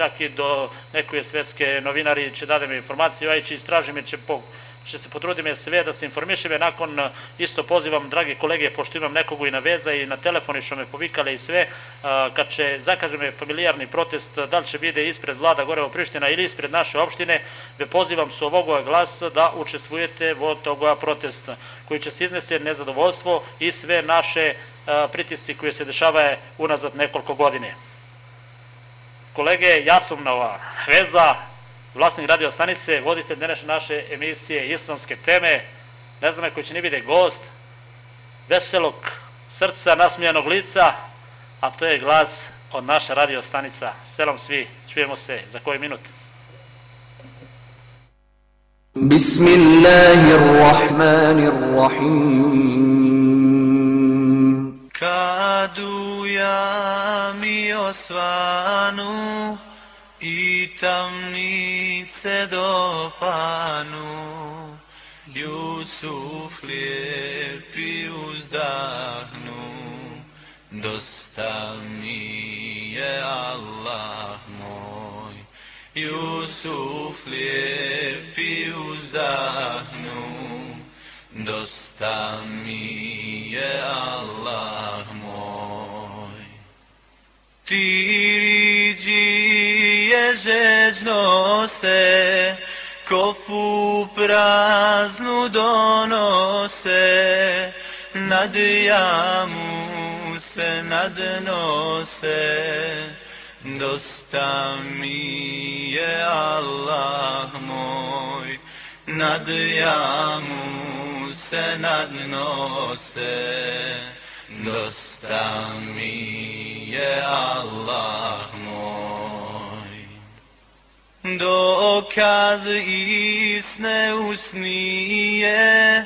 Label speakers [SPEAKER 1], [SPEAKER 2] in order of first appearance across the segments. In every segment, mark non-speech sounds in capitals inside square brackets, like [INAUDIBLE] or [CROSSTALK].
[SPEAKER 1] čak i do neke svetske novinari će dade mi informacije, ja i će će po, će se potrudim me sve da se informišem, nakon eh, isto pozivam dragi kolege, pošto imam nekog i na veza i na telefon i što me povikale i sve, eh, kad će, zakaže me familijarni protest, da li će bide ispred vlada Goreva Priština ili ispred naše opštine, ve pozivam su ovoga glas da učestvujete u toga protesta koji će se iznese nezadovoljstvo i sve naše eh, pritisci koje se dešava unazad nekoliko godine. Kolege, ja sam nova veza, vlasnik radio stanice, vodite današnje naše emisije islamske teme, ne znam koji će ne bide gost, veselog srca, nasmijanog lica, a to je glas od naša radio stanica. Selam svi, čujemo se za koji minut.
[SPEAKER 2] Bismillahirrahmanirrahim Kadu ja osvanu i tamnice dopanu. Jusuf lijepi uzdahnu dosta mi je Allah moj Jusuf lijepi uzdahnu dosta mi je Allah moj Tiriđi je žeđno se, kofu praznu donose, nad jamu se nadnose, dosta mi je Allah moj, nad jamu se nadnose, dosta mi je Allah moj. Dokaz isne usnije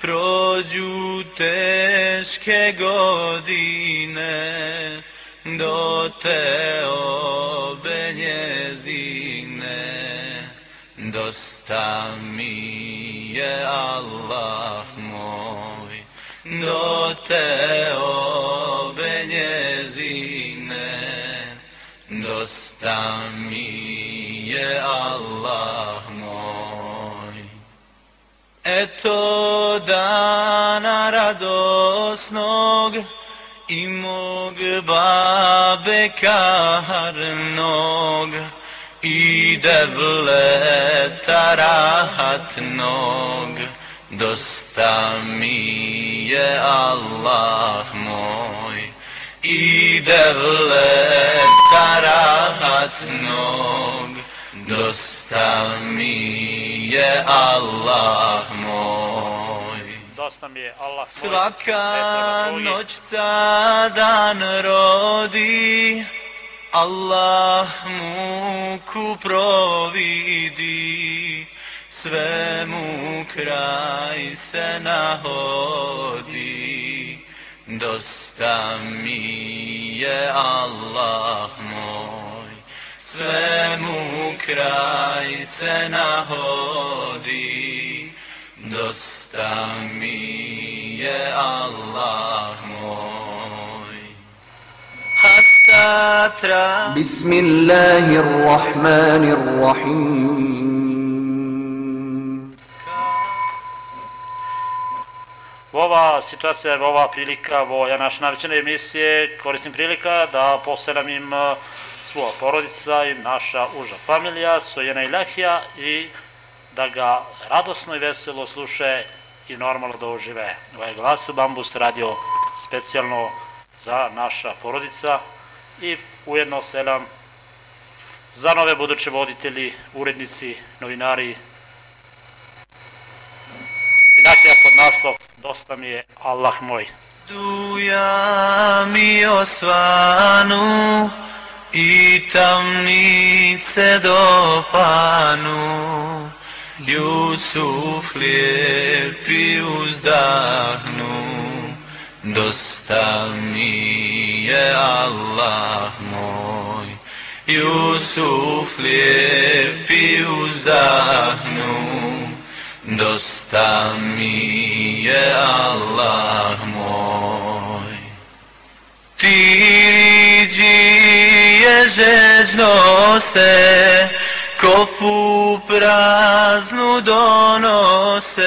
[SPEAKER 2] Prođu teške godine Do te obe njezine Dosta mi je Allah Do te obe njezine Dosta mi je Allah moj. Eto dana radosnog i mog babe karnog i devleta rahatnog. Dosta mi je Allah moj. I devleta rahatnog dosta mi je Allah moj.
[SPEAKER 1] Dosta mi je Allah moj.
[SPEAKER 2] Svaka noć dan rodi, Allah muku providi, sve mu kraj se nahodi. Dosta mi je Allah moj sve mu kraj se nahodi, dosta mi je Allah moj. Hatta tra... Bismillahirrahmanirrahim.
[SPEAKER 1] Ova situacija, ova prilika, ova naša navičena emisije, koristim prilika da poselam im eh, svoja porodica i naša uža familija, Sojena i Lehija i da ga radosno i veselo sluše i normalno da užive. Ovaj glas Bambus radio specijalno za naša porodica i ujedno selam za nove buduće voditelji, urednici, novinari. I pod naslov Dosta mi je Allah moj.
[SPEAKER 2] Duja mi osvanu, i tamnice dopanu. Jusuf lijepi uzdahnu Dosta mi je Allah moj Jusuf lijepi uzdahnu Dosta mi je Allah moj. Ti žeđno se kofu praznu donose.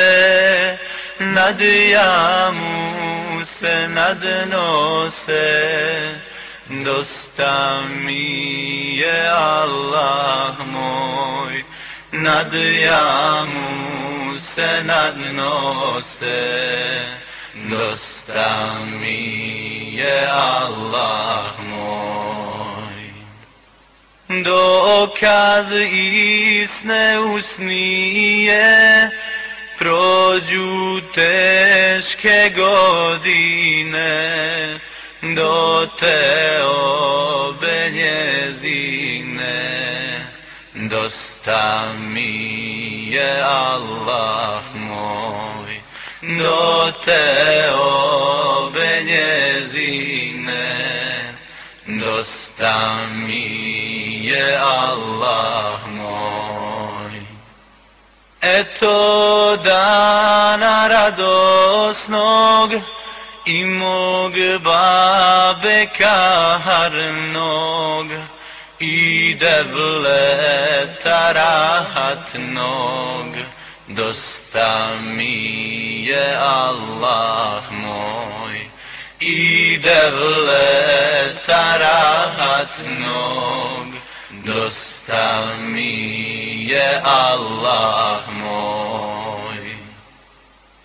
[SPEAKER 2] Nad jamu se nadnose. Dosta mi je Allah moj. Nad jamu se nadnose dosta mi je Allah moj. Dokaz isne usnije prođu teške godine do te obe njezine dosta mi je Allah moj do te obe njezine. Dosta mi je Allah moj. Eto dana radosnog i mog babe harnog i devleta rahatnog dosta mi je Allah moj. I devleta rahatnog dosta mi je Allah moj.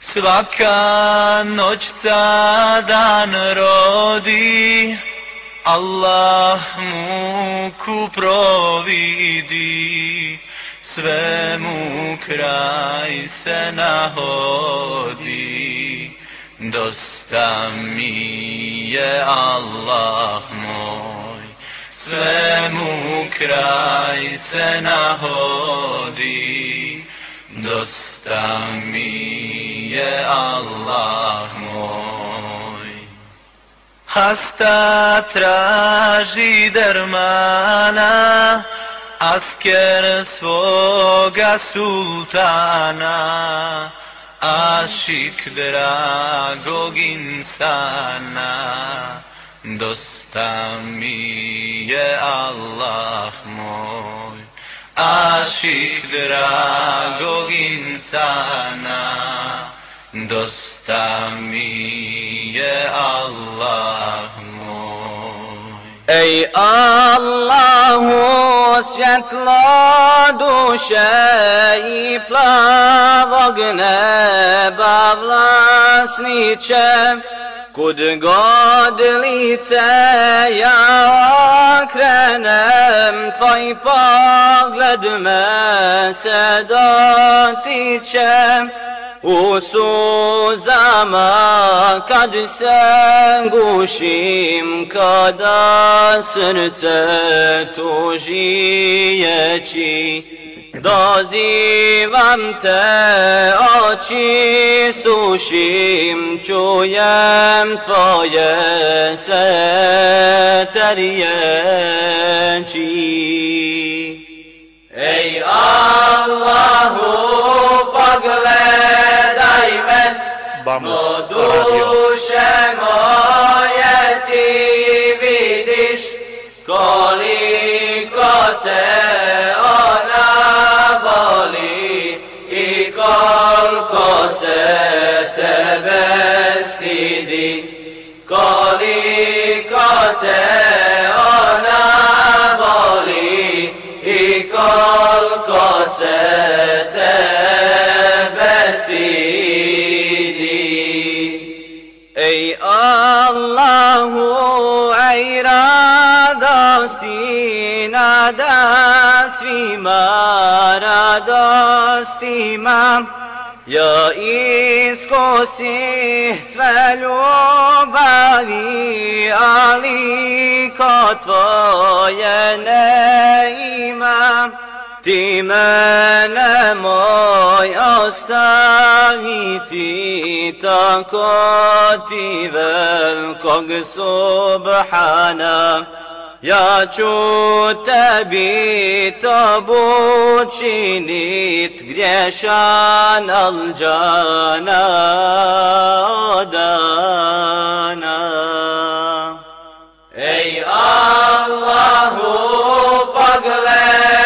[SPEAKER 2] Svaka noćca dan rodi. Allah muku providi, sve mu kraj se nahodi. Dosta mi je Allah moj, sve mu kraj se nahodi. Dosta mi je Allah moj. Hasta traži dermana, asker svoga sultana, ašik dragog insana. Dosta mi je Allah moj, ašik dragog insana. Dosta mi je Allah moj.
[SPEAKER 3] Ej Allahu svjetlo duše i plavog neba vlasniće. Kud god lice ja okrenem Tvoj pogled me se dotiče. U suzama kad se gušim Kada srce tuži ječi Dozivam te, oči sušim, čujem tvoje svete riječi. Ej Allahu, pogledaj me, no duše moje ti vidiš, koliko te ona voli i koliko se tebe stidi, koliko te koliko se tebe stidi. Ej Allahu, ej radosti nada svima radostima, Ja iskosi sve ljubavi, ali ko tvoje ne imam Ti mene moj ostaviti, tako ti velikog subhana. Ja ću tebi to učinit griješan alđana odana. Ej Allahu pogledaj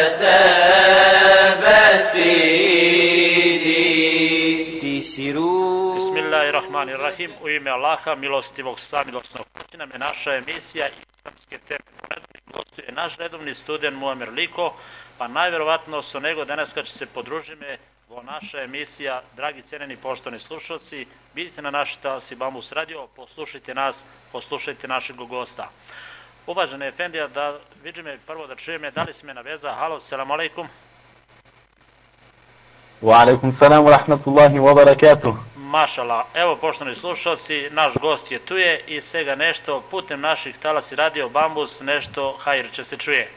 [SPEAKER 1] Bismillahirrahmanirrahim. U ime Allaha, milostivog samilosnog. Znači počina me naša emisija Islamske teme. Gostuje naš redovni student Muamer Liko, pa najverovatno su nego danas kad će se podružime vo naša emisija, dragi ceneni poštovani slušalci, vidite na naši talasi Bambus Radio, poslušajte nas, poslušajte našeg gosta. Uvažene Efendija, da vidim me prvo da čujem je, da li si me naveza? Halo, selam alaikum.
[SPEAKER 4] Wa alaikum salam wa rahmatullahi wa barakatuh.
[SPEAKER 1] Mašala, evo poštovni slušalci, naš gost je tu je i svega nešto putem naših talasi radio Bambus, nešto hajr će se čuje.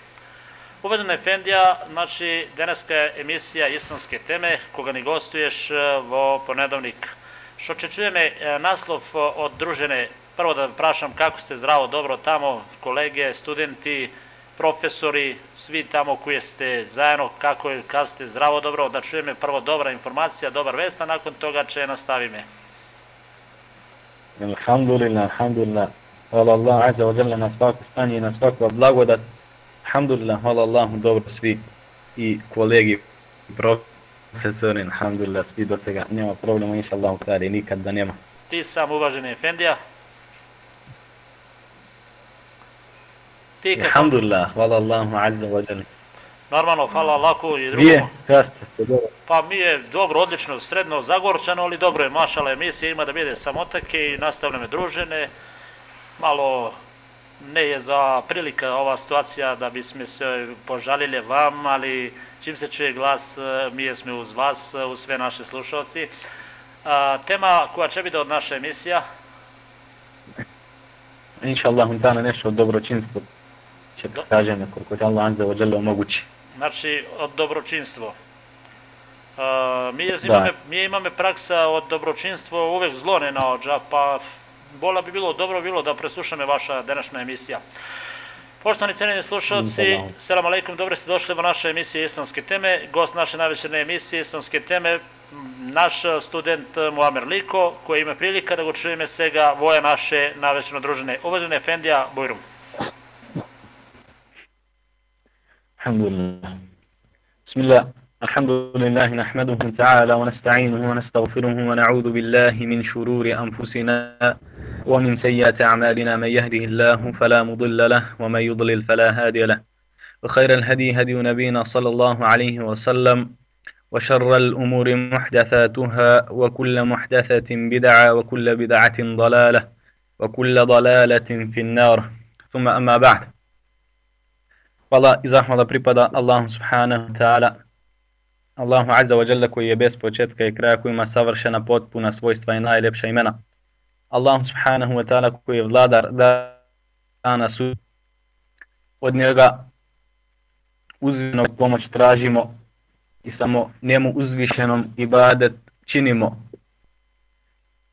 [SPEAKER 1] Uvažena Efendija, znači, deneska je emisija islamske teme, koga ni gostuješ eh, vo ponedovnik. Što će čuje me eh, naslov eh, od družene, prvo da prašam kako ste zdravo, dobro tamo, kolege, studenti, profesori, svi tamo koji ste zajedno, kako je, kad ste zdravo, dobro, da čuje me prvo dobra informacija, dobar vest, a nakon toga će nastavi me.
[SPEAKER 4] Alhamdulillah, alhamdulillah. Hvala Allah, azza wa jalla na svaku stanje i na svaku blagodat. Alhamdulillah, hvala Allahu, dobro svi i kolegi, profesori, alhamdulillah, svi do tega, nema problema, inša Allah, nikad da nema.
[SPEAKER 1] Ti sam uvaženi Efendija. Ti?
[SPEAKER 4] Alhamdulillah, hvala Allahu, azza wa jalla.
[SPEAKER 1] Normalno, hvala Allahu i drugom.
[SPEAKER 4] je, kada ste dobro?
[SPEAKER 1] Pa mi je dobro, odlično, sredno zagorčano, ali dobro je, mašala emisija, ima da bude samotake i nastavljame družene. Malo ne je za prilika ova situacija da bismo se požalili vam, ali čim se čuje glas, e, mi jesmo uz vas, e, uz sve naše slušalci. A, tema koja će biti od naše emisija,
[SPEAKER 4] Inša Allah, dana nešto od dobročinstva će kažem koliko će Allah wa jalla omogući.
[SPEAKER 1] znači od dobročinstvo. A, mi, je, imame, mi imame praksa od dobročinstva uvek zlo ne naođa, pa bola bi bilo dobro bilo da preslušame vaša današnja emisija. Poštovani cenjeni slušalci, selam aleikum, dobro ste došli u naše emisije Islamske teme. Gost naše največerne emisije Islamske teme, naš student Muamer Liko, koji ima prilika da go čujeme svega voje naše največerne družine. Uvažene Efendija Bujrum.
[SPEAKER 4] الحمد لله. بسم الله. الحمد لله نحمده تعالى ونستعينه ونستغفره ونعوذ بالله من شرور أنفسنا ومن سيئات أعمالنا. من يهده الله فلا مضل له ومن يضلل فلا هادي له. وخير الهدي هدي نبينا صلى الله عليه وسلم وشر الأمور محدثاتها وكل محدثة بدعة وكل بدعة ضلالة وكل ضلالة في النار. ثم أما بعد. Hvala i zahvala pripada Allahu subhanahu wa ta'ala. Allahu azza wa jalla koji je bez početka i kraja koji ima savršena potpuna svojstva i najljepša imena. Allahu subhanahu wa ta'ala koji je vladar dana su od njega uzvišeno pomoć tražimo i samo njemu uzvišenom ibadet činimo.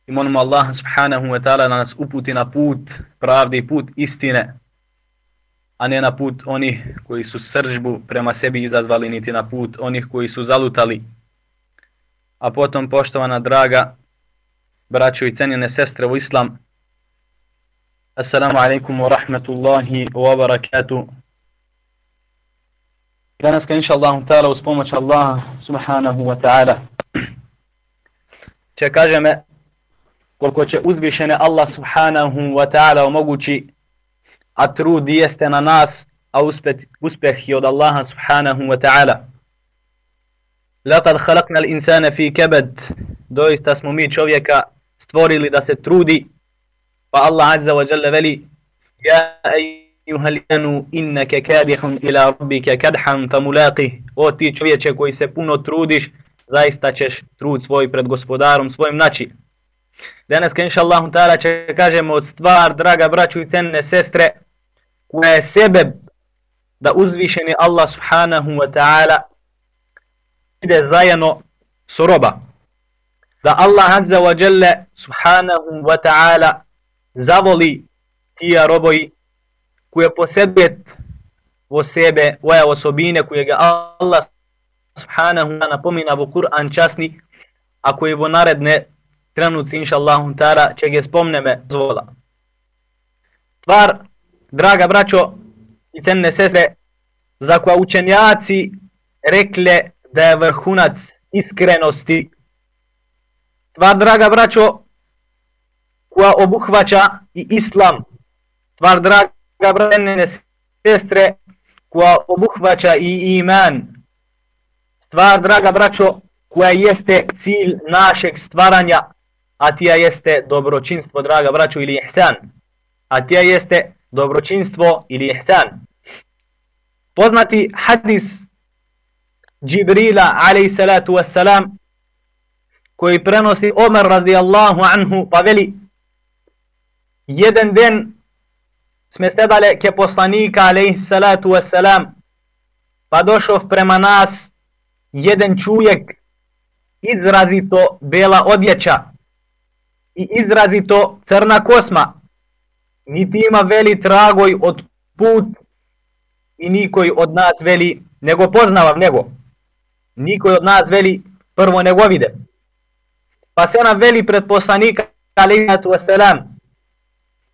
[SPEAKER 4] I molimo Allah subhanahu wa ta'ala da nas uputi na put pravde i put istine a ne na put onih koji su sržbu prema sebi izazvali, niti na put onih koji su zalutali. A potom, poštovana draga, braćo i cenjene sestre u islam, Assalamu alaikum wa rahmatullahi wa barakatuh. Danas ka inša Allahum ta'ala uz pomoć Allaha subhanahu wa ta'ala će kaže me koliko će uzvišene Allah subhanahu wa ta'ala omogući a trud jeste na nas, a uspeh, uspeh je od Allaha subhanahu wa ta'ala. Lekad khalaqna al-insana fi kebed, Doista smo mi čovjeka stvorili da se trudi. Pa Allah azza wa jalla veli: ja ayyuhal insanu innaka kadihun ila rabbika kadhan famulaqih." O ti čovječe koji se puno trudiš, zaista ćeš trud svoj pred gospodarom svojim naći. Danas, inša Allahu ta'ala, će kažemo od stvar, draga braću i tenne sestre, koja je sebe da uzvišeni Allah subhanahu wa ta'ala ide zajedno s roba. Da Allah azza wa jalla subhanahu wa ta'ala zavoli tija roboji koje posebet vo sebe, voja osobine koje ga Allah subhanahu wa ta'ala napomina vo Kur'an časni, a koje vo naredne trenutci inša Allahum tara, će ga spomneme zvola. Tvar, draga braćo i cenne sestre, za koja učenjaci rekle da je vrhunac iskrenosti. Tvar, draga braćo, koja obuhvaća i islam. Tvar, draga braćo, sestre, koja obuhvaća i iman. Stvar, draga braćo, koja jeste cilj našeg stvaranja, Atija jeste dobročinstvo, draga braćo, ili ihsan. Atija jeste dobročinstvo ili ihsan. Poznati hadis Džibrila alaih salatu wassalam koji prenosi Omer radijallahu anhu pa veli jedan den sme sedale ke poslanika alaih salatu wassalam pa došao prema nas jedan čujek izrazito bela odjeća и изразито црна косма. Нити има вели трагој од пут и никој од нас вели не го познавам него. Никој од нас вели прво не го виде. Па се навели пред посланика алейхиссалату васелам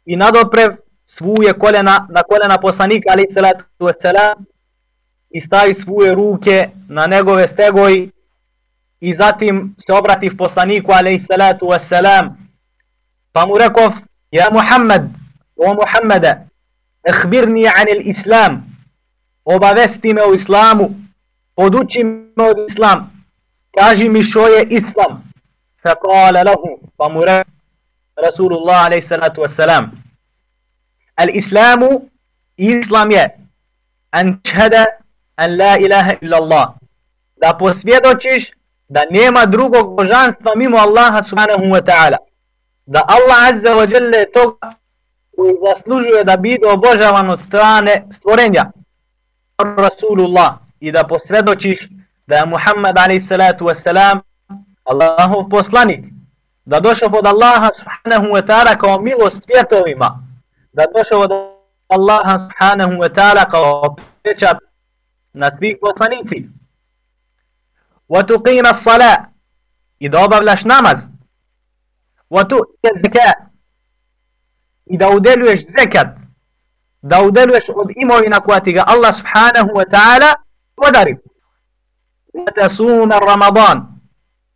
[SPEAKER 4] и надопрев своје колена на колена посланик алейхиссалату васелам и стави своје руке на негове стегој и затим се обратив посланику алейхиссалату васелам Pa mu rekao, ja Muhammed, o Muhammede, ehbirni anil islam, obavesti me o islamu, poduči me o islam, kaži mi što je islam. Fa kala lahu, pa mu rekao, Rasulullah alaih salatu wassalam, al islamu, islam je, an čhada, an la ilaha illallah, da posvjedočiš da nema drugog božanstva mimo Allaha subhanahu wa ta'ala da Allah azza wa jalla toga koji zaslužuje da bide obožavan od strane stvorenja, Rasulullah. I da posvedočiš da je Muhammed alaih salatu Allahov poslanik. Da došao od Allaha subhanahu wa ta'ala kao milost svjetovima. Da došao od Allaha subhanahu wa ta'ala kao pečat na svih poslanici wa tuqina salat i da obavljaš namaz. وتؤتى الزكاة. إذا أدلوش زكاة إذا أدلوش أدئم وينكواتك الله سبحانه وتعالى ودرب وتصوم الرمضان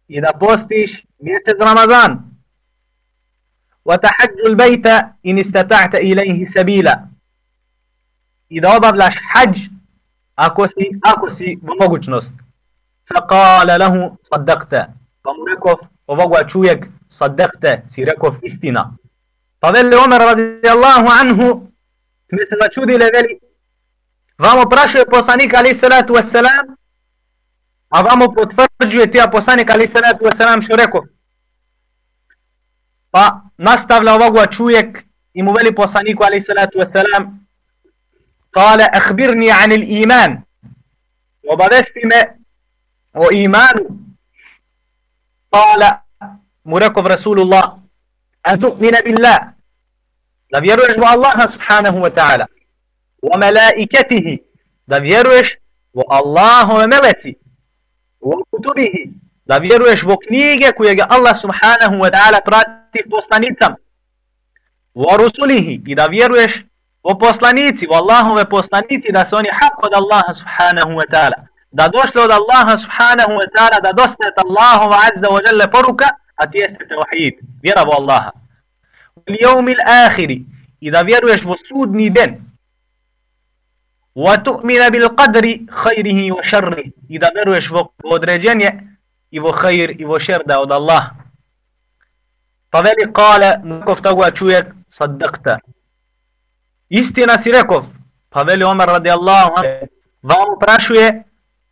[SPEAKER 4] إذا بوستيش مئتة رمضان. وتحج البيت إن استطعت إليه سبيلا. إذا أضب لاش حج أكوسي أكوسي بمغوش فقال له صدقت. فمركف وفقوة شويك si rekov istina. Pa veli Omer radijallahu anhu mi se začudile veli vamo prašuje poslanik ali salatu wassalam a vamo potvrđuje tija poslanik ali salatu wassalam što rekao pa nastavlja ovoga čujek i mu veli poslaniku ali salatu wassalam kale ahbirni anil iman obavesti me o imanu kale mu rekao Rasulullah a tu'mina billah? Da vjeruješ u Allaha subhanahu wa ta'ala u melaiketihi, da vjeruješ u Allahove meleci u kutubihi. Da vjeruješ u knjige koje ga Allah subhanahu wa ta'ala prati poslanicam u rusulihi. I da vjeruješ u poslanici u Allahove poslanici da su oni hak od Allaha subhanahu wa ta'ala. Da došli od Allaha subhanahu wa ta'ala da dostat Allahova azza wa jalla poruka a ti jeste tevahid vjera u Allaha اليوم الآخر إذا vjeruješ u sudni den وتؤمن بالقدر خيره وشره إذا vjeruješ u određenje i u khair i u šer da od Allah pa veli kale mukov toga čuje saddakta istina si rekov pa veli Omar radijallahu anhu vam prašuje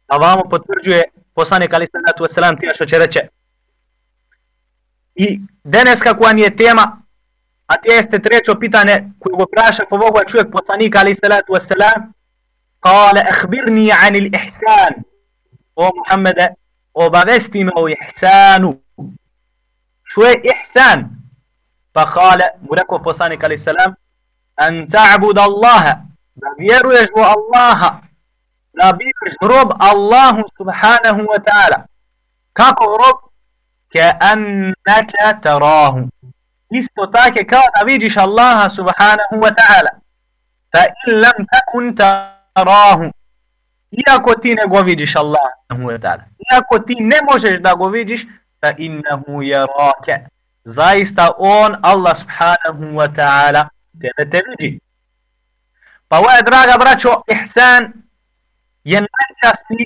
[SPEAKER 4] a vam potvrđuje poslanik ali sallatu wasalam tija što će reće i deneska koja je tema A ti jeste trećo pitanje koje go praša po Bogu čovjek poslanika ali salatu wasalam Kale, ehbirni anil ihsan. O Muhammede, obavesti me o ihsanu. Što je ihsan? Pa kale, mu rekao poslanik alaih salam, an ta'bud Allaha, da vjeruješ u Allaha, da biš rob Allahu subhanahu wa ta'ala. Kako rob? Ke annaka tarahu. Isto tako kao da vidiš Allaha subhanahu wa ta'ala. Fa in lam takun tarahu. Iako ti ne go vidiš Allaha subhanahu wa ta'ala. Iako ti ne možeš da go vidiš, fa innahu yaraka. Zaista on, Allah subhanahu wa ta'ala, tebe te vidi. Pa ovo je, draga braćo, ihsan je najčasti.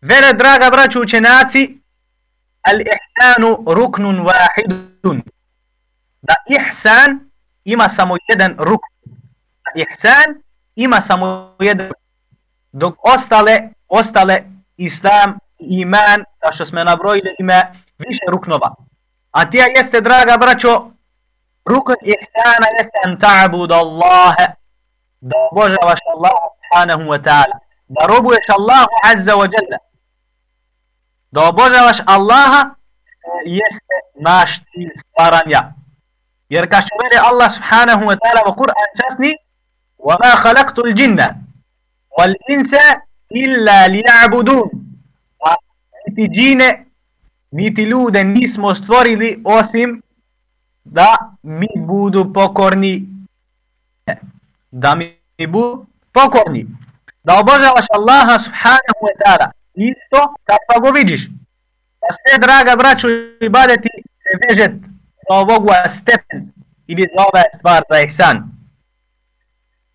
[SPEAKER 4] Vele, draga braćo, učenaci, الإحسان ركن واحد. ده إحسان إما سمويدا ركن. إحسان إما سمويدا دوك أستالة أستالة إسلام إيمان أشو اسمه نبرويل إما فيش ركنوبا أنتي أيت دراجة براتشو ركن إحسان أيت أن تعبد الله. ده بوجه الله سبحانه وتعالى. ده ربوش الله عز وجل. Da obožavaš Allaha jeste naš cilj stvaranja. Jer kao što veli Allah subhanahu wa ta'ala u Kur'an časni, وَمَا خَلَقْتُ الْجِنَّ وَالْإِنْسَ إِلَّا لِيَعْبُدُونَ A ti džine niti ljude nismo stvorili osim da mi budu pokorni da mi budu pokorni da obožavaš Allaha subhanahu wa ta'ala isto kako go vidiš da sve draga braćo, i badeti se vežet za ovog stepen ili za ova stvar za ihsan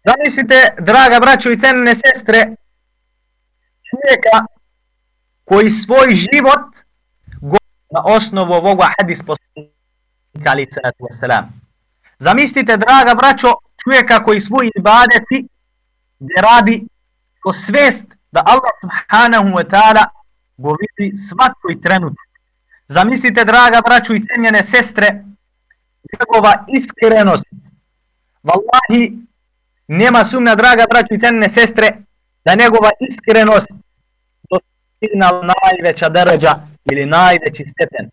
[SPEAKER 4] zamislite draga braćo i cenine sestre čovjeka koji svoj život na osnovu ovoga hadis poslanika ali salatu wasalam. Zamislite, draga braćo, čovjeka koji svoj ibadeti gdje radi ko svest da Allah subhanahu wa ta'ala govori svakoj trenutak. Zamislite, draga braćo i cenjene sestre, njegova iskrenost. Wallahi, nema sumnja, draga braćo i cenjene sestre, da njegova iskrenost dostigna najveća deređa ili najveći stepen.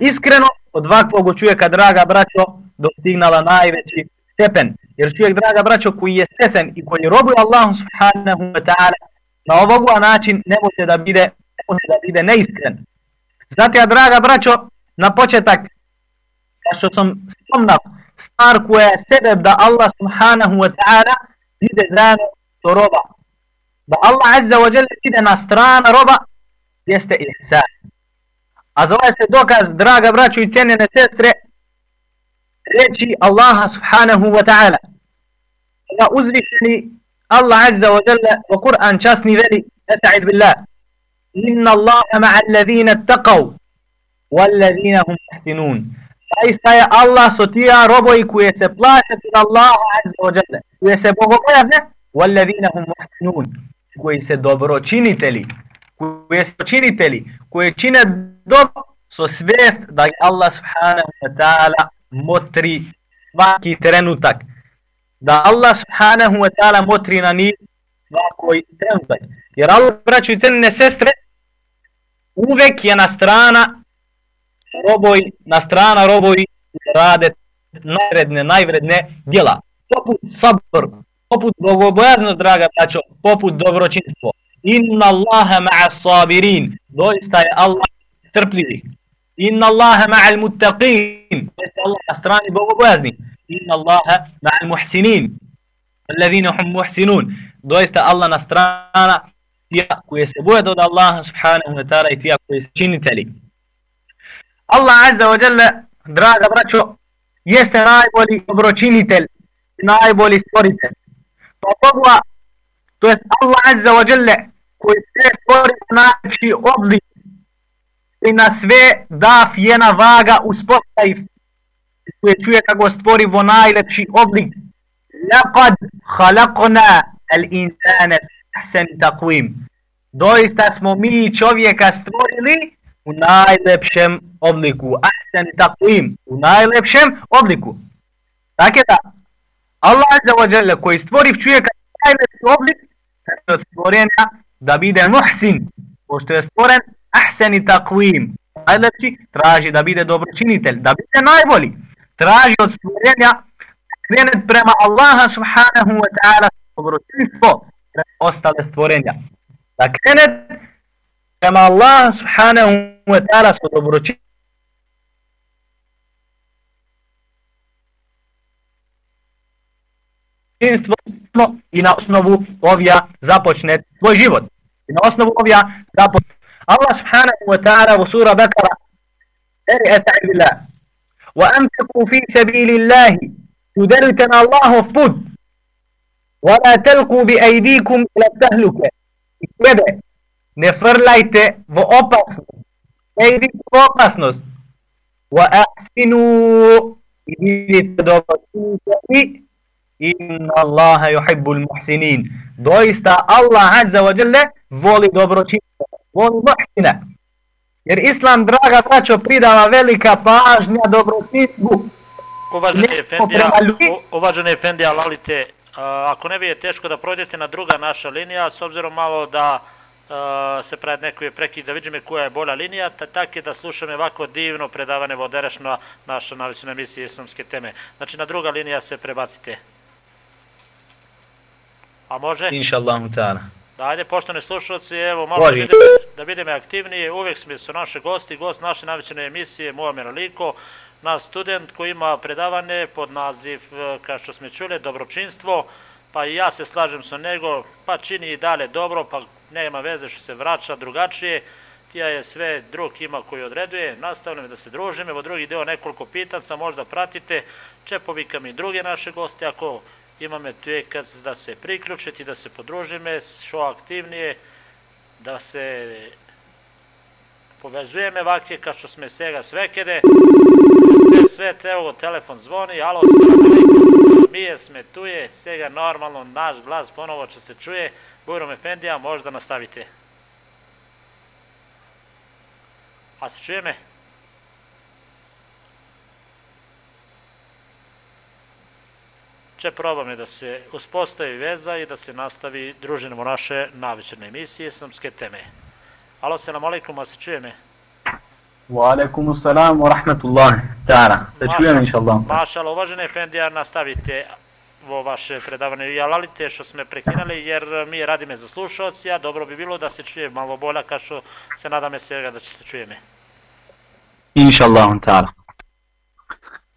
[SPEAKER 4] Iskreno, od ovakvog čovjeka, draga braćo, dostignala najveći stepen. Jer čovjek, draga braćo, koji je stesen i koji robuje Allahu subhanahu wa ta'ala, na ovog način ne može da bide, ne može da bide neiskren. Zato draga braćo, na početak, kao što sam spomnao, stvar koja je sebe da Allah subhanahu wa ta'ala ide zrano do roba. Da Allah azza wa jalla ide na strana roba, jeste ihsan. A za ovaj se dokaz, draga braćo i cijenjene sestre, reći Allaha subhanahu wa ta'ala. Da uzvišeni Allah azza wa jalla u Kur'an časni veli, esta'id billah. Inna Allahe ma'a allazina taqav, Wallazina hum muhsinun. Zaista je Allah sotija roboji koje se plaćati na Allaha azza wa jalla. Koje se bogobojavne, Wallazina hum muhsinun. Koji se dobročiniteli. koje se činiteli. koje čine dobro so svet da Allah subhanahu wa ta'ala motri svaki trenutak. Da Allah subhanahu wa ta'ala motri na njih svakoj tembe. Jer Allah, braću i cenine sestre, uvek je na strana roboj, na strana roboj rade najvredne, najvredne djela. Poput sabr, poput bogobojaznost, draga braćo, poput dobročinstvo. Inna Allaha ma'a sabirin. Doista je Allah strpljivi. Inna Allaha ma'al muttaqin. Doista Allah na strani bogobojazni. Inna Allaha ma'al muhsinin. Alladhina hum muhsinun. Doista Allah na strana tija koje se boje od Allaha subhanahu wa ta'ala i tija koje se činiteli. Allah azza wa jalla, draga braćo, jeste najbolji dobročinitelj, najbolji stvoritelj. Pa pogla, to jest Allah azza wa jalla, koji se stvori znači oblik i na sve da fjena vaga uspostavi koje čuje kako stvori vo najlepši oblik Laqad khalaqna al-insana ahsan taqwim. Doista smo mi čovjeka stvorili u najlepšem obliku. Ahsan taqwim. U najlepšem obliku. Tako da, Allah azza wa jalla koji stvori čovjeka u najveći oblik je stvorena da bide muhsin, pošto je stvoren ahsan takvim. Najlepši traži da bide dobročinitelj, da bide najbolji. Traži od stvorenja krenet prema Allaha subhanahu wa ta'ala dobročinstvo ostale stvorenja. Da krenet prema Allaha subhanahu wa ta'ala su dobročinstvo i na osnovu ovija započne tvoj život. I na osnovu ovija započne. Allah subhanahu wa ta'ala u sura Bekara Eri esta'id billah Wa amtiku fi sabili Allahi Udarite na Allahov put Wa la telku bi ajdikum ila tahluke I sebe ne frlajte v opasnost Ne idite v opasnost Wa ahsinu I vidite dobro Inna Allaha yuhibbul muhsinin. Doista Allah azza wa Jer Islam, draga braćo, pridava velika pažnja dobročinstvu.
[SPEAKER 1] Uvaženi Efendija, uvaženi Efendija, lalite, ako ne bi je teško da prođete na druga naša linija, s obzirom malo da se pred neko je prekid da vidim koja je bolja linija, tak je da slušam ovako divno predavane voderešno naša navična emisija islamske teme. Znači na druga linija se prebacite. A može?
[SPEAKER 4] Inša Allah ta'ala.
[SPEAKER 1] Dajde, poštovani slušalci, evo, malo da vidimo, da vidimo aktivnije, uvijek smo su naše gosti, gost naše navičene emisije, Muamer Aliko, naš student koji ima predavane pod naziv, e, kao što smo čuli, dobročinstvo, pa i ja se slažem sa nego, pa čini i dalje dobro, pa nema veze što se vraća drugačije, tija je sve drug ima koji odreduje, nastavljamo da se družimo, evo drugi deo nekoliko pitanca, možda pratite, čepovikam i druge naše goste, ako imame tu je kad da se priključiti, da se podružime, što aktivnije, da se povezujeme vakje, kao što sme svega svekede, sve, sve te telefon zvoni, alo, mi je sme tu je, svega normalno, naš glas ponovo će se čuje, Bujrom Efendija, možda nastavite. A se čuje me? Će probame da se uspostavi veza i da se nastavi družinamo naše navečerne emisije islamske teme. Alo, selam alaikum, a se čuje me?
[SPEAKER 4] Wa alaikum salam wa rahmatullahi ta'ala. Se čujem, inša Allah.
[SPEAKER 1] Mašala, uvažene Efendija, nastavite ovo vaše predavanje i alalite što smo prekinali, jer mi radime za slušalci, a dobro bi bilo da se čuje malo bolja, kao što se nadame svega da će se čuje me.
[SPEAKER 4] Inša Allah ta'ala.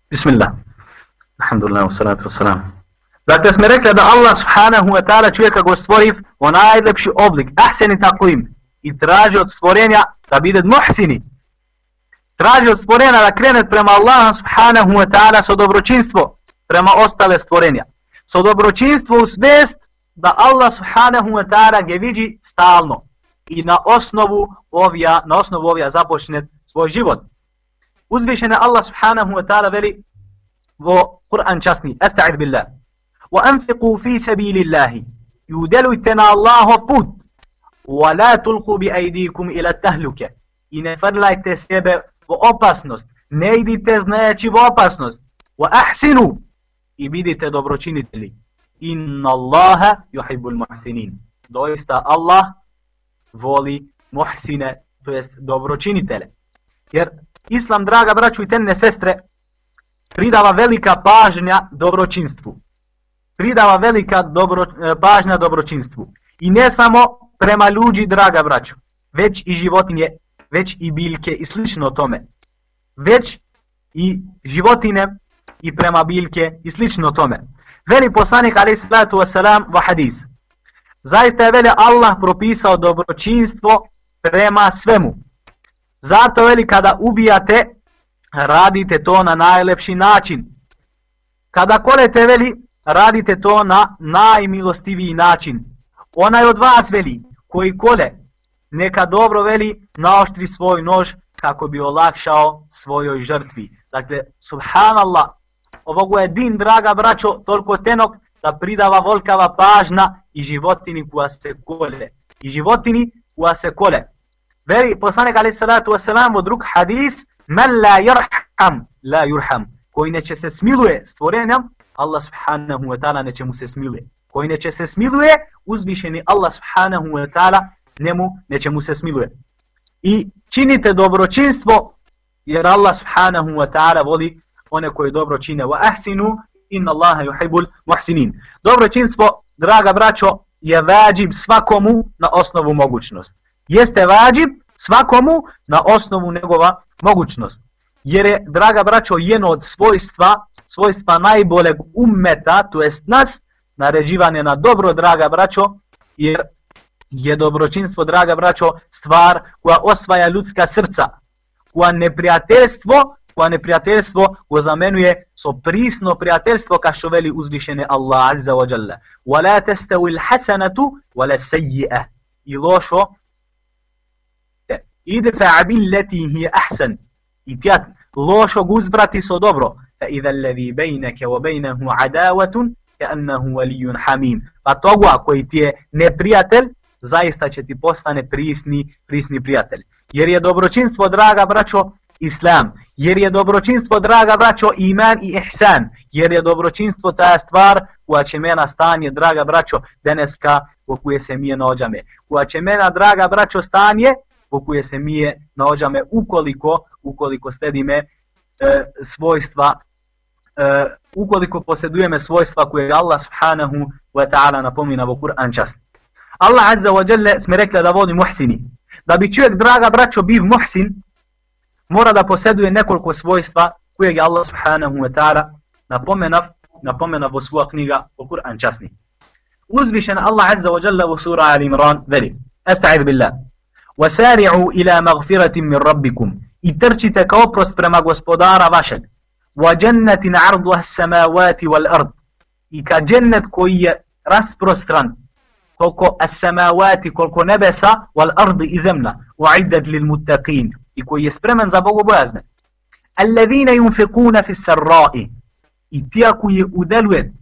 [SPEAKER 4] Bismillah. Alhamdulillah, wa salatu wa salam. Dakle, smo rekli da Allah subhanahu wa ta'ala čovjeka go stvoriv u najlepši oblik, ahseni tako i traži od stvorenja da bude muhsini. Traži od stvorenja da krene prema Allah subhanahu wa ta'ala sa dobročinstvo prema ostale stvorenja. Sa dobročinstvo u svest da Allah subhanahu wa ta'ala ga vidi stalno i na osnovu ovija, na osnovu ovija započne svoj život. Uzvišene Allah subhanahu wa ta'ala veli Kur'an časni, esta'id billah. وأنفقوا في سبيل الله يدلوا الله فبوت ولا تلقوا بأيديكم إلى التهلكة i ne frlajte sebe u opasnost, ne idite znajući u opasnost, wa ahsinu i bidite dobročinitelji. Inna Allaha yuhibbul muhsinin. Doista Allah voli muhsine, to jest dobročinitele. Jer Islam, draga braću i tenne sestre, pridava velika pažnja dobročinstvu pridava velika dobro, e, pažnja dobročinstvu. I ne samo prema ljudi, draga braćo, već i životinje, već i biljke i slično tome. Već i životine i prema biljke i slično tome. Veli poslanik alaih salatu wasalam va hadis. Zaista je veli Allah propisao dobročinstvo prema svemu. Zato veli kada ubijate, radite to na najlepši način. Kada kolete veli, radite to na najmilostiviji način. Onaj od vas veli, koji kole, neka dobro veli, naoštri svoj nož kako bi olakšao svojoj žrtvi. Dakle, subhanallah, ovogu je din, draga braćo, toliko tenok da pridava volkava pažna i životini koja se kole. I životini koja se kole. Veli, poslanik alaih salatu wasalam, u drug hadis, men la yarham, la yurham, koji neće se smiluje stvorenjem, Allah subhanahu wa ta'ala neće mu se smiluje. koji neće se smiluje, uzvišeni Allah subhanahu wa ta'ala njemu neće mu se smiluje. I činite dobročinstvo, jer Allah subhanahu wa ta'ala voli one koje dobro čine. Wa ahsinu, inna Allaha yuhibbul muhsinin. Dobročinstvo, draga braćo, je vađib svakomu na osnovu mogućnost. Jeste vađib svakomu na osnovu njegova mogućnost. Jer je, draga braćo, jedno od svojstva, svojstva najboljeg ummeta, to jest nas, naređivanje na dobro, draga braćo, jer je dobročinstvo, draga braćo, stvar koja osvaja ljudska srca, koja neprijateljstvo, koja neprijateljstvo ko zamenuje so prisno prijateljstvo ka što veli uzvišene Allah azza wa jalla. Wa la tastawi al-hasanatu wa la sayyi'ah. I lošo idfa billati hi ahsan. I tjat lošo uzbrati so dobro. Fa idha alladhi baynaka wa baynahu adawatun ka'annahu waliyyun hamim. Pa toga koji ti je neprijatelj, zaista će ti postane prisni, prisni prijatelj. Jer je dobročinstvo, draga braćo, islam. Jer je dobročinstvo, draga braćo, iman i ihsan. Jer je dobročinstvo ta stvar koja će mena stanje, draga braćo, deneska u koje se mije nođame. Koja će mena, draga braćo, stanje pokuje se mije nođame ukoliko, ukoliko stedime e, svojstva e, ukoliko posjedujeme svojstva koje Allah subhanahu wa ta'ala napomina u Kur'an čast. Allah azza wa jalla smo rekli da vodi muhsini. Da bi čovjek, draga braćo, biv muhsin, mora da posjeduje nekoliko svojstva kojeg je Allah subhanahu wa ta'ala napomenav, napomenav u svoja knjiga u Kur'an časni. Uzvišen Allah azza wa jalla u sura Al-Imran veli, Esta'id billah, وسارعوا إلى مغفرة من ربكم. إترشت كوبرس برما غسبودارا باشد. وجنة عرضها السماوات والأرض. إكا جنة كوية راس بروستران. كوكو السماوات كوكو نبسا والأرض إزمنا وعدد للمتقين. إكو يسبرمن زبوغو بوازن الذين ينفقون في السراء. إتيا كوي أدلوين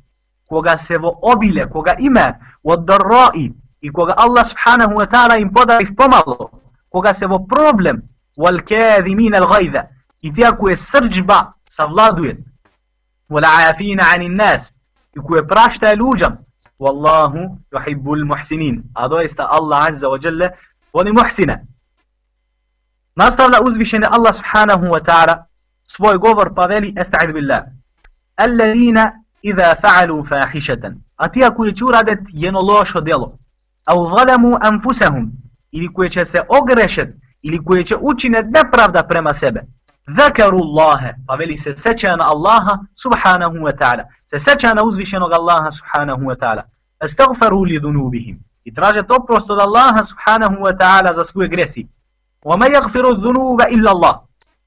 [SPEAKER 4] كوغا سيفو أوبيلة. كوغا إما والضراء. I koga Allah subhanahu wa ta'ala im podari pomalo koga se vo problem wal kadhimin al ghayza i ti koji srđba savladuje wal afina anin nas i koji prašta ljudям Wallahu yuhibbul muhsinin. A doista Allah azza wa jalla voli muhsina. Nastavlja uzvišeni Allah subhanahu wa ta'ala svoj govor pa veli esta'id billah. Alladina idha fa'alu fahishatan. A ti koji će uradet jedno lošo djelo. Au zalamu anfusahum. Ili koje će se ogrešet. Ili koje će učinet nepravda prema sebe. Zakaru Allahe. Pa veli se seća na Allaha subhanahu wa ta'ala. Se seća na uzvišenog Allaha subhanahu wa ta'ala. Estagfaru li dhunubihim. I traže to prosto od Allaha subhanahu wa ta'ala za svoje gresi. Wa ma yaghfiru dhunuba illa Allah.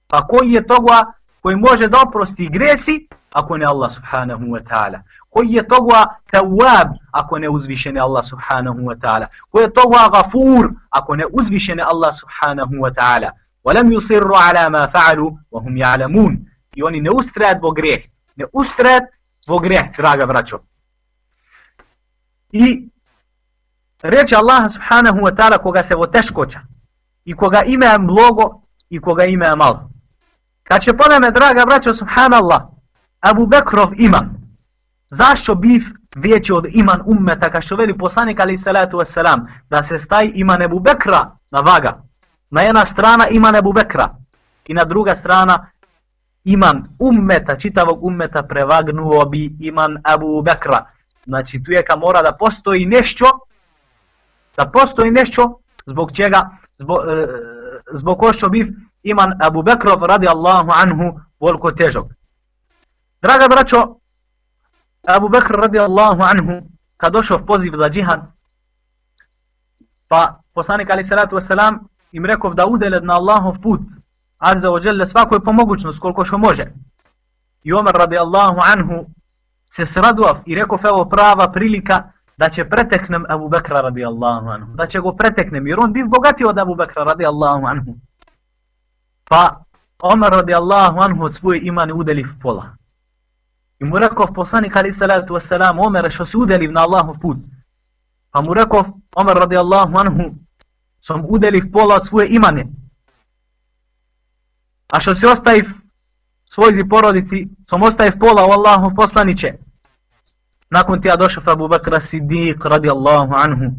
[SPEAKER 4] Pa koji je toga koji može da oprosti gresi ako ne Allah subhanahu wa ta'ala Koji je toga tawab ako ne uzvišene Allah subhanahu wa ta'ala. Koji je toga gafur ako ne uzvišene Allah subhanahu wa ta'ala. ولم يصروا على ما فعلوا وهم يعلمون i oni ne ustrajat vo greh ne ustrajat vo greh draga braćo i reći Allah subhanahu wa ta'ala koga se vo teškoća i koga ima mnogo i koga ima malo kad će poneme draga braćo subhanallah Abu Bekrov iman zašto bif veći od iman ummeta kao što veli poslanik ali salatu wasalam da se staji iman Abu Bekra na vaga na jedna strana iman Ebu Bekra i na druga strana iman ummeta, čitavog ummeta prevagnuo bi iman Ebu Bekra. Znači tu je ka mora da postoji nešto, da postoji nešto zbog čega, zbog, e, zbog ko što bi iman Ebu Bekrov radi Allahu anhu volko težog. Draga braćo, Abu Bakr radijallahu anhu kad došao poziv za džihad, pa poslanik ali salatu wasalam im rekao da udele na Allahov put, azza wa jalla svakoj po mogućnost koliko što može. I Omer radijallahu anhu se sraduav i rekao evo prava prilika da će preteknem Abu Bekra radijallahu anhu, da će go preteknem jer on biv bogatiji od Abu Bekra radijallahu anhu. Pa Omer radijallahu anhu od svoje imane udeli v pola. I mu rekao poslanik ali salatu wasalam Omer što se udeli na Allahov put. Pa mu rekao Omer radijallahu anhu sam udeli pola od svoje imane. A što se ostaje svojzi porodici, sam ostaje pola u Allahov poslaniće. Nakon tija došao Abu Bakr Siddiq radijallahu anhu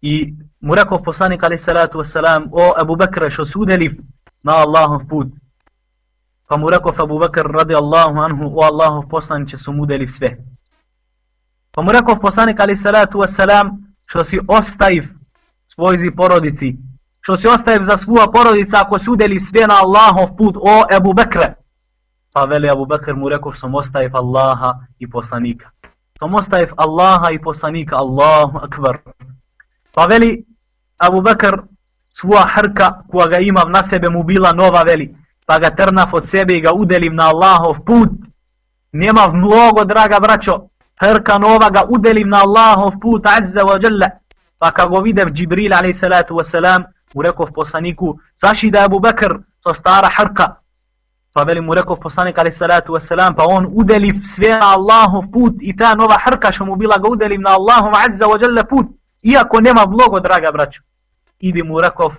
[SPEAKER 4] i mu rekao poslanik alaih salatu wasalam o Abu Bakr što su udeli na Allahov put. Pa mu rekao Abu Bakr radi Allahu anhu o Allahov poslaniće su mudeli sve. Pa mu rekao poslanik ali salatu wasalam što si ostajiv svojzi porodici što si ostajiv za svoja porodica ako su udeli sve na Allahov put o Abu Bekre. Pa veli Abu Bakr mu rekao sam ostajiv Allaha i poslanika. Sam ostajiv Allaha i poslanika Allahu akbar. Pa veli Abu Bakr svoja hrka koja ga ima na sebe mu bila nova veli. Pa ga trnaf od sebe i ga udelim na Allahov put. Nema mnogo draga braćo. Hrka nova ga udelim na Allahov put azza wa jalla. Pa kako videv Džibril alaih salatu wa mu rekao poslaniku, zaši da je Abu Bekr to stara hrka. Pa veli mu rekao poslanik alaih salatu wasalam, pa on udeli sve na Allahov put i ta nova hrka što mu bila ga udelim na Allahov azza wa jalla put, iako nema mnogo draga braćo. Idi mu rekao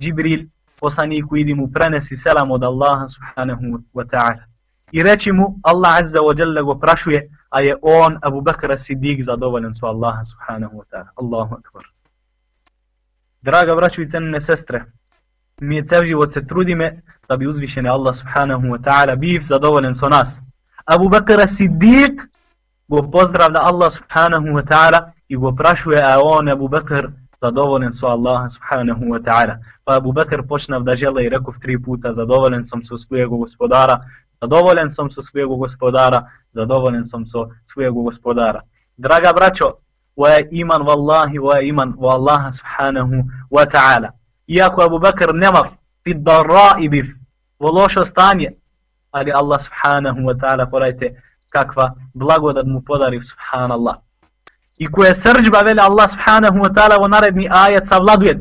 [SPEAKER 4] Džibril poslaniku, idi mu prenesi selam od Allaha subhanahu wa ta'ala. I reći mu, Allah azza wa jalla go prašuje, a je on Abu Bakr Siddiq zadovoljen su Allaha subhanahu wa ta'ala. Allahu akbar. Draga braćo i cenine sestre, mi je cev život se trudime da bi uzvišeni Allah subhanahu wa ta'ala biv zadovoljen su nas. Abu Bakr Siddiq go pozdravlja Allah subhanahu wa ta'ala i go prašuje a on Abu Bakr zadovoljen su Allah subhanahu wa ta'ala. Pa Abu Bakr počnav da žele i rekov tri puta zadovoljen sam so svojeg gospodara, zadovoljen sam so svojeg gospodara, zadovoljen sam so svojeg gospodara. Draga braćo, wa iman wallahi wa iman wa Allah subhanahu wa ta'ala. Iako Abu Bakr nema fi darra'i bi lošo stanje, ali Allah subhanahu wa ta'ala porajte kakva blagodat mu podari subhanallah. I koje srđba veli Allah subhanahu wa ta'ala u naredni ajet savladuje.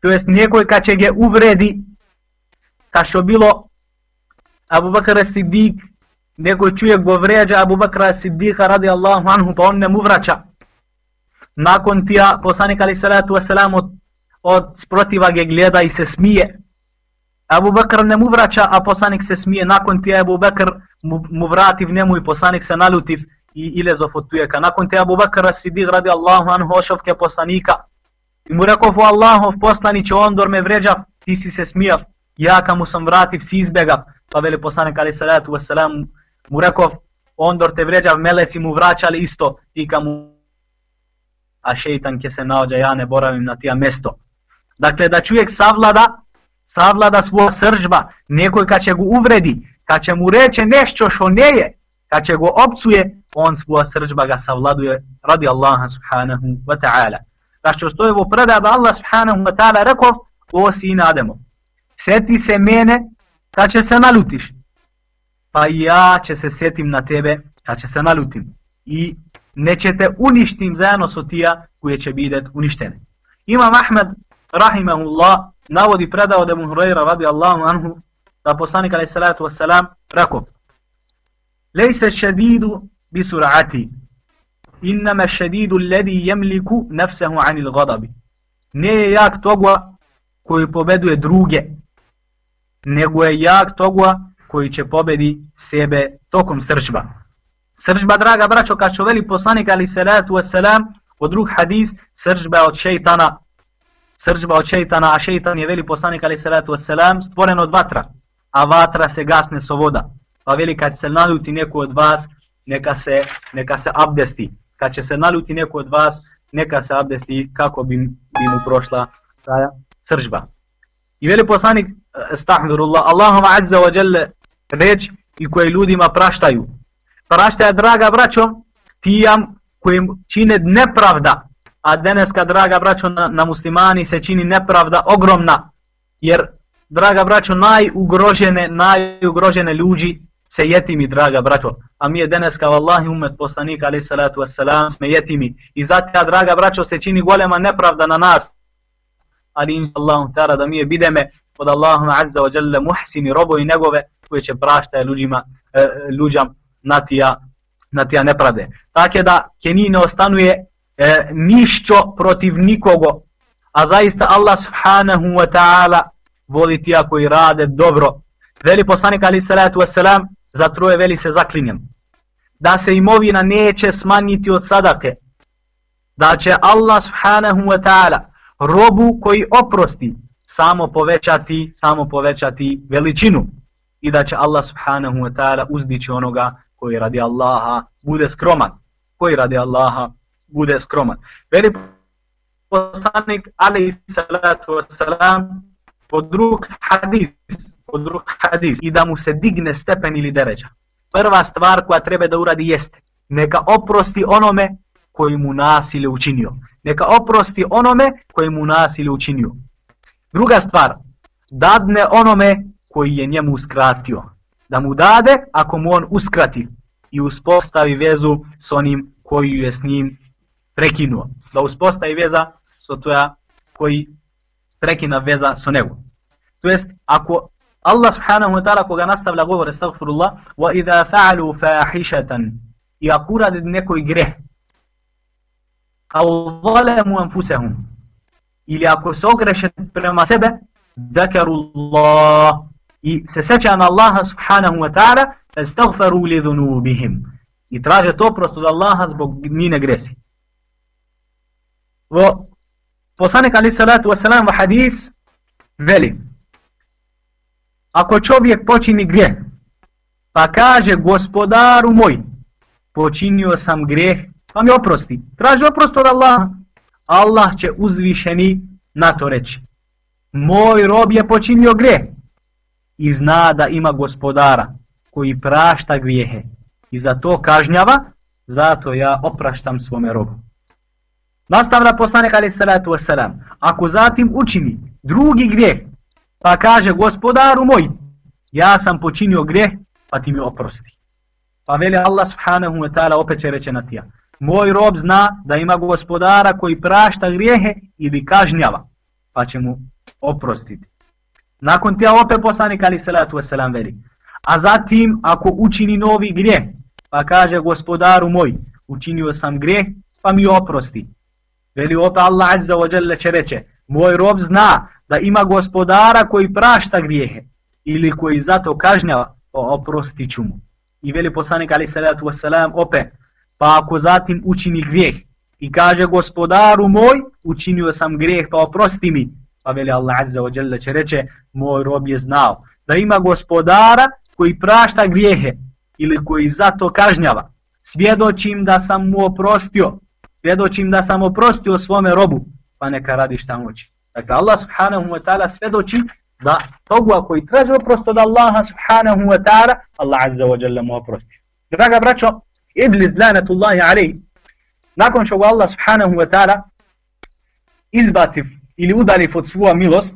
[SPEAKER 4] To jest nekoj kad će ge uvredi ka što bilo Abu Bakr Siddiq nekoj čuje go vređa Abu Bakr Siddiqa radi Allahu anhu pa on ne mu vraća nakon tija poslanik ali salatu wasalam od, od sprotiva ga gleda i se smije. Abu Bakr ne mu vraća, a poslanik se smije. Nakon tija Abu Bakr mu, mu vrativ v njemu i poslanik se nalutiv i ilezov od tujeka. Nakon te Abu Bakr Sidik radi Allahu anhu ošavke poslanika. I mu rekao fu Allahov poslaniće, on dorme vređav, ti si se smijav. Ja ka mu sam vrativ, si izbegav. Pa veli poslanik ali salatu wasalam mu rekao, on dor te vređav, meleci mu vraćali isto i kamu a šeitan ke se naođa, ja ne boravim na tija mesto. Dakle, da čovjek savlada, savlada svoja sržba, nekoj kad će go uvredi, kad će mu reče nešto što ne je, kad će go opcuje, on svoja srđba ga savladuje, radi Allaha subhanahu wa ta'ala. Kao što je ovo predaj da Allah subhanahu wa ta'ala rekao, o sin Ademo, seti se mene kad će se nalutiš, pa ja će se setim na tebe kad će se nalutim. I nećete uništim zajedno so tija koje će bidet uništene. Imam Ahmed, rahimahullah, navodi predao da mu Hureyra radi Allahu anhu, da poslanik alaih salatu wasalam rekao, Lejse šedidu bi surati, innama šedidu ledi jemliku nefsehu anil gadabi. Ne je jak toga koji pobeduje druge, nego je jak toga koji će pobedi sebe tokom srčba. Sržba, draga braćo, kad što veli poslanik ali salatu wasalam, od drug hadis, sržba od šeitana, sržba od šeitana, a šeitan je veli poslanik ali salatu wasalam, stvoren od vatra, a vatra se gasne so voda. Pa veli kad se naljuti neko od vas, neka se, neka se abdesti. Kad će se naljuti neko od vas, neka se abdesti kako bi, bi mu prošla ta sržba. I veli poslanik, eh, stahvirullah, Allahuma azza wa jalla, reč i koje ljudima praštaju, Praštaja, draga braćo tijam kojim čine nepravda a deneska draga braćo na, na muslimani se čini nepravda ogromna jer draga braćo najugrožene najugrožene ljudi se jetimi draga braćo a mi je deneska Allahi umet poslanika alaih salatu wassalam sme jetimi i zato draga braćo se čini golema nepravda na nas ali inša Allahum tara da mi je bideme od Allahum azza wa jalla muhsini robo i njegove koje će prašta ljudima, e, ljudjam na tija, na tija nepravde. Tako da keni ne ostanuje e, ništo protiv nikogo, a zaista Allah subhanahu wa ta'ala voli tija koji rade dobro. Veli poslanik ali salatu wassalam za troje veli se zaklinjem. da se imovina neće smanjiti od sadake, da će Allah subhanahu wa ta'ala robu koji oprosti samo povećati, samo povećati veličinu i da će Allah subhanahu wa ta'ala uzdići onoga koji radi Allaha bude skroman, koji radi Allaha bude skroman. Veli poslanik alaih salatu wasalam pod hadis, od ruk hadis i da mu se digne stepen ili deređa. Prva stvar koja treba da uradi jeste neka oprosti onome koji mu nasilje učinio. Neka oprosti onome koji mu nasilje učinio. Druga stvar, dadne onome koji je njemu uskratio. Da mu dade ako mu on uskrati i uspostavi vezu s onim koji je s njim prekinuo. Da uspostavi veza s toja koji prekina veza s nego. To jest, ako الله سبحانه وتعالى كوغان استبلغ غور استغفر الله وإذا فعلوا فاحشة يقول لنكو يجره أو ظلموا أنفسهم. إلى كوسوغرش بما سبب ذكروا الله. سسجع الله سبحانه وتعالى استغفروا لذنوبهم. يتراجع تو просто الله سبب مين اجرسي و عليه الصلاة والسلام وحديث ذلك. Ako čovjek počini grijeh, pa kaže gospodaru moj, počinio sam grijeh, pa mi oprosti. Traži oprost od Allaha. Allah će uzvišeni na to reći. Moj rob je počinio grijeh i zna da ima gospodara koji prašta grijehe i za to kažnjava, zato ja opraštam svome robu. Nastavlja poslanik alaih salatu wasalam, ako zatim učini drugi grijeh, pa kaže gospodaru moj, ja sam počinio greh, pa ti mi oprosti. Pa veli Allah subhanahu wa ta'ala opet će reći na tija. Moj rob zna da ima gospodara koji prašta grijehe ili kažnjava, pa će mu oprostiti. Nakon tija opet poslanik ali salatu wasalam veli. A zatim ako učini novi grijeh, pa kaže gospodaru moj, učinio sam grijeh, pa mi oprosti. Veli opet Allah azza wa jalla će reći, moj rob zna da ima gospodara koji prašta grijehe ili koji zato kažnjava, oprostit oprosti ću mu. I veli poslanik ali salatu wasalam opet, pa ako zatim učini grijeh i kaže gospodaru moj, učinio sam grijeh, pa oprosti mi. Pa veli Allah azza wa jalla će reće, moj rob je znao da ima gospodara koji prašta grijehe ili koji zato kažnjava. Svjedočim da sam mu oprostio, svjedočim da sam oprostio svome robu, pa neka radi šta moći. Dakle, Allah subhanahu wa ta'ala svedoči da togu koji traži oprost od Allaha subhanahu wa ta'ala, Allah azza wa jalla mu oprosti. Draga braćo, Iblis lanatullahi alaih, nakon što Allah subhanahu wa ta'ala izbaci ili udali od svoja milost,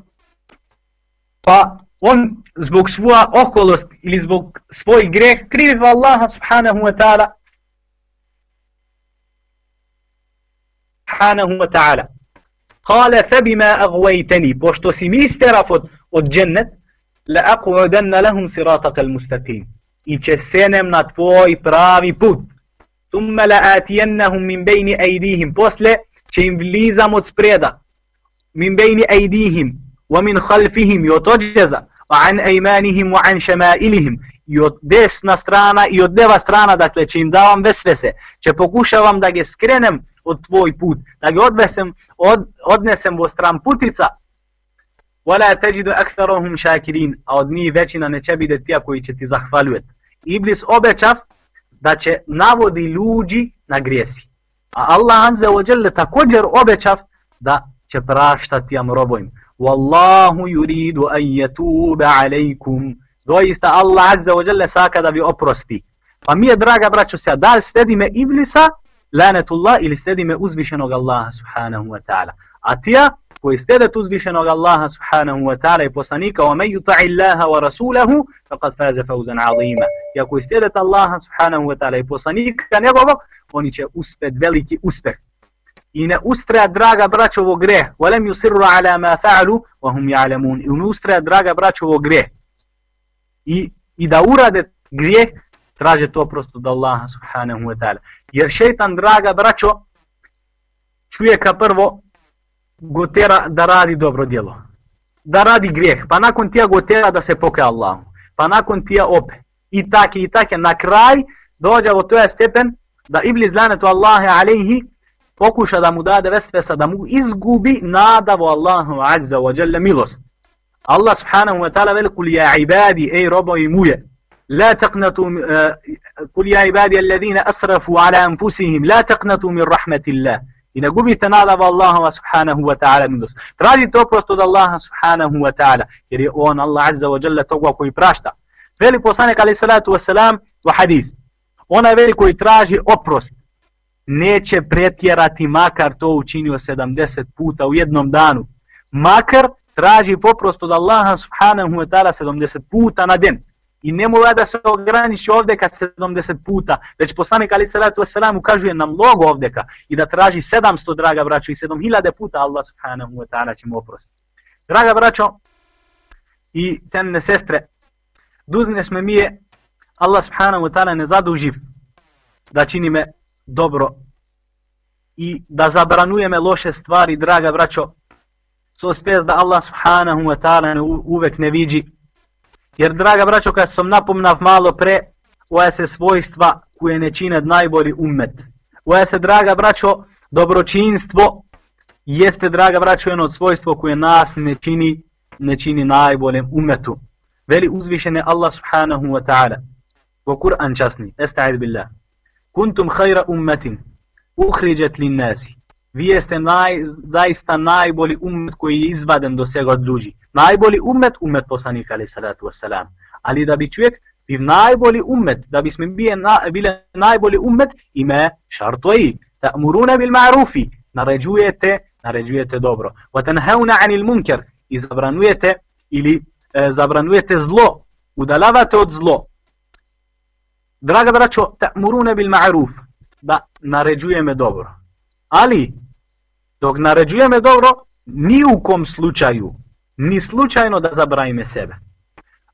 [SPEAKER 4] pa on zbog svoja okolost ili zbog svoj greh krivi Allaha subhanahu wa ta'ala subhanahu wa ta'ala Kale febima agvajteni, pošto si mi isteraf od, od džennet, la aqudanna lahum sirataka al-mustaqim. I će senem na tvoj pravi put. Thumma la atiyannahum min bayni aydihim. Posle će im vlizam od spreda. Min bayni aydihim wa min khalfihim yotajza wa an aymanihim wa an shamailihim. I od desna strana i od leva strana, dakle će im davam vesvese. Će pokušavam da ga skrenem od tvoj put, da ga odnesem, od, odnesem vo stran putica, wala tajidu aktharuhum shakirin, a od njih većina neće biti tija koji će ti zahvaljujeti. Iblis obećav da će navodi ljudi na grijesi. A Allah Azza wa Jalla također obećav da će praštati am robojim. Wallahu yuridu an yatuba alaykum. Doista Allah Azza wa Jalla saka da vi oprosti. Pa mi je, draga braćo, se da li sledi Iblisa lanetullah ili stedi me uzvišenog Allaha subhanahu wa ta'ala. A tija koji stedet uzvišenog Allaha subhanahu wa ta'ala i poslanika wa me yuta'i Allaha wa rasulahu faqad faze fauzan azima. I ako stedet Allaha subhanahu wa ta'ala i poslanika njegovog, oni će uspet veliki uspeh. I ne ustre draga braćovo greh, walem yusirru ala ma fa'alu wa hum ya'lamun. I ne ustre draga braćovo gre. I, I da urade grijeh traže to prosto od Allaha subhanahu wa ta'ala. Jer šeitan, draga braćo, čuje prvo gotera da radi dobro djelo. Da radi grijeh. Pa nakon tija gotera da se pokaje Allahu. Pa nakon tija opet. I tako i tako. Na kraj dođe u to je stepen da Iblis lanetu Allahe alaihi pokuša da mu dade vesvesa, da mu izgubi nadavu Allahu azza wa jalla milost. Allah subhanahu wa ta'ala veli kul ja ibadi, ej robovi muje, لا تقنطوا قل يا عبادي الذين اسرفوا على انفسهم لا تقنطوا من رحمه الله إن قبيت نادب الله سبحانه وتعالى من دوست تراجي توبرست od Allah subhanahu wa ta'ala jer je on Allah azza wa jalla toga koji prašta veli poslanik ali salatu wa salam u hadis ona veli koji traži oprost neće pretjerati makar to učinio 70 puta u jednom danu makar traži poprost od Allaha subhanahu wa ta'ala 70 puta na den I ne mora da se ograniči ovdeka 70 puta, već poslanik ali salatu wasalam ukazuje nam mnogo ovdeka i da traži 700 draga braćo i 7000 puta Allah subhanahu wa ta'ala će mu oprostiti. Draga braćo i cenne sestre, duzne sme mi je Allah subhanahu wa ta'ala ne zaduživ da čini me dobro i da zabranujeme loše stvari, draga braćo, so svijest da Allah subhanahu wa ta'ala uvek ne vidi Jer, draga braćo, kad sam napomnav malo pre, oja se svojstva koje ne čine najbolji umet. Oja se, draga braćo, dobročinstvo jeste, draga braćo, jedno od svojstva koje nas ne čini, ne čini najboljem umetu. Veli uzvišene Allah subhanahu wa ta'ala. Vo Kur'an časni, esta'id billah. Kuntum khayra ummetin, uhriđet li nasi vi jeste naj, zaista najbolji umet koji je izvaden do svega od ljudi. Najbolji umet, umet poslanika ali salatu wasalam. Ali da bi čovjek bio najbolji umet, da bi smo bile, na, bile najbolji umet, ime šartoji. Ta'muruna bil ma'rufi, naređujete, naređujete dobro. Wa tanhauna anil munker, i zabranujete, ili e, zabranujete zlo, udalavate od zlo. Draga braćo, ta'muruna bil ma'ruf, da naređujeme dobro. Ali, dok naređujeme dobro, ni u kom slučaju, ni slučajno da zabranime sebe.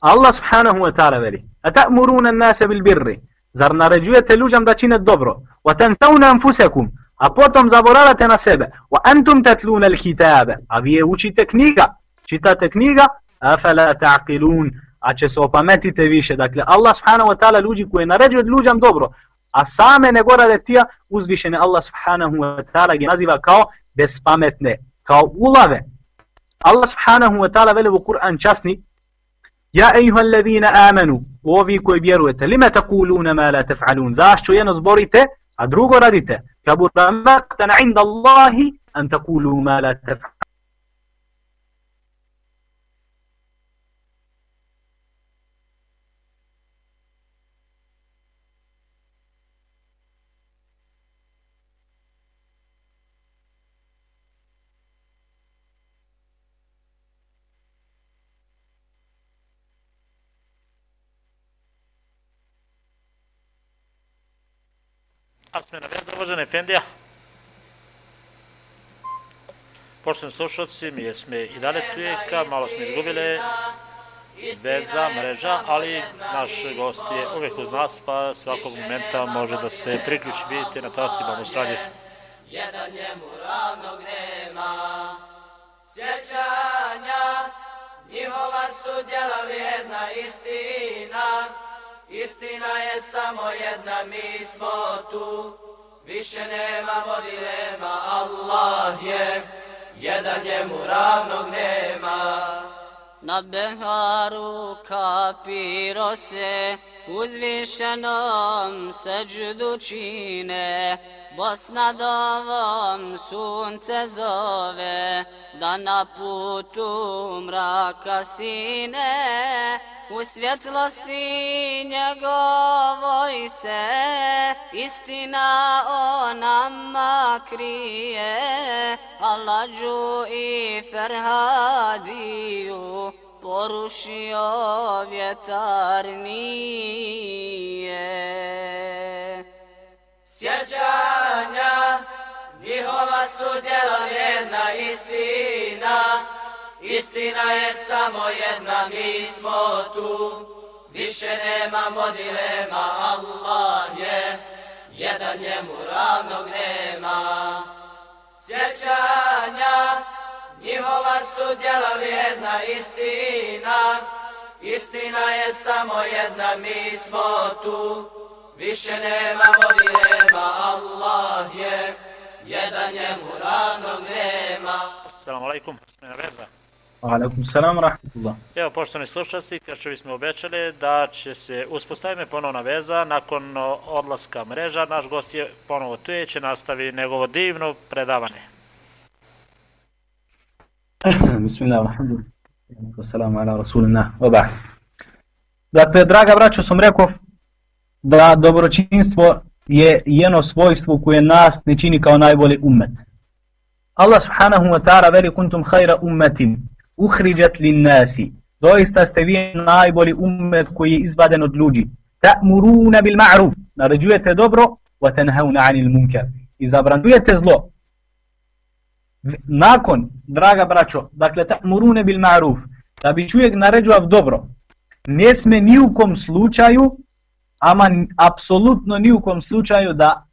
[SPEAKER 4] Allah subhanahu wa ta'ala veli Ata'muruna nase bil birri Zar naređujete luđam da čine dobro Wa tansauna anfusakum A potom zaboravate na sebe Wa antum tatluna al kitabe A vi je učite knjiga Čitate knjiga Afala ta'qilun A će se opametite više Dakle Allah subhanahu wa ta'ala luđi koje naređuje luđam dobro A same ne gorade tija uzvišene Allah subhanahu wa ta'ala Ge naziva kao bespametne Kao ulave الله سبحانه وتعالى بلغ قرآن شاسني. يا أيها الذين آمنوا ووفي كوي بيروتا لما تقولون ما لا تفعلون؟ زاش شوية نصبرتا أدروغ رادتا كبر عند الله أن تقولوا ما لا تفعلون.
[SPEAKER 1] Asmena veza, uvažena Efendija. Poštovni slušalci, mi jesme i dalje tujeka, malo smo izgubile veza, mreža, ali naš gost je uvijek uz nas, pa svakog momenta može da se priključi, vidite, na trasi Bamus Radio.
[SPEAKER 3] Jedan njemu ravnog nema, sjećanja, njihova su djela vrijedna istina, Istina je samo jedna, mi smo tu, više nema dilema, Allah je, jedan njemu ravnog nema.
[SPEAKER 5] Na beharu kapiro se, uzvišenom seđdu čine, Bosna dovom sunce zove, da na putu mraka sine, u svjetlosti njegovoj se istina o nama krije, Alađu i Ferhadiju porušio vjetar nije.
[SPEAKER 3] Sjećanja, njihova su djela vjedna istina, Istina je samo jedna, mi smo tu, više nemamo dilema, Allah je, jedan njemu ravnog nema. Sjećanja, njihova su djela vrijedna istina, istina je samo jedna, mi smo tu, Više nema vodi, nema Allah je, jedan njemu ravnog nema.
[SPEAKER 1] Assalamu alaikum, smena veza.
[SPEAKER 4] Alaikum salam rahmatullah.
[SPEAKER 1] Evo, poštovani slušalci, kao što smo obećali da će se uspostaviti ponovna veza nakon odlaska mreža. Naš gost je ponovo tu i će nastavi njegovo divno predavanje.
[SPEAKER 4] بسم الله والحمد لله والسلام على رسول الله Oba. Dakle, draga braćo, sam rekao da dobročinstvo je jedno svojstvo koje nas ne čini kao najbolji umet. Allah subhanahu wa ta'ala veli kuntum khayra ummatin uhriđat lin nasi. Doista ste vi najbolji umet koji je izvaden od ljudi. Ta'muruna bil ma'ruf. Naređujete dobro, wa tanhauna anil munkar. I zabranujete zlo. Nakon, draga braćo, dakle, ta'muruna bil ma'ruf, da bi čovjek naređuvav dobro, ne sme ni u kom slučaju, ama apsolutno ni u kom slučaju da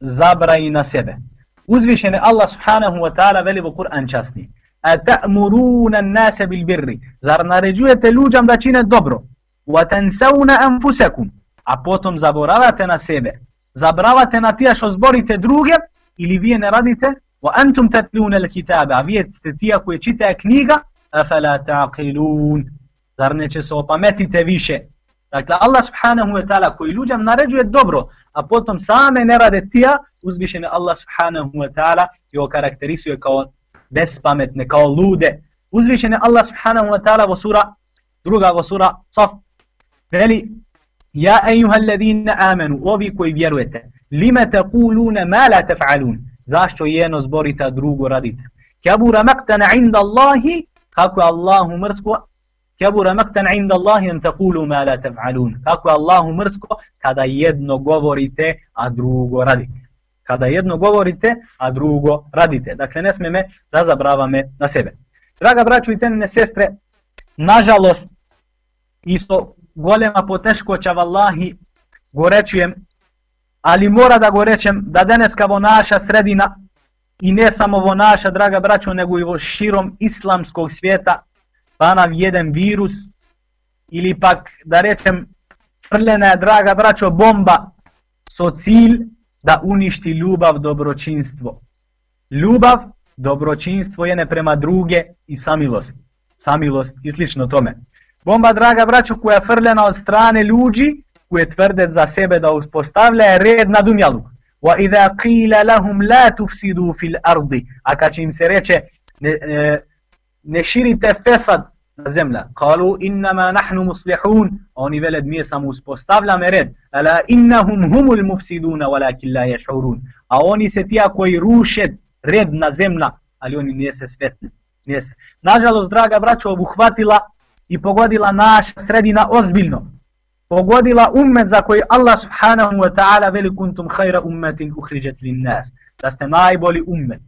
[SPEAKER 4] zabraji na sebe. Uzvišene Allah subhanahu wa ta'ala veli u Kur'an časni. A ta'muruna nase bil birri. Zar naređujete ljudям da čine dobro? Wa tansawna anfusakum. A potom zaboravate na sebe. Zabravate na tija što zborite druge ili vi ne radite? Wa antum tatluna al-kitaba. A vi ste tija koji čitaje knjiga? Afala taqilun. Zar neće se opametite više? Dakle, Allah subhanahu wa ta'ala koji ljudям naređuje dobro, a potom same ne rade tija, uzvišene Allah subhanahu wa ta'ala i okarakterisuje kao bespametne, kao lude. Uzvišene Allah subhanahu wa ta'ala vo sura, druga vo sura Saf, veli, Ja ejuha alladhina amanu, ovi koji vjerujete, lima taquluna ma la taf'alun, zašto jedno zborite, a drugo radite. Kabura maktana inda Allahi, kako je Allahu mrsko, Kabura maktana inda Allahi en takulu ma la taf'alun. Kako je Allahu mrsko kada jedno govorite, a drugo radite. Kada jedno govorite, a drugo radite. Dakle, ne sme me da zabravame na sebe. Draga braću i cenine sestre, nažalost, isto golema poteškoća vallahi, gorećujem, ali mora da go rečem da danes kao naša sredina i ne samo vo naša, draga braćo, nego i vo širom islamskog svijeta, pa nam jedan virus ili pak da rečem frljena je draga braćo bomba so cilj da uništi ljubav dobročinstvo. Ljubav, dobročinstvo je ne prema druge i samilost. Samilost i slično tome. Bomba draga braćo koja je frljena od strane ljudi koje tvrde za sebe da uspostavlja red na dunjalu. Wa idha qila lahum la tufsidu fil ardi. A kad im se reče ne, ne, ne širite fesad na zemlja. Kalu innama nahnu muslihun. Oni vele mi samo uspostavljame red. Ala innahum humul mufsiduna walakin la yash'urun. A oni se tija koji ruše red na zemlja, ali oni nije se svetni. Nije se. Nažalost, draga braćo, obuhvatila i pogodila naša sredina ozbiljno. Pogodila ummet za koji Allah subhanahu wa ta'ala veli kuntum khayra ummetin uhriđet lin nas. Da ste najbolji ummet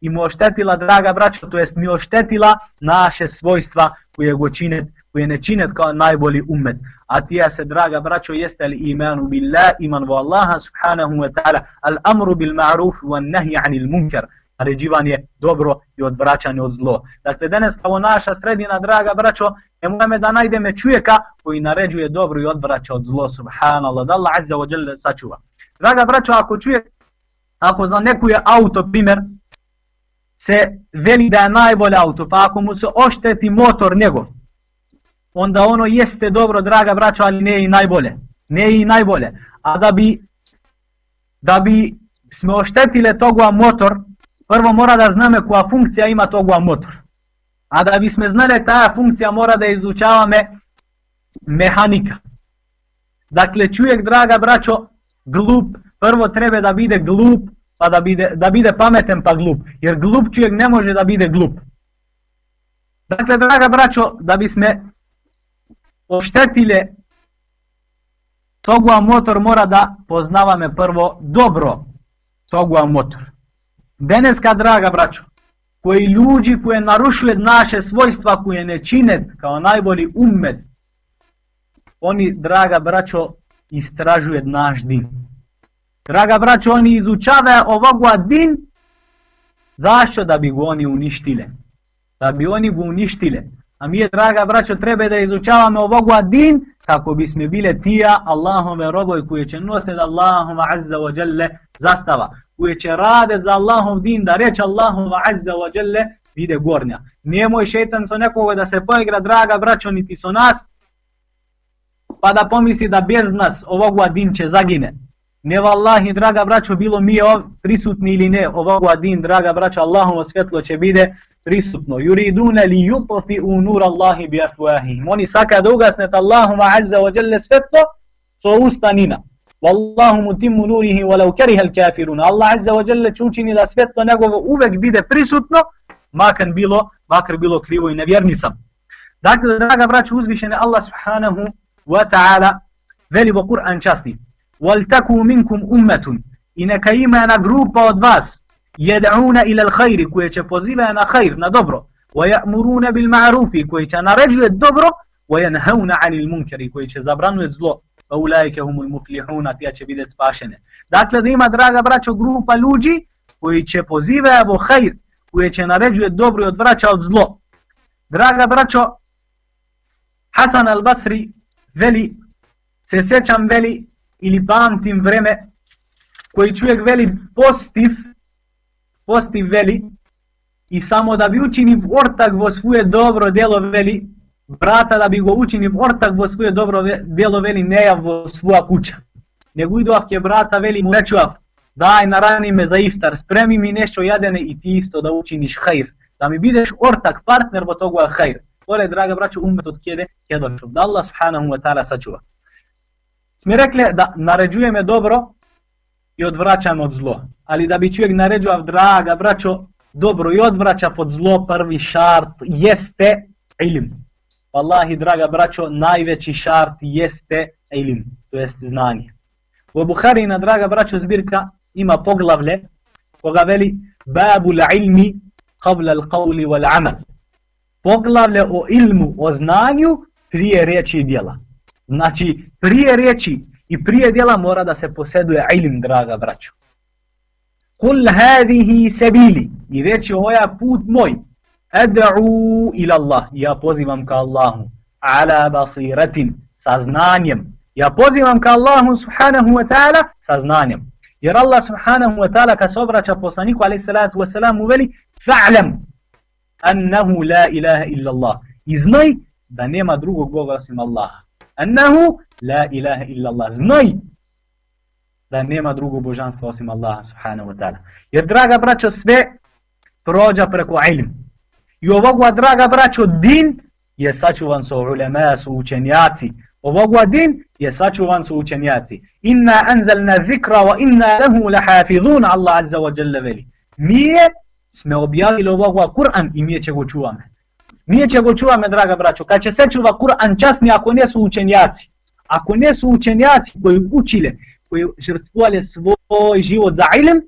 [SPEAKER 4] i mu oštetila, draga braćo, to jest mi oštetila naše svojstva koje go čine, koje ne čine kao najbolji ummet. A tija se, draga braćo, jeste li imanu billah, iman vo Allaha subhanahu wa ta'ala, al amru bil ma'ruf wa nahi anil munkar. Naređivanje dobro i odvraćanje od zlo. Dakle, danas kao naša sredina, draga braćo, ne moramo da najdeme čujeka koji naređuje dobro i odvraća od zlo, subhanallah, da Allah azza wa jalla sačuva. Draga braćo, ako čuje, ako za neku je auto, primjer, se veli da je najbolje auto, pa ako mu se ošteti motor njegov, onda ono jeste dobro, draga braćo, ali ne i najbolje. Ne i najbolje. A da bi, da bi smo oštetile toga motor, Прво мора да знаме која функција има тогуа мотор. А да би сме знале таа функција мора да изучаваме механика. Дакле човек, драга брачо, глуп, прво треба да биде глуп, па да биде, да биде паметен па глуп. Јер глуп човек не може да биде глуп. Дакле, драга брачо, да би сме оштетиле тогуа мотор мора да познаваме прво добро тогуа мотор. Deneska, draga braćo, koji ljudi koje narušuje naše svojstva koje ne čine kao najbolji ummet, oni, draga braćo, istražuje naš din. Draga braćo, oni izučave ovoga din, zašto da bi go oni uništile? Da bi oni go uništile. A mi draga braćo, treba da izučavamo ovoga din, kako bismo bile tija Allahove roboj koje će nositi Allahova azza wa jalla zastava, koje će rade za Allahom din da reče Allahom azza wa jelle, vide gornja. Nemoj šetan so nekoga da se poigra, draga braćo, niti so nas, pa da pomisli da bez nas ovog din će zagine. Ne vallahi, draga braćo, bilo mi ov, prisutni ili ne, ovog din, draga braćo, Allahovo svjetlo će bide prisutno. Yuriduna li yutofi u nur Allahi bi afuahihim. Oni saka da ugasnet Allahuma azza wa jelle svjetlo, so ustanina. Wallahu mutimmu nurihi walau kariha al-kafirun. Allah azza wa jalla će učini da svjetlo njegovo uvek bide prisutno, makar bilo, makar bilo krivo i nevjernicam. Dakle, draga braćo, uzvišene Allah subhanahu wa ta'ala veli vo Kur'an časti. وَلْتَكُوا مِنْكُمْ أُمَّةٌ I neka ima jedna grupa od vas jed'una ila al-khairi koje će poziva na khair, na dobro. وَيَأْمُرُونَ بِالْمَعْرُوفِ koje će naređuje dobro وَيَنْهَوْنَ عَنِ الْمُنْكَرِ koje će zabranuje zlo. pa ulajke humul muflihuna, tija će vidjeti spašene. Dakle, da ima, draga braćo, grupa ljudi koji će pozive evo hajr, koji će naređuje dobro i odvraća od zlo. Draga braćo, Hasan al-Basri veli, se sećam veli, ili pamtim vreme, koji čovjek veli postiv, postiv veli, i samo da bi učini vortak vo svoje dobro delo veli, брата да би го учинив ортак во своје добро дело вели неја во своја куќа. Не го идоав ке брата вели му речував, дај нарани ме за ифтар, спреми ми нешто јадене и ти исто да учиниш хајр. Да ми бидеш ортак, партнер во тогова хајр. Оле, драга брачо, уметот кеде ќе дошол. Да Аллах субханаhu ва таала сачува. Сме рекле да нареđujеме добро и одвраќаме од зло. Али да би човек нареđував, драга брачо, добро и одвраќа од зло, први шарт јесте илм Wallahi, draga braćo, najveći šart jeste ilim, to jest znanje. U Buharina, draga braćo, zbirka ima poglavlje koga veli babu la ilmi qabla al qawli wal amal. Poglavlje o ilmu, o znanju prije reči i djela. Znači, prije riječi i prije djela mora da se posjeduje ilim, draga braćo. Kul hadihi sebili. I reći, ovo je put moj. Ad'u ila Allah. Ja pozivam ka Allahu. Ala basiratin. Sa znanjem. Ja pozivam ka Allahu subhanahu wa ta'ala sa znanjem. Jer Allah subhanahu wa ta'ala kad se obraća poslaniku alaih salatu wa salam uveli fa'lam annahu la ilaha illa Allah. I znaj da nema drugog Boga osim Allaha. Annahu la ilaha illa Allah. Znaj da nema drugog božanstva osim Allaha subhanahu wa ta'ala. Jer draga braćo sve prođa preko ilm. I ovoga draga braćo din je sačuvan su ulema, su učenjaci. Ovoga din je sačuvan su učenjaci. Inna anzalna zikra wa inna lahu lahafidhun Allah azza wa jalla veli. Mi smo objavili ovoga Kur'an i mi će go čuvame. Nije će go čuvame, draga braćo, kad će se čuva Kur'an časni ako ne su učenjaci. Ako ne su učenjaci koji učile, koji žrtvovali svoj život za ilm,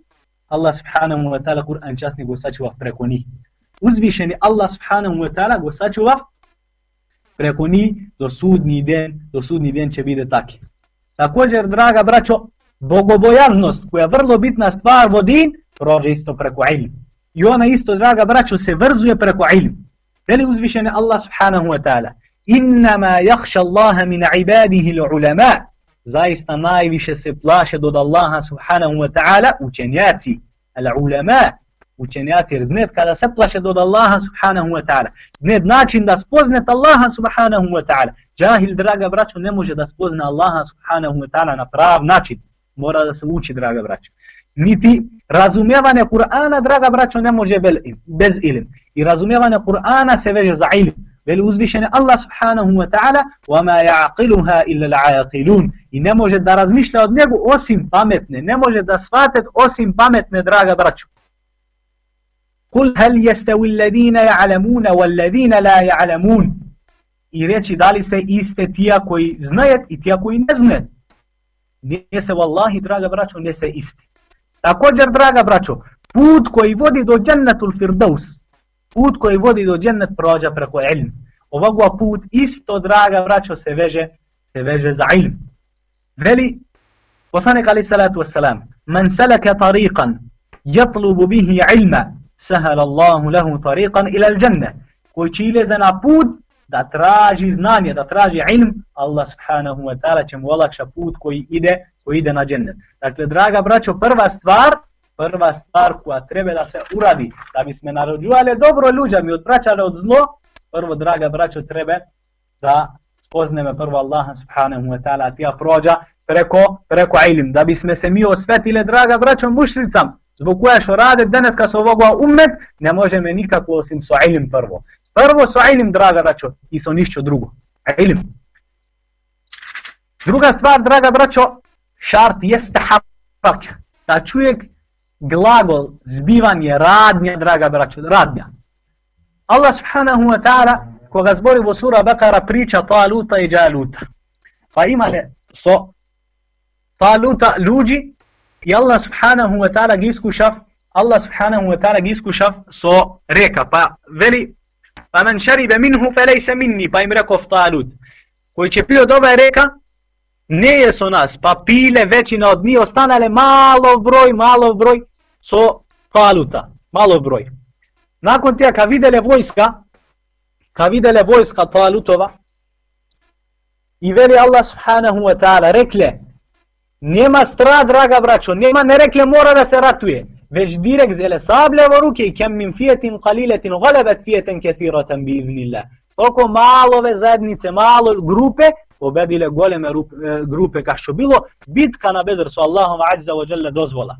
[SPEAKER 4] Allah subhanahu wa ta'ala Kur'an časni go sačuva preko njih. Uzvišeni Allah subhanahu wa ta'ala go sačuva preko ni do sudni den, do sudni den će biti taki. Također, draga braćo, bogobojaznost koja je vrlo bitna stvar vodin, prođe isto preko ilm. I ona isto, draga braćo, se vrzuje preko ilm. Veli uzvišeni Allah subhanahu wa ta'ala. Innama jahša Allaha min ibadihi l'ulama. Zaista najviše se plaše od Allaha subhanahu wa ta'ala učenjaci. L'ulama Učenjaci jer znet kada se plaše od Allaha subhanahu wa ta'ala. Znet način da spoznet Allaha subhanahu wa ta'ala. Jahil, draga braćo, ne može da spozne Allaha subhanahu wa ta'ala na prav način. Mora da se uči, draga braćo niti razumijevanje Kur'ana, draga braćo, ne može bez ilim. I razumijevanje Kur'ana se veže za ilim. Veli uzvišene Allah subhanahu wa ta'ala وَمَا يَعْقِلُهَا إِلَّا الْعَيَقِلُونَ I ne može da razmišlja od njegu osim pametne. Ne može da shvatet osim pametne, draga braćo. Kul hel jeste u ledine ja'lemune u ledine la ja'lemun. I reći da li se iste tija koji znajet i tija koji ne znajet. Nije se vallahi, draga braćo, nije se isti. Također, draga braćo, put koji vodi do džennetu l-firdaus, put koji vodi do džennet prođa preko ilm. Ovoga put isto, draga braćo, se veže, se veže za ilm. Veli, poslanik alaih salatu wassalam, man salaka tariqan, jatlubu bihi ilma, sahal Allahu lahu tariqan ila al-janna koji će ileze na put da traži znanje, da traži ilm, Allah subhanahu wa ta'ala će mu olakša put koji ide, koji ide na džennet. Dakle, draga braćo, prva stvar, prva stvar koja treba da se uradi, da bi smo narođuvali dobro ljudjama i odvraćali od zlo, prvo, draga braćo, treba da spozneme prvo Allaha subhanahu wa ta'ala, a tija prođa preko, preko ilm, da bismo se mi osvetili, draga braćo, mušricam, zbog koja što rade danas kad se ovoga umet, ne može me nikako osim sa ilim prvo. Prvo sa ilim, draga braćo, i sa nišćo drugo. Ilim. Druga stvar, draga braćo, šart jeste harak. Da čovjek glagol zbivanje, radnja, draga braćo, radnja. Allah subhanahu wa ta'ala, koga zbori u sura Bekara, priča Taluta i Jaluta. Pa imale so Taluta luđi i Allah subhanahu wa ta'ala gi iskušav, Allah subhanahu wa ta'ala gi iskušav so reka, pa veli, pa men šaribe minhu felejse minni, pa im rekao Talut, koji će pio doba reka, ne je so nas, pa pile većina od njih, ostanale malo broj, malo broj, so Taluta, malo broj. Nakon tija, kad videle vojska, kad videle vojska Talutova, i veli Allah subhanahu wa ta'ala, rekle, Nema stra, draga braćo, nema ne rekle mora da se ratuje, već direkt zele sablje u ruke i kem min fijetin kaliletin galebet fijeten kethiratan bi iznillah. Oko malove zajednice, malo grupe, pobedile goleme e, grupe kao što bilo, bitka na Bedr su Allahom azza wa jalla dozvola.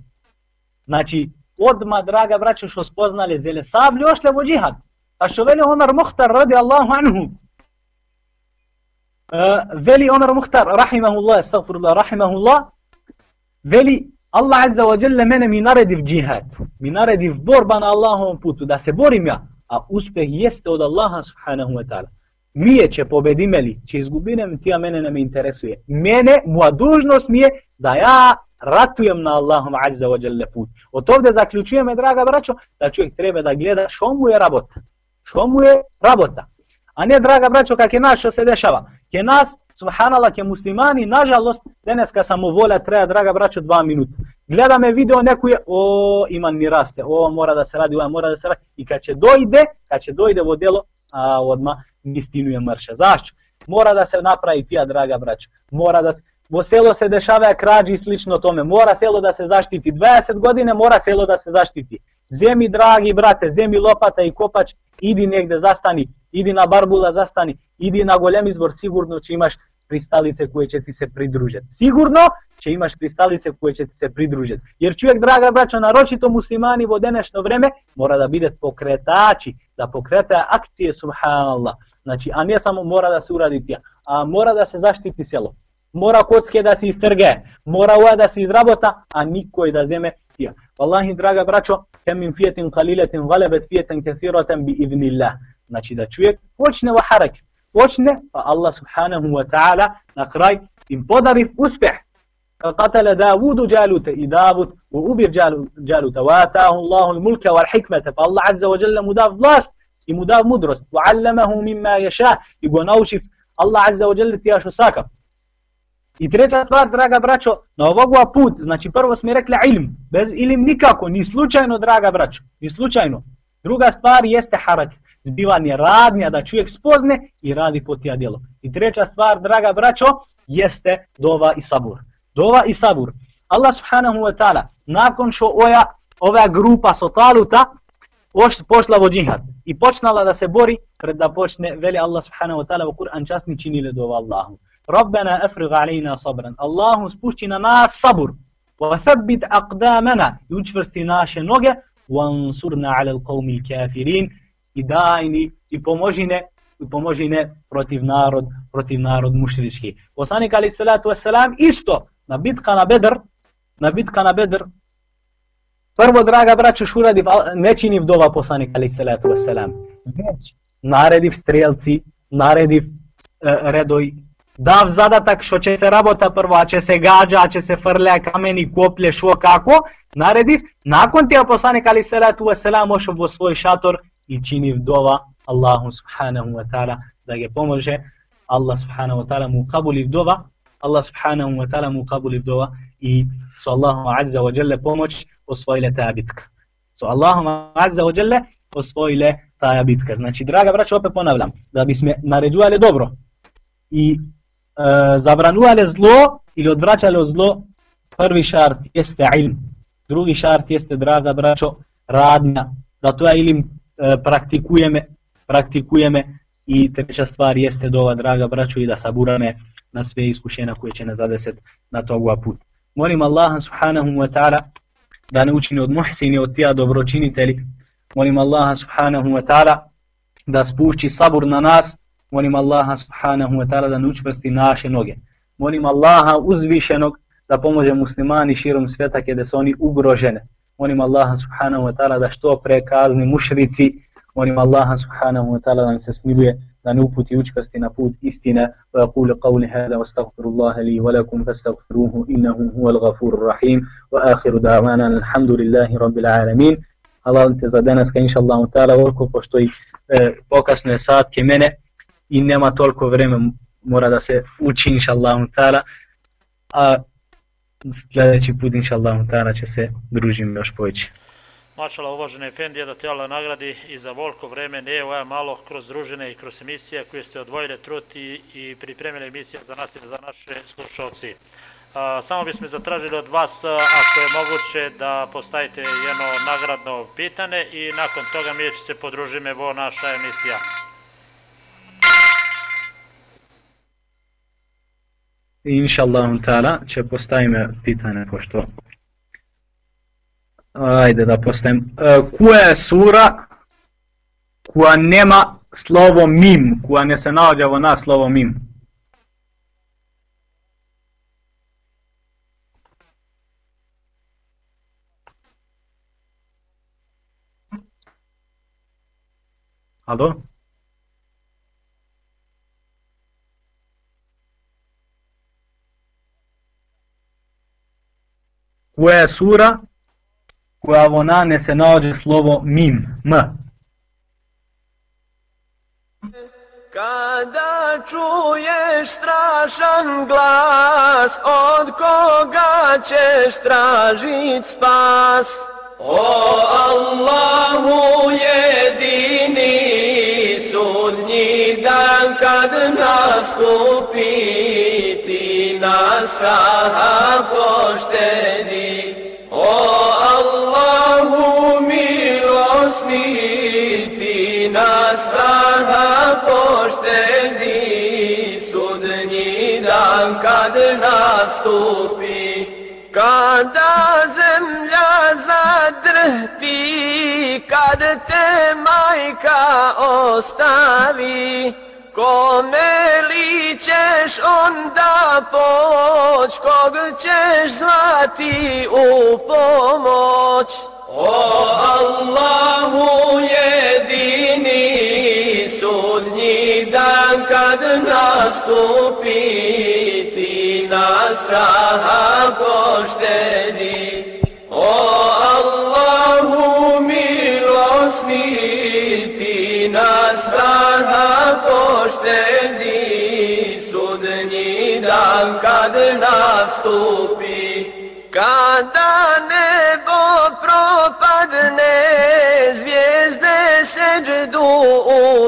[SPEAKER 4] Znači, odma, draga braćo, što spoznali zele sablje, ošle vo džihad. A što veli Omar Muhtar radi Allahu anhu, Uh, veli Omer Muhtar, rahimahullah, astaghfirullah, rahimahullah, veli Allah Azza wa Jalla mene mi naredi v džihad, mi naredi v borba na Allahovom putu, da se borim ja, a uspeh jeste od Allaha subhanahu wa ta'ala. Mi je će pobedime li, će izgubinem, tija mene ne me interesuje. Mene, moja dužnost mi je da ja ratujem na Allahom Azza wa Jalla put. Od ovdje zaključujeme, draga braćo, da čovjek treba da gleda što mu je rabota. Što mu je rabota. A ne, draga braćo, kak je naš što se dešava. Ке нас, субханала, ке муслимани, нажалост, денеска само воля треба, драга брачо, два минути. Гледаме видео некој, о, иман ми расте, о, мора да се ради, ова мора да се ради. И кога ќе дојде, кога ќе дојде во дело, а, одма, нистину ја мрше. Зашто? Мора да се направи тија, драга брачо. Мора да се... Mora se, Vo selo se dešava krađi i slično tome. Mora selo da se zaštiti. 20 godine mora selo da se zaštiti. Zemi, dragi brate, zemi lopata i kopač, idi negde zastani idi na barbula zastani, idi na golem izbor, sigurno će imaš pristalice koje će ti se pridružiti. Sigurno će imaš pristalice koje će ti se pridružiti. Jer čovjek, draga braćo, naročito muslimani u današnje vreme, mora da bude pokretači, da pokreta akcije, subhanallah. Znači, a ne samo mora da se uradi tija, a mora da se zaštiti selo. Mora kocke da se istrge, mora ova da se izrabota, a nikoj da zeme tija. Wallahi, draga braćo, kem min fijetin kaliletin galebet fijetin kathiraten bi idnillah. Znači da čovjek počne u harak, počne, pa Allah subhanahu wa ta'ala na kraj im podari uspjeh. قتل داود جالوت u ubir Jaluta وآتاه الله الملك والحكمة فالله عز وجل مداف mu dav mudrost وعلمه مما يشاء Allah azza wa jalla ti što saka I treća stvar, draga braćo, na ovoga put, znači prvo smo rekli ilm, bez ilm nikako, ni slučajno, draga braćo, ni slučajno. Druga stvar jeste harak zbivanje radnja da čovjek spozne i radi po tija djelo. I treća stvar, draga braćo, jeste dova i sabur. Dova i sabur. Allah subhanahu wa ta'ala, nakon što oja, ova grupa sotaluta pošla vo džihad i počnala da se bori pred da počne, veli Allah subhanahu wa ta'ala u Kur'an časni činile dova Allahu. Rabbena afrig alejna sabran. Allahu spušći na nas sabur. Wa thabbit aqdamana. I učvrsti naše noge. Wansurna ala al-qawmi al-kafirin i dajni i pomožine i pomožine protiv narod protiv narod mušrički. Poslanik ali salatu vesselam isto na bitka na Bedr, na bitka na Bedr Prvo, draga braćo, šuradi, ne čini vdova poslanik, ali salatu wasalam. Već, narediv strelci, narediv e, redoj, dav zadatak što će se rabota prvo, a će se gađa, a će se frlja kameni, koplje, šo kako, narediv, nakon tija poslanik, ali salatu wasalam, ošao vo svoj šator, i čini vdova Allahu subhanahu wa ta'ala da ga pomože Allah subhanahu wa ta'ala mu kabuli vdova Allah subhanahu wa ta'ala mu kabuli vdova i su Allahu azza wa jalla pomoć osvojile ta bitka su Allahu azza wa jalla osvojile taja bitka. Znači, draga braća, opet ponavljam, da bi sme naređuvali dobro i забранувале зло или одвраќале од зло, први шарт јесте илм, други шарт јесте, драга брачо, радња, затоа или практикуваме, практикуваме и трета ствар јесте дова, драга брачо, и да сабураме на све искушена кои ќе не задесет на тоа пут. Молим Аллаха субханаху ва таала да не учини од мухсини од тие доброчинители. Молим Аллаха субханаху ва таала да спушти сабур на нас Molim Allaha subhanahu wa ta'ala da ne učvrsti naše noge. Molim Allaha uzvišenog da pomože muslimani širom svijeta kada su oni ugrožene. Molim Allaha subhanahu wa ta'ala da što pre kazni mušrici. Molim Allaha subhanahu wa ta'ala da nam se smiluje da ne uputi učvrsti na put istine. Wa aqulu qawli hada wa astaghfirullaha li wa lakum fastaghfiruhu innahu huval ghafurur rahim. Wa akhiru da'vana alhamdulillahi rabbil alamin. Allah te za danas ka inša Allah ta'ala orko, pošto i e, pokasne je mene i nema toliko vreme mora da se uči inša Allahum ta'ala. A sljedeći put inša Allahum ta'ala će se družim još poveći.
[SPEAKER 1] Mašala uvažene Efendije da te Allah nagradi i za volko vreme ne ovo malo kroz družine i kroz emisije koje ste odvojili trud i, i pripremili emisije za nas i za naše slušalci. A, samo bismo zatražili od vas, ako je moguće, da postavite jedno nagradno pitanje i nakon toga mi će se podružime vo naša emisija.
[SPEAKER 4] Inša Allah ta'ala će postavime pitanje pošto Ajde da postavim. E, koja je sura koja nema slovo mim, koja ne se nađa na slovo mim? Alo? Koja je sura koja u ne se nađe slovo mim, m.
[SPEAKER 6] Kada čuješ strašan glas, od koga ćeš tražit spas? O Allahu jedini, sudnji dan kad nastupi, ti nas raha poštedi. Milosni, ti nas raha sudnji dan kad nastupi. Kada zemlja zadrhti, kad te majka ostavi, Kome li ćeš onda poć, kog ćeš zvati u pomoć? O Allahu jedini, sudnji dan kad nastupi, ti nas raha poštedi. O Kada nebo propadne, zvijezde seđdu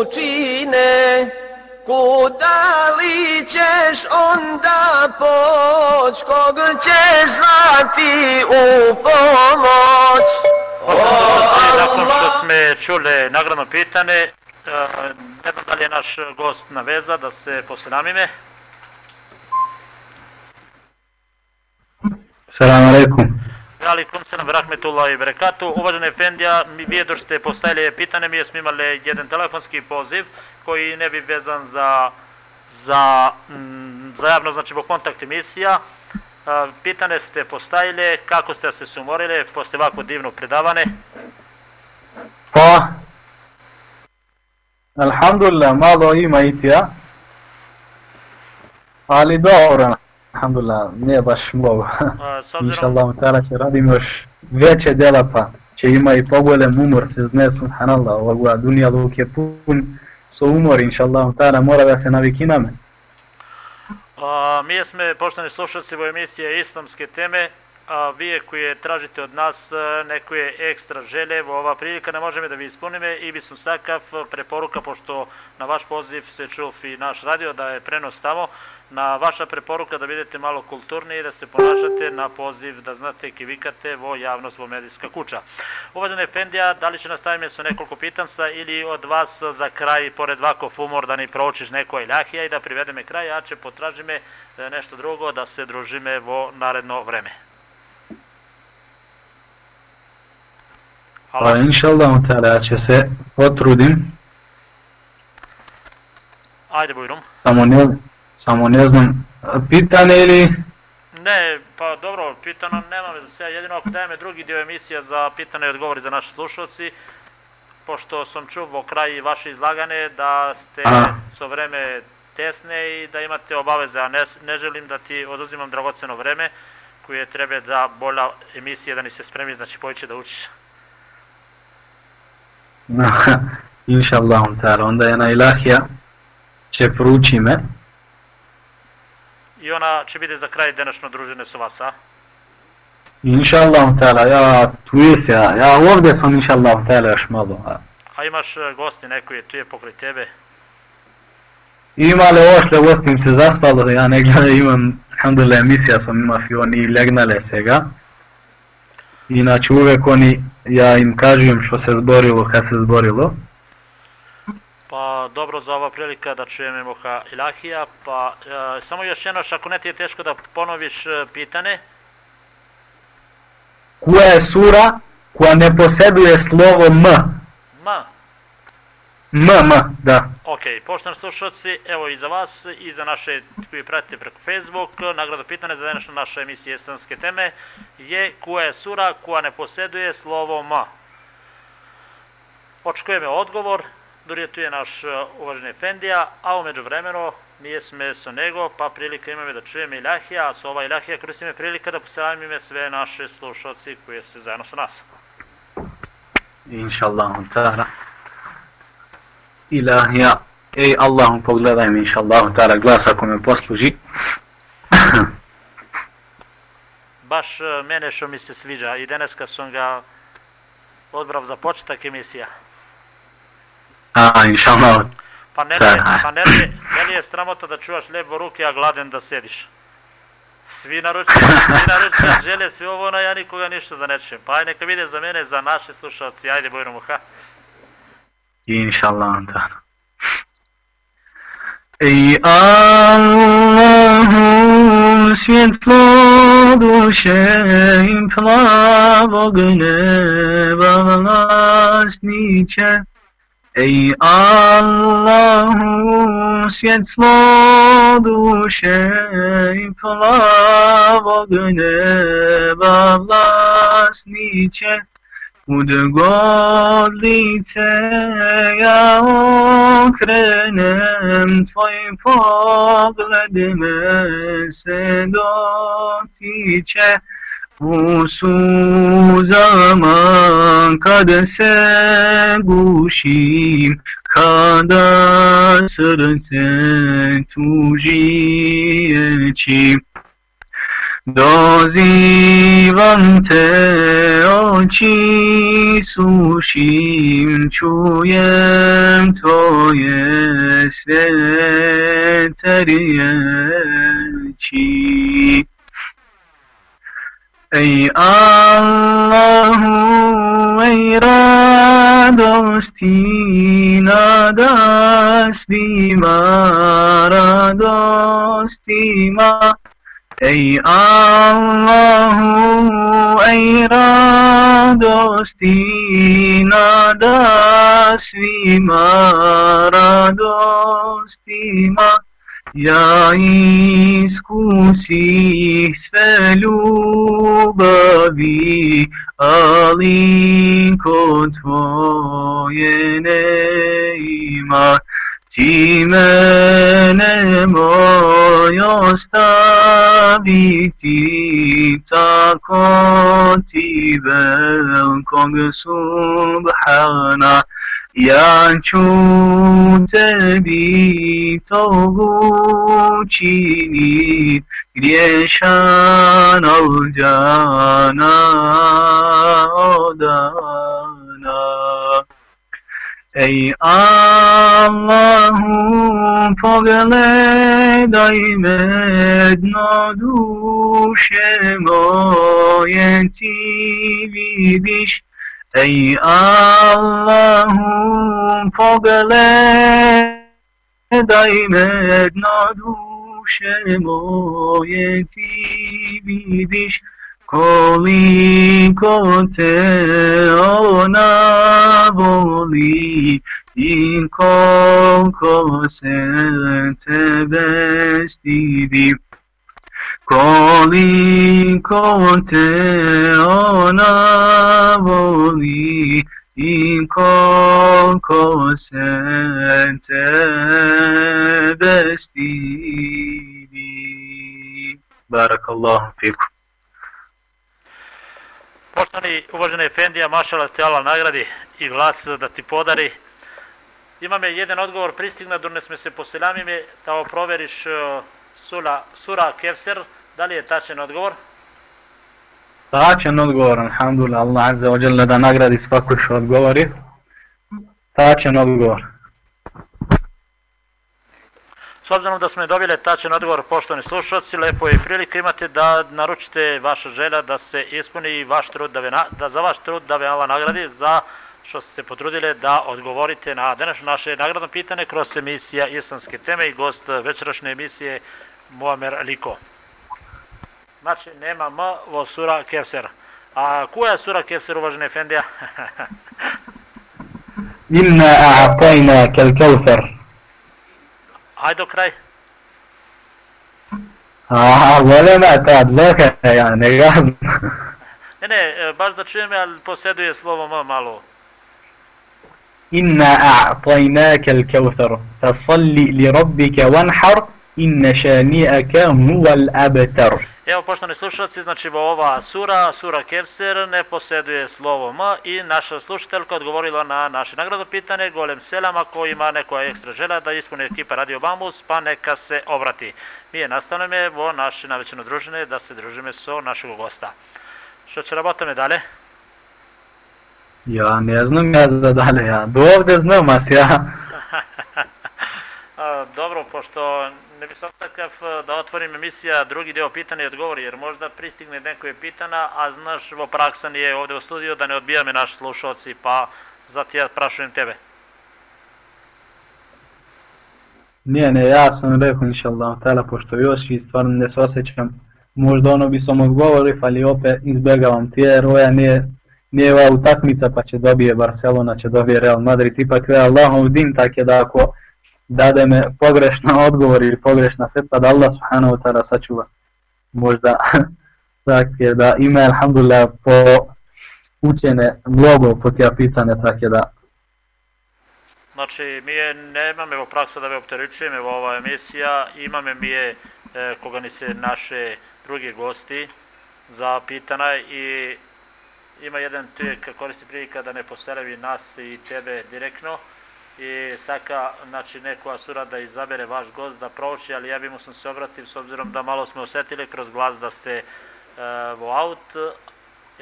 [SPEAKER 6] učine, Kuda li ćeš onda poć, kog ćeš zvati u pomoć?
[SPEAKER 1] O, Nakon što sme čule nagradno pitane, e, ne znam da li je naš gost na veza da se posle namime.
[SPEAKER 4] Salam alaikum.
[SPEAKER 1] Alikum selam rahmetullah i berekatu. Uvažene Efendija, mi vijedoš ste postavili pitanje, mi smo imali jedan telefonski poziv koji ne bi vezan za, za, mm, za javno, znači po kontakt emisija. Pitanje ste postavili, kako ste se sumorili posle ovako divno predavane?
[SPEAKER 4] Pa, alhamdulillah, malo ima i tija, ali dobro, alhamdulillah, nije baš mnogo. Inša Allah, tada će radim još veće dela pa će ima i pogolem umor se zne, subhanallah, ovoga dunija luk je pun, so umor, inša Allah, tada mora da se navikina me.
[SPEAKER 1] A, mi smo, poštovani slušalci, u emisije Islamske teme, a, vi koje tražite od nas a, neko je ekstra želje, evo, ova prilika ne možemo da vi ispunime i bismo sakav preporuka, pošto na vaš poziv se čuv i naš radio da je prenos tamo, na vaša preporuka da vidite malo kulturnije i da se ponašate na poziv da znate kivikate vo javnost vo medijska kuća. Uvažene Efendija, da li će nastaviti su nekoliko pitanca ili od vas za kraj, pored vakov umor, da ni proučiš neko ilahija i da privede me kraj, a će potraži me e, nešto drugo da se družime vo naredno vreme.
[SPEAKER 4] Pa inša Allah, ja će se potrudim.
[SPEAKER 1] Ajde, Bujrum.
[SPEAKER 4] Samo ne, samo ne znam, pitanje ili...
[SPEAKER 1] Ne, pa dobro, pitano nema me za sve, jedino ako daje me drugi dio emisija za pitane i odgovori za naše slušalci, pošto sam čuo kraj vaše izlagane da ste
[SPEAKER 4] Aha.
[SPEAKER 1] so vreme tesne i da imate obaveze, a ne, ne želim da ti oduzimam dragoceno vreme koje treba za bolja emisija da ni se spremi, znači pojiće da učiš. [LAUGHS]
[SPEAKER 4] inša Allah, onda je na ilahija će pruči me.
[SPEAKER 1] и она ќе
[SPEAKER 4] биде за крај денешно дружење со вас, а? Иншаллах таала, ја туе се, ја овде сум
[SPEAKER 1] иншаллах таала јаш мало. А имаш гости некои туе покрај
[SPEAKER 4] тебе? Имале ошле гости им се заспало, ја не гледа имам, алхамдулилла, емисија сум имав и они легнале сега. Иначе увек они, ја им кажувам што се зборило, кај се зборило.
[SPEAKER 1] Pa dobro za ova prilika da čujem Moha Ilahija, pa e, samo još jedno, ako ne ti je teško da ponoviš e, pitane.
[SPEAKER 4] Koja je sura koja ne posjeduje slovo M?
[SPEAKER 1] Ma.
[SPEAKER 4] M, M, da.
[SPEAKER 1] Ok, poštovani slušalci, evo i za vas i za naše koji pratite preko Facebook, nagrada pitane za današnju naše emisije jesenske teme je koja je sura koja ne posjeduje slovo M. Očekujeme odgovor, Durije tu je naš uh, uvaženi Efendija, a umeđu vremenu nije sme so nego, pa prilika imame da čujeme Ilahija, a sa ova Ilahija koristim je prilika da poselam ime sve naše slušalci koji se zajedno sa nas.
[SPEAKER 4] Inša Allah, ta'ala. Ilahija, ej Allahum pogledaj mi inša Allah, ta'ala, glas ako me posluži. [LAUGHS]
[SPEAKER 1] Baš uh, mene što mi se sviđa i danas kad sam ga odbrav za početak emisija.
[SPEAKER 4] A, inša Allah.
[SPEAKER 1] Pa ne, ne, pa ne, ne, meni je sramota da čuvaš lijepo ruke, a gladen da sediš. Svi naručuju, svi naručuju, žele sve ovo, ono, ja nikoga ništa da ne čujem. Pa aj neka vide za mene, za naše slušalci, ajde bojno mu, ha.
[SPEAKER 4] Inša Allah. Ej Allahu svjetlo duše im plavog neba vlasniče, Ej Allahu svjetlo duše i plavog neba vlasniće, Kud god lice ja okrenem, tvoj pogled me se dotiče, u suzama kada se gušim, kada srce tužijeći. Dozivam te oči sušim, čujem tvoje svete riječi. Ej Allahu, ej radosti nada svima radostima. Ej Allahu, ej radosti nada svima radostima. يا عيس كوسي سفلو بابي آلي كنت وين ايما تي من ما تا كنت بل سبحانه Ja ću tebi to učinit, griješan od dana odana. Ej Allahu, pogledaj me dno duše moje ti Ej Allahu, pogledaj me dno duše moje ti vidiš, koliko te ona voli i koliko se tebe stidi. Koliko te ona voli i koliko se tebe stidi. Barakallahu fiku.
[SPEAKER 1] Poštovani uvaženi Efendija, mašala te Allah nagradi i glas da ti podari. Ima me jedan odgovor pristigna, durne sme se poselamime, da proveriš eh, uh, sura, sura Kevser, da li je tačan odgovor?
[SPEAKER 4] Tačan odgovor, alhamdulillah, Allah azza wa jalla da nagradi svako što odgovori. Tačan odgovor.
[SPEAKER 1] S obzirom da smo dobili tačan odgovor, poštovani slušalci, lepo je prilika imate da naručite vaša želja da se ispuni i vaš trud da, ve na, da za vaš trud da ve Allah nagradi za što ste se potrudili da odgovorite na današnje naše nagradno pitanje kroz emisija Islamske teme i gost večerašnje emisije Muamer Liko. Znači, nema M vo sura Kevser. A koja je sura Kevser, uvažene Efendija? [LAUGHS]
[SPEAKER 4] Inna a'tajna kal kauthar.
[SPEAKER 1] Ajde do kraj.
[SPEAKER 4] Aha, vole me ta dlaka, ja ne gazim.
[SPEAKER 1] Ne, ne, e, baš da čujem, ali posjeduje slovo M malo.
[SPEAKER 4] Inna a'tajna kal kauthar. Fasalli li rabbika wanhar. Inna šani'aka huwal abtar.
[SPEAKER 1] Evo, poštovani slušalci, znači ova sura, sura Kevser, ne posjeduje slovo M i naša slušateljka odgovorila na naše nagradno pitanje, Golem Selam, ako ima neko ekstra želja da ispuni ekipa Radio Bambus, pa neka se obrati. Mi je nastavljamo vo naše navećeno družine da se družime so našeg gosta. Što će rabotame dalje?
[SPEAKER 4] Ja ne znam ja za dalje, ja do ovde znam as ja. [LAUGHS]
[SPEAKER 1] Dobro, pošto ne bi sam takav eh, da otvorim emisija drugi deo pitanja i odgovori, jer možda pristigne neko je pitana, a znaš, vo praksan je ovde u studiju da ne odbija me naši slušalci, pa zato ja prašujem tebe.
[SPEAKER 4] Ne, ne, ja sam rekao inša Allah, tela, pošto još i stvarno ne se osjećam, možda ono bi sam odgovorio, ali pa opet izbjegavam ti, jer ova nije, nije ova utakmica, pa će dobije Barcelona, će dobije Real Madrid, ipak je Allahov din, tako da ako dade me pogrešna [LAUGHS] odgovor ili pogrešna fetva, da Allah subhanahu wa ta'ala sačuva. Možda, [LAUGHS] tako je da ima, alhamdulillah, po učene mnogo po tija pitane, tako je da
[SPEAKER 1] Znači, mi je, nemam evo praksa da me opterećujem, evo ova emisija, imame mi je e, koga ni se naše drugi gosti za pitana i ima jedan tijek koristi prilika da ne poselevi nas i tebe direktno i saka, znači neko asura da izabere vaš gost da prouči, ali ja bi mu sam se obratim s obzirom da malo smo osetili kroz glas da ste e, vo aut,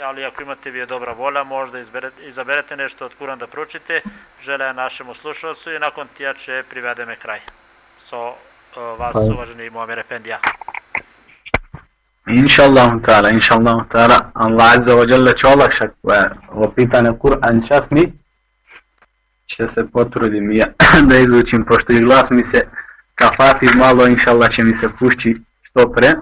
[SPEAKER 1] ali ako imate vi je dobra volja, možda izberete, izaberete nešto od Kuran da proučite, žele našemu slušalcu i nakon tija će privedeme kraj. So, e, vas
[SPEAKER 4] Hvala.
[SPEAKER 1] uvaženi Muamir Efendija.
[SPEAKER 4] Inša Allah ta'ala, inša Allah ta'ala, Allah azza wa jalla će olakšat ovo pitanje Kur'an časni, će se potrudim ja [CLEARS THROAT] da izučim, pošto i glas mi se kafati malo, inša Allah će mi se pušći što pre.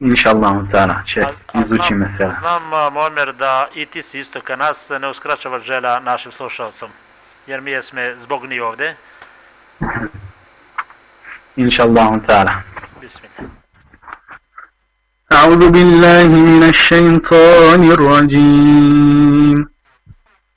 [SPEAKER 4] Inša Allah ta'ala će izući
[SPEAKER 1] znam,
[SPEAKER 4] mesela.
[SPEAKER 1] Znam, a, Muamir, da i ti si isto ka nas ne uskraćava želja našim slušalcom, jer mi jesme zbog ni ovde. [LAUGHS]
[SPEAKER 4] Inša Allah ta'ala.
[SPEAKER 1] Bismillah.
[SPEAKER 4] أعوذ بالله من الشيطان الرجيم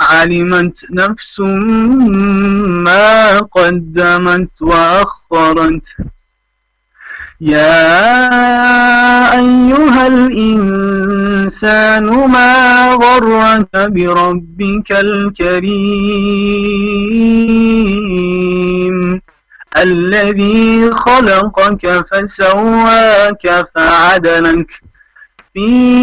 [SPEAKER 4] علمت نفس ما قدمت وأخرت. يا أيها الإنسان ما غرك بربك الكريم؟ الذي خلقك فسواك فعدلك. في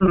[SPEAKER 4] ما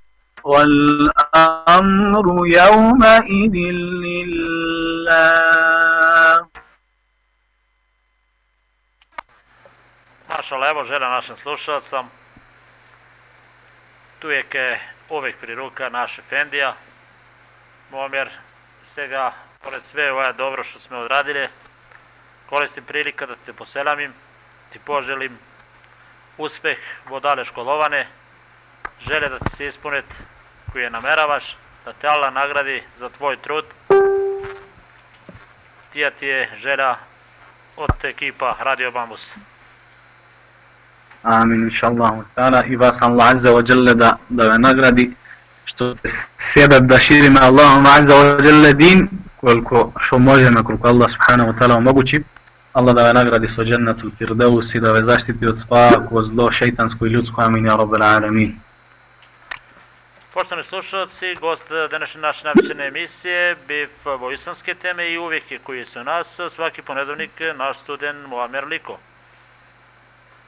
[SPEAKER 4] والأمر يومئذ لله
[SPEAKER 1] Naša levo želja našim slušalcam. Tu je ke uvek pri ruka naš Efendija. Momjer, svega, pored sve ovo je dobro što smo odradili, koristim prilika da te poselamim, ti poželim uspeh vodale školovane, želje da ti se ispunet koje nameravaš, da te Allah nagradi za tvoj trud. Tija ti je želja od ekipa Radio Bambus.
[SPEAKER 4] Amin, inša Allah. Ta'ala, I vas Allah Azza wa Jalla da, da ve nagradi što te sjedat da širime Allahom Azza wa Jalla din koliko što možemo, koliko Allah subhanahu wa ta'ala omogući. Allah da ve nagradi sa džennetul firdaus i da ve zaštiti od svako zlo šeitansko i ljudsko. Amin, ja rabbel alamin.
[SPEAKER 1] Poštovani slušalci, gost današnje naše navičene emisije, BIF bojisanske teme i uvijek je koji su nas, svaki ponedovnik naš student Muamer Liko.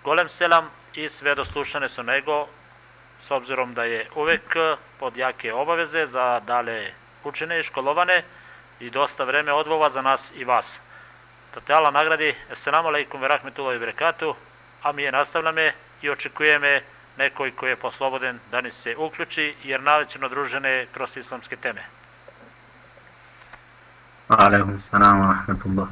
[SPEAKER 1] Golem selam i sve doslušane su nego, s obzirom da je uvek pod jake obaveze za dale učene i školovane i dosta vreme odvova za nas i vas. Da te Allah nagradi, assalamu alaikum ve rahmetullahi ve barakatuh, a mi je nastavljame i očekujeme nekoj koji je posloboden da ni se uključi, jer navećeno družene kroz islamske teme.
[SPEAKER 4] Alaikum salam wa rahmatullah.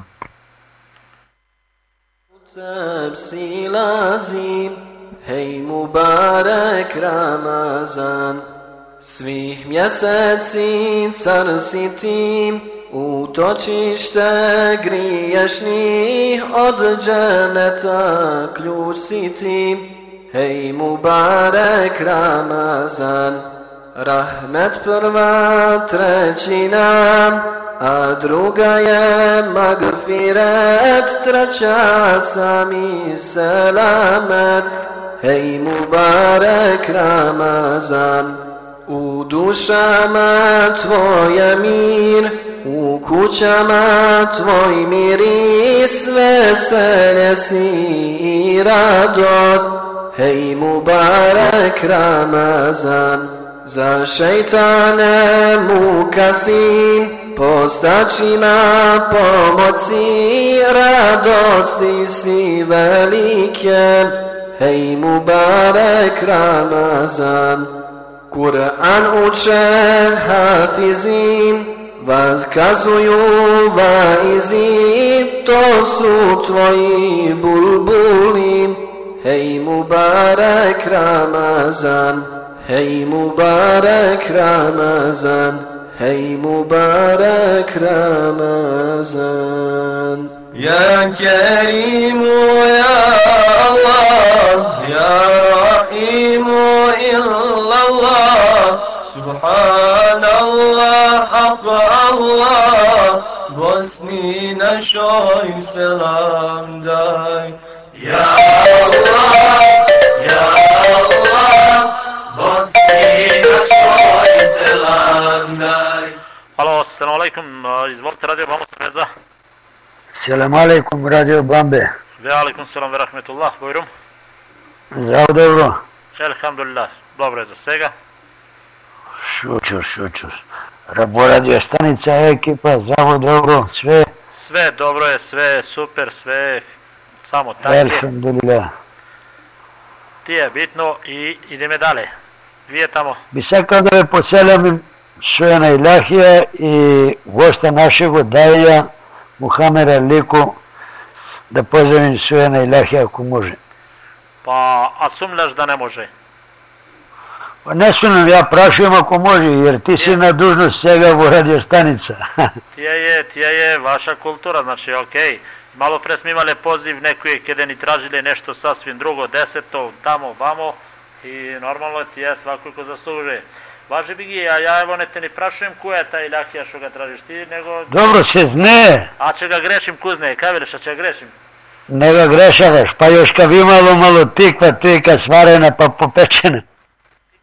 [SPEAKER 7] تبسي لازم Hej Mubarek Ramazan Svih mjeseci car si ti Utočište griješnih Od dženeta ključ si ti Hej Mubarek Ramazan Rahmet prva trećina a druga je magfiret, treća sami selamet. Hej Mubarek Ramazan, u dušama tvoje mir, u kućama tvoj miris, veselje si i radost. Hej Mubarek Ramazan, za šeitane mu sin, Postačima pomoći radosti si velike Hej Mubarek Ramazan Kur'an uče hafizim vas kazuju vaizi, to su tvoji bulbuli. Hey mübarek Ramazan Hey mübarek Ramazan Hey mübarek Ramazan.
[SPEAKER 8] Ya Kerim ya Allah
[SPEAKER 1] Ya Rahim illallah. Subhanallah Hak Allah. Bosnina
[SPEAKER 9] şoy selamday. Селам алейкум,
[SPEAKER 1] радио Бамбе. Ве алейкум, селам, ве
[SPEAKER 9] рахметуллах, бојрум.
[SPEAKER 1] Здраво, добро. Елхамдулиллах, добро е
[SPEAKER 9] за сега. Шучур, шучур. Рабо радио станица, екипа, здраво,
[SPEAKER 1] добро, све. Све добро е, све супер, све Само така.
[SPEAKER 9] Елхамдулила.
[SPEAKER 1] Ти е битно и идеме дале. Вие тамо. Би
[SPEAKER 9] сакал да ве поселам со една Илахија и госта нашего Даја Мухамед Алико да поземим со една Илахија ако
[SPEAKER 1] може. Па, а сумляш да не
[SPEAKER 9] може? Па не сумнам, ја прашувам ако може, јер ти
[SPEAKER 1] си
[SPEAKER 9] на дужност сега во радиостаница. [LAUGHS] Тија
[SPEAKER 1] е, тија е ваша култура, значи, окей. Okay. Malo pre smo imali poziv neko je kada ni tražili nešto sasvim drugo, deseto, tamo, vamo i normalno ti je svako ko zaslužuje. Važe bi a ja evo ne te ni prašujem ko je taj ilahija što ga tražiš ti, nego...
[SPEAKER 9] dobro se zne,
[SPEAKER 1] A će ga grešim kuzne, kaj veliš, a će ga grešim?
[SPEAKER 9] ne ga grešavaš, pa još kad bi malo malo tikva, tikva svarena pa popečena.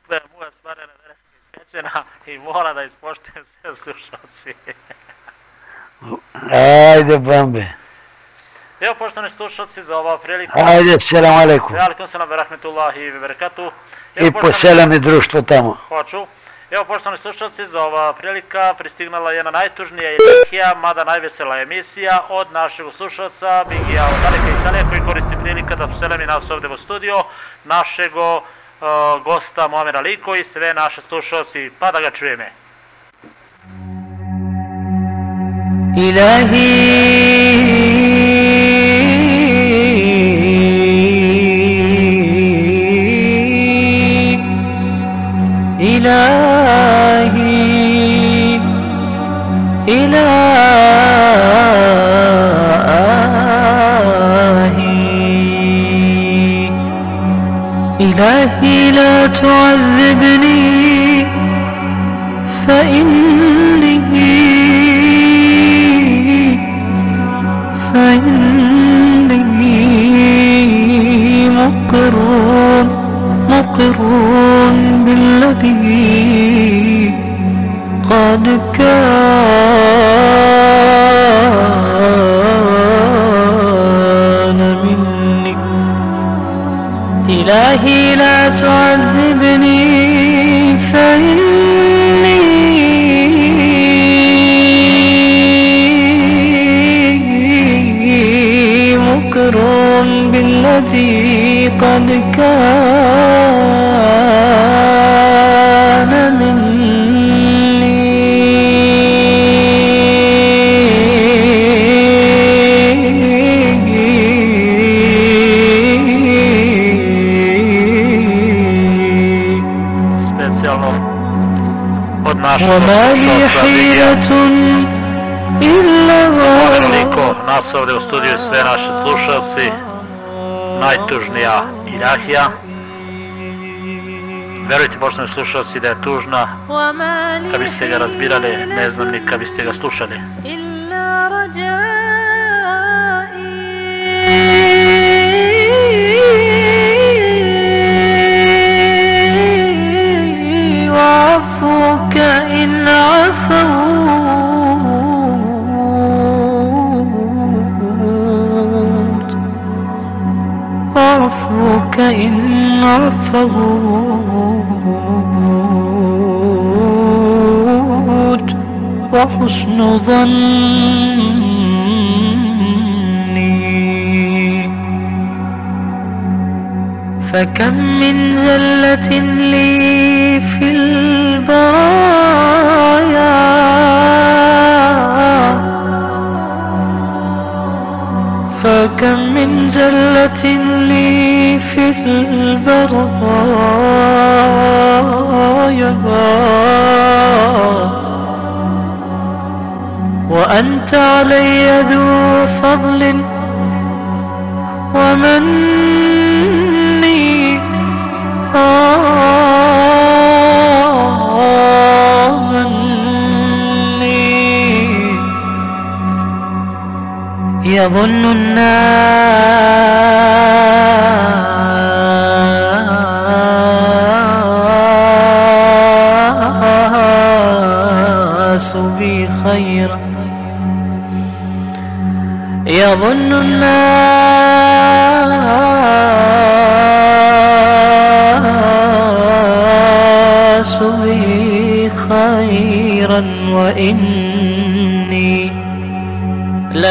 [SPEAKER 1] Da je moja stvarena vereska pečena i mora da ispoštujem sve slušalci.
[SPEAKER 9] Ajde, bambe.
[SPEAKER 1] Evo poštovani slušalci za ova prilika.
[SPEAKER 9] Ajde, selam alaikum.
[SPEAKER 1] Velikom selam, rahmetullahi i verkatu.
[SPEAKER 9] I poštovani... i društvo tamo.
[SPEAKER 1] Hoću. Evo poštovani slušalci za ova prilika pristignala jedna najtužnija emisija, mada najvesela emisija od našeg slušalca Bigija od Daleka Italije koji koristi prilika da poselami nas ovde u studio našeg uh, e, gosta Muamera Liko i sve naše slušalci, pa da ga čujeme.
[SPEAKER 10] Ilahi إلهي لا تعذبني فإني إلهي لا تعذبني فإني مقر بالذي قد كان. وما لي
[SPEAKER 1] slušalca Bigija.
[SPEAKER 10] حيلة إلا
[SPEAKER 1] Moamer Liko, nas ovde u studiju i sve naše slušalci, najtužnija ilahija. Verujte, poštovani slušalci, da je tužna,
[SPEAKER 10] وما لي
[SPEAKER 1] kad biste ga razbirali, ne znam ni kad biste ga slušali.
[SPEAKER 10] إلا رجائي وعفوك إن عفوت وعفوك إن عفوت. وحسن ظني فكم من زلة لي في البرايا. فكم من زلة لي في البرايا. وأنت علي ذو فضل ومن يظن الناس بي خيرا يظن الناس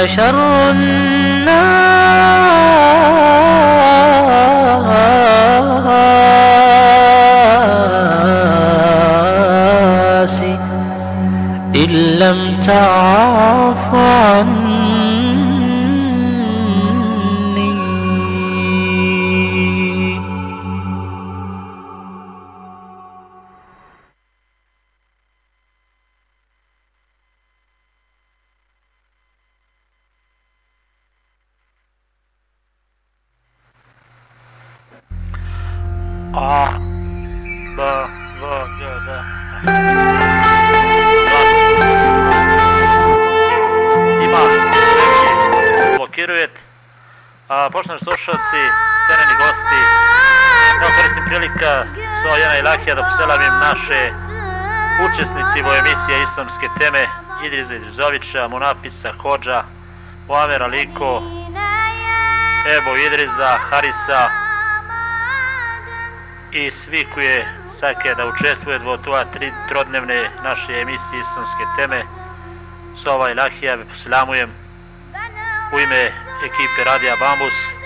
[SPEAKER 10] وشر الناس إن لم
[SPEAKER 11] تعلم islamske teme Idriza Idrizovića, Monapisa, Hođa, Boavera Liko, Ebo Idriza, Harisa i svi koji je sake da učestvuje dvo tova tri trodnevne naše emisije islamske teme Sova i Lahija, veposlamujem u ime ekipe Radija Bambus.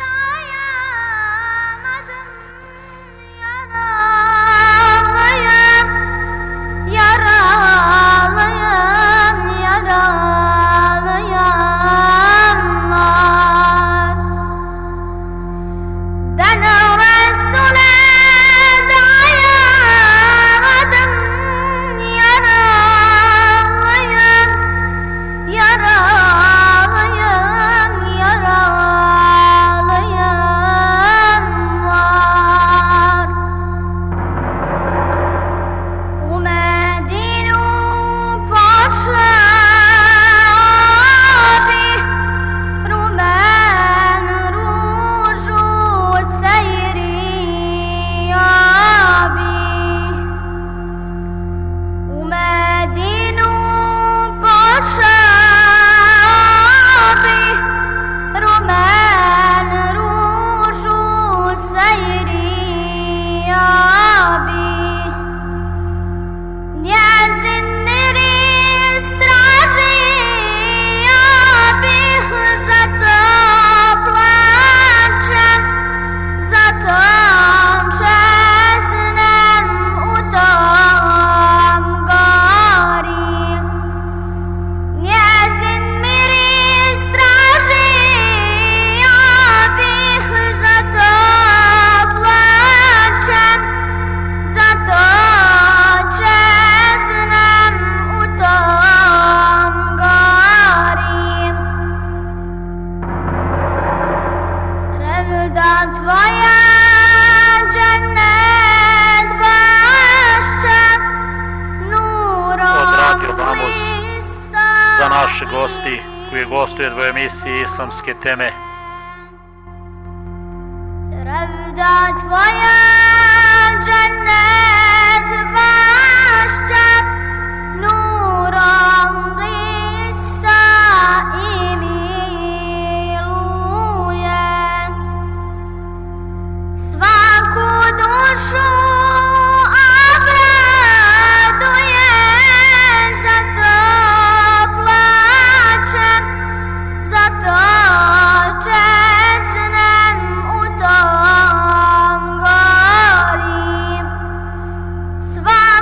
[SPEAKER 12] get them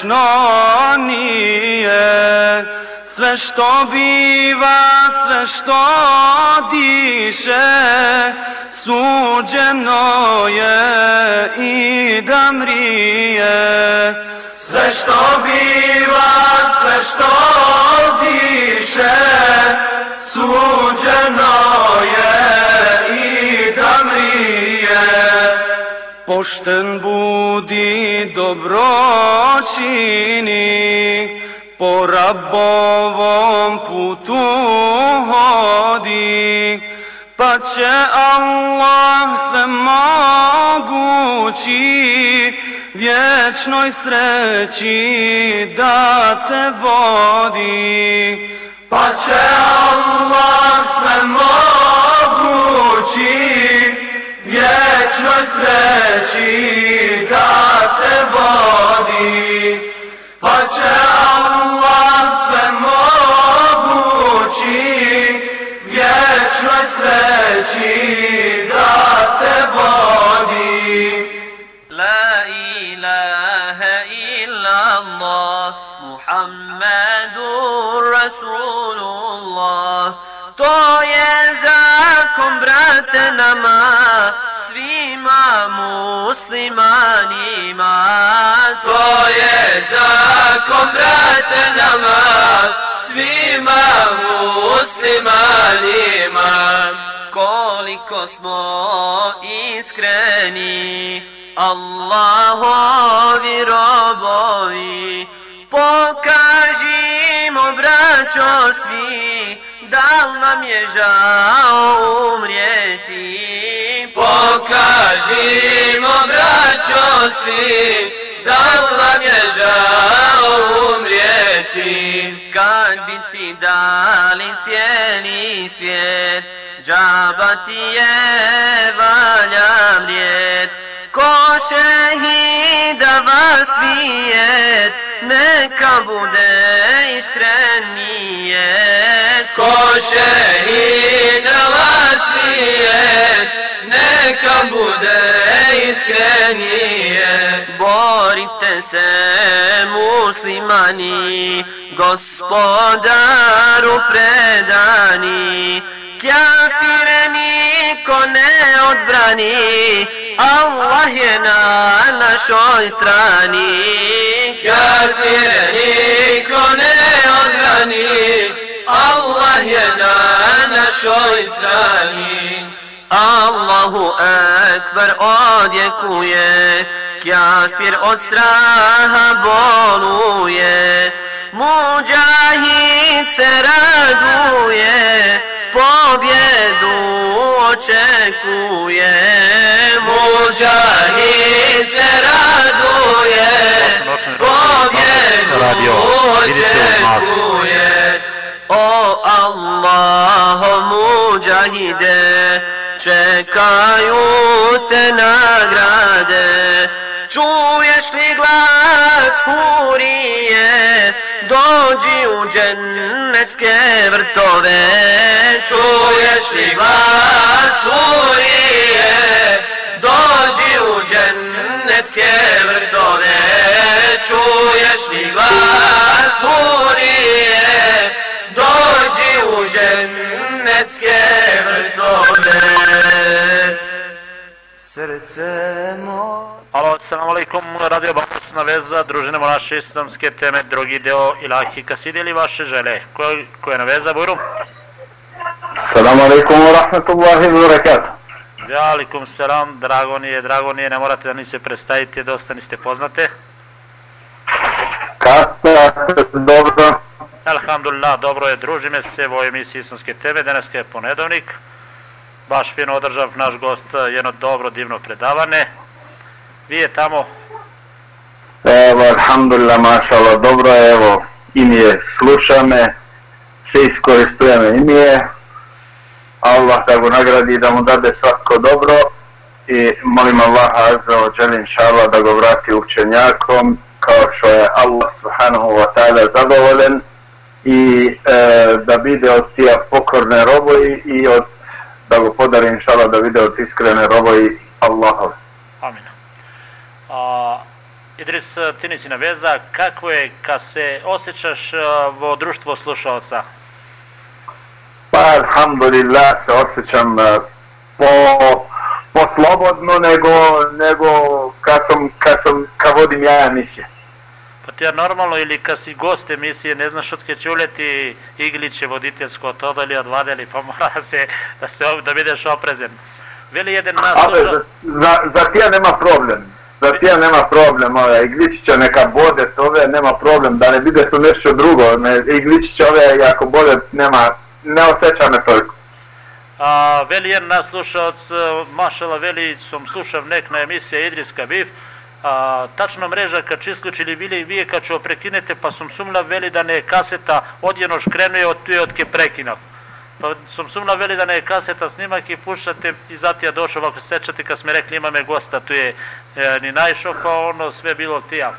[SPEAKER 12] vječno nije. Sve što biva, sve što diše Suđeno je i da mrije. Sve što biva, sve što diše Suđeno je Pošten budi dobro čini. Po rabovom putu hodi Pa će Allah sve mogući Vječnoj sreći da te vodi. Pa će Allah sve mogući vječnoj sreći da te vodi pa će Allah sve mogući. Vječnoj sreći da te vodi.
[SPEAKER 6] La ilaha illa Allah Muhammadur Rasulullah. To je zakon brate
[SPEAKER 12] namaz brate, nama, svima muslimanima.
[SPEAKER 6] Koliko smo iskreni, Allahovi robovi, pokažimo, braćo, svi, da li nam je žao umrijeti.
[SPEAKER 12] Pokažimo, braćo, svi, da li nam žao umrijeti.
[SPEAKER 6] Kad bi ti dali cijeli svijet, džaba ti je valja mrijet. Ko šehida vas vijet neka bude iskren nijet.
[SPEAKER 12] Ko šehida vas vijet neka bude najiskrenije
[SPEAKER 6] Borite se muslimani, gospodaru predani, Kjafire niko ne odbrani, Allah je na našoj strani.
[SPEAKER 12] Kjafire niko ne odbrani, Allah je na našoj strani.
[SPEAKER 6] Allahu ekber odjekuje, kjafir od straha boluje, muđahid se raduje, pobjedu očekuje.
[SPEAKER 12] Muđahid se raduje, pobjedu očekuje.
[SPEAKER 6] O Allaho muđahide, čekaju te nagrade. Čuješ li glas hurije, dođi u džennetske vrtove.
[SPEAKER 12] Čuješ li glas hurije, dođi u džennetske vrtove. Čuješ li glas hurije, dođi u džennetske vrtove.
[SPEAKER 6] Srce moj
[SPEAKER 1] Alo, assalamu alaikum, radio Bambusna veza, družine naše islamske teme, drugi deo ilahi kaside ili vaše žele. Ko, ko je na veza, Bujru?
[SPEAKER 13] Assalamu alaikum wa rahmatullahi wa barakatuh.
[SPEAKER 1] Velikum selam, drago nije, drago nije, ne morate da ni se predstavite, dosta niste poznate.
[SPEAKER 13] Kasno, dobro.
[SPEAKER 1] Alhamdulillah, dobro je, družime se u emisiji islamske teme, danas je ponedovnik. Baš fino održav naš gost, jedno dobro, divno predavane. Vi je tamo,
[SPEAKER 13] Evo, alhamdulillah, mašala, dobro je, evo, i mi je, sluša me, se iskoristuje me, i mi je, Allah da go nagradi da mu dade svako dobro i molim Allah azza wa jalla inshallah da go vrati učenjakom kao što je Allah subhanahu wa ta'ala zadovoljen i e, da bide od tija pokorne roboji i od da go podari inshallah da vide od iskrene roboji Allahove.
[SPEAKER 1] Amin. A, Idris, ti nisi na veza, kako je kad se osjećaš vo društvo slušalca?
[SPEAKER 13] Pa, alhamdulillah, se osjećam po, po slobodno nego, nego kad sam, kad sam, kad vodim ja emisije.
[SPEAKER 1] Pa ti je normalno ili kad si gost emisije, ne znaš otke će uleti igliće voditeljsko, to da li odvadeli, pa mora [LAUGHS] se, da se da budeš oprezen. Veli jedan nas...
[SPEAKER 13] Ali, za, za, za tija nema problem. Za tija nema problem, ove, igličića neka bode, ove, nema problem, da ne vide su nešto drugo, ne, igličića ove, ako bode, nema, ne osjeća me toliko.
[SPEAKER 1] A, veli jedan nas slušalac, mašala, veli, sam slušav nek na emisija Idriska Bif, a, tačno mreža kad će isključili bili vi kad ću prekinete pa sam sumla veli da ne kaseta odjenoš krenuje od tu od ke prekinav. Pa sam sumla veli da ne je kaseta snimak i puštate i zati ja došao ako se sećate kad smo rekli ima me gosta tu je e, ni najšao pa ono sve bilo tija.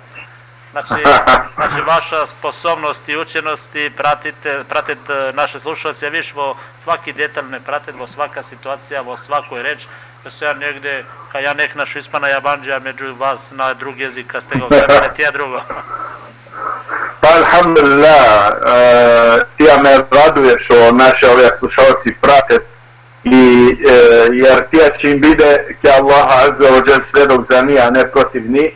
[SPEAKER 1] Znači, [LAUGHS] znači vaša sposobnost i učenost i pratite, pratite naše slušalce, viš vo svaki detalj ne pratite, vo svaka situacija, vo svakoj reč, da se ja negde, ka ja nek naš ispana jabanđa među vas na drug jezik, kad ste ga gledali, ti je drugo.
[SPEAKER 13] Pa alhamdulillah, uh, ti ja me raduje što naše ove slušalci prate i uh, jer ti ja čim vide ke Allah azza wa jal svedog za nije, a ne protiv ni,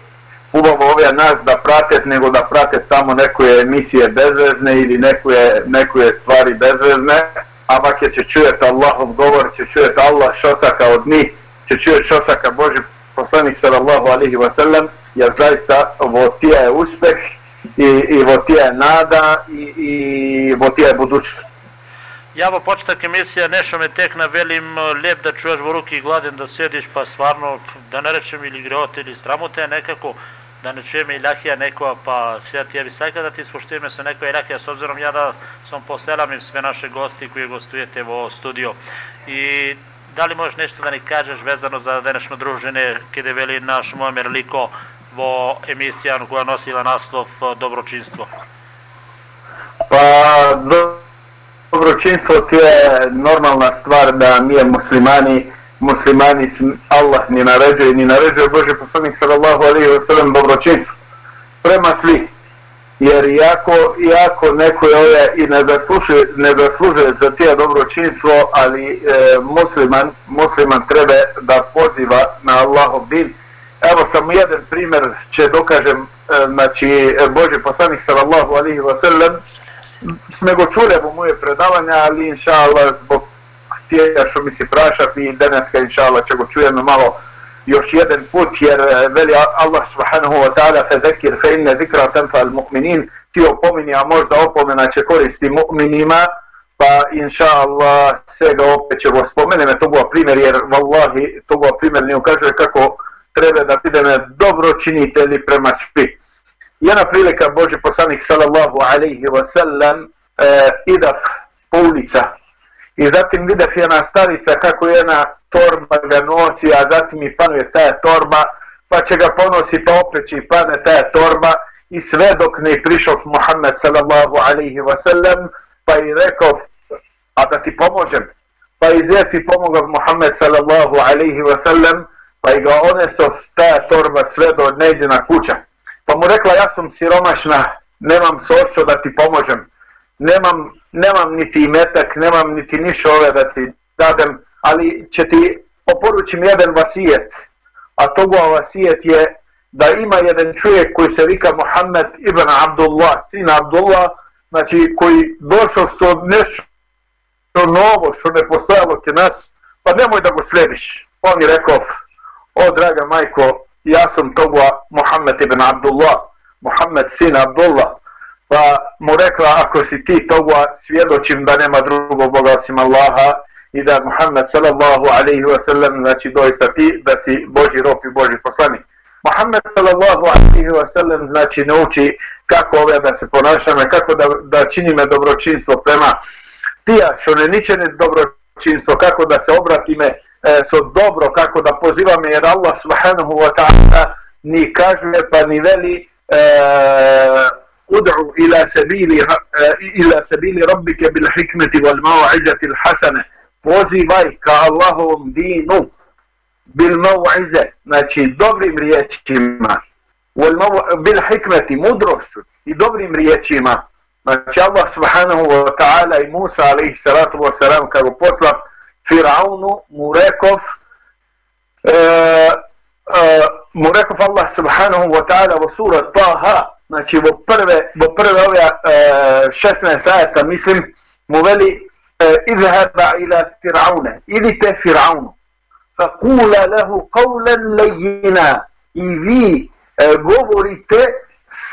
[SPEAKER 13] ubavo ove nas da pratet nego da pratet tamo nekoje emisije bezvezne ili nekoje, nekoje stvari bezvezne, a vake će čujet Allahov govor, će čujet Allah šosaka od njih, će čujete šosaka Boži poslanik sallallahu alihi wasallam, jer zaista votija je uspeh i, i votija je nada i, i votija je budućnost.
[SPEAKER 1] Ja vo početak emisija nešto me tek na velim eh, lijep da čuješ u ruki gladen da sediš pa stvarno da ne rečem ili greote ili sramote nekako да не чуеме илахија некоја, па сега тие би сака да ти испоштуваме со некоја илахија, с обзиром ја да сум поселам и сме наши гости кои гостујете во студио. И дали можеш нешто да ни кажеш везано за денешно дружење, каде вели наш Моамер Лико во емисија која носила
[SPEAKER 13] наслов Доброчинство? Па, доброчинството е нормална ствар да ми е муслимани muslimani, Allah ni naređuje, ni naređuje Boži poslanik sallallahu alaihi wa sallam dobročinstvo. Prema svih. Jer jako, jako neko je ove i ne zaslužuje, ne zaslužuje za tije dobročinstvo, ali e, musliman, musliman treba da poziva na Allahov din, Evo samo jedan primjer će dokažem, e, znači Boži poslanik sallallahu alaihi wa sallam, sme go čuli u moje predavanja, ali inša Allah zbog tijela što mi se prašat i daneska inša Allah će go čujemo malo još jedan put, jer e, veli Allah subhanahu wa ta'ala fe zekir fe inne zikra tenfa al mu'minin, ti opomini, a možda opomena će koristi mu'minima, pa inša Allah sve ga opet će go spomenem, to bo primjer, jer vallahi to bo primjer ne ukazuje kako treba da budeme dobročinitelji prema svi. Jedna prilika Boži poslanik sallallahu alaihi wa sallam e, ida po ulicah i zatim vide jedna starica kako jedna torba ga nosi, a zatim i panuje ta torba, pa će ga ponosi pa opet će i pane ta torba. I sve dok ne prišao Muhammed sallallahu alaihi wa sallam pa i rekao a da ti pomožem? Pa i zefi pomogao Muhammed sallallahu alaihi wa sallam pa i ga oneso ta torba sve do neđena kuća. Pa mu rekla, ja sam siromašna, nemam sošćo da ti pomožem, nemam, nemam niti imetak, nemam niti ništa ove da ti dadem, ali će ti oporučim jedan vasijet, a togo vasijet je da ima jedan čovjek koji se vika Muhammed ibn Abdullah, sin Abdullah, znači koji došao s od nešto novo što ne postojalo ke nas, pa nemoj da go slediš. On je rekao, o draga majko, ja sam togo Muhammed ibn Abdullah, Muhammed sin Abdullah, pa mu rekla, ako si ti toga, svjedočim da nema drugog Boga osim Allaha i da Muhammed sallallahu alaihi wa sallam, znači doista ti, da si Boži rob i Boži poslanik. Muhammed sallallahu alaihi wa sallam, znači nauči kako ove da se ponašame, kako da, da činime dobročinstvo prema tija što ne niče ne dobročinstvo, kako da se obratime e, so dobro, kako da pozivame, jer Allah subhanahu wa ta'ala ni kaže pa ni veli e, e, ila sabili rabbike bil hikmeti wal mau'izati al hasane pozivaj ka Allahovom dinu bil mau'ize znači dobrim riječima bil hikmeti mudrošću i dobrim riječima znači Allah subhanahu wa ta'ala i Musa alaihi salatu wa salam kako posla Firaunu mu rekov e, e, mu rekov Allah subhanahu wa ta'ala u sura Taha znači vo prve, vo prve ove e, 16 ajata mislim mu veli e, izheba ila Firaune idite Firaunu fa kula lehu qawlan lejina i vi e, govorite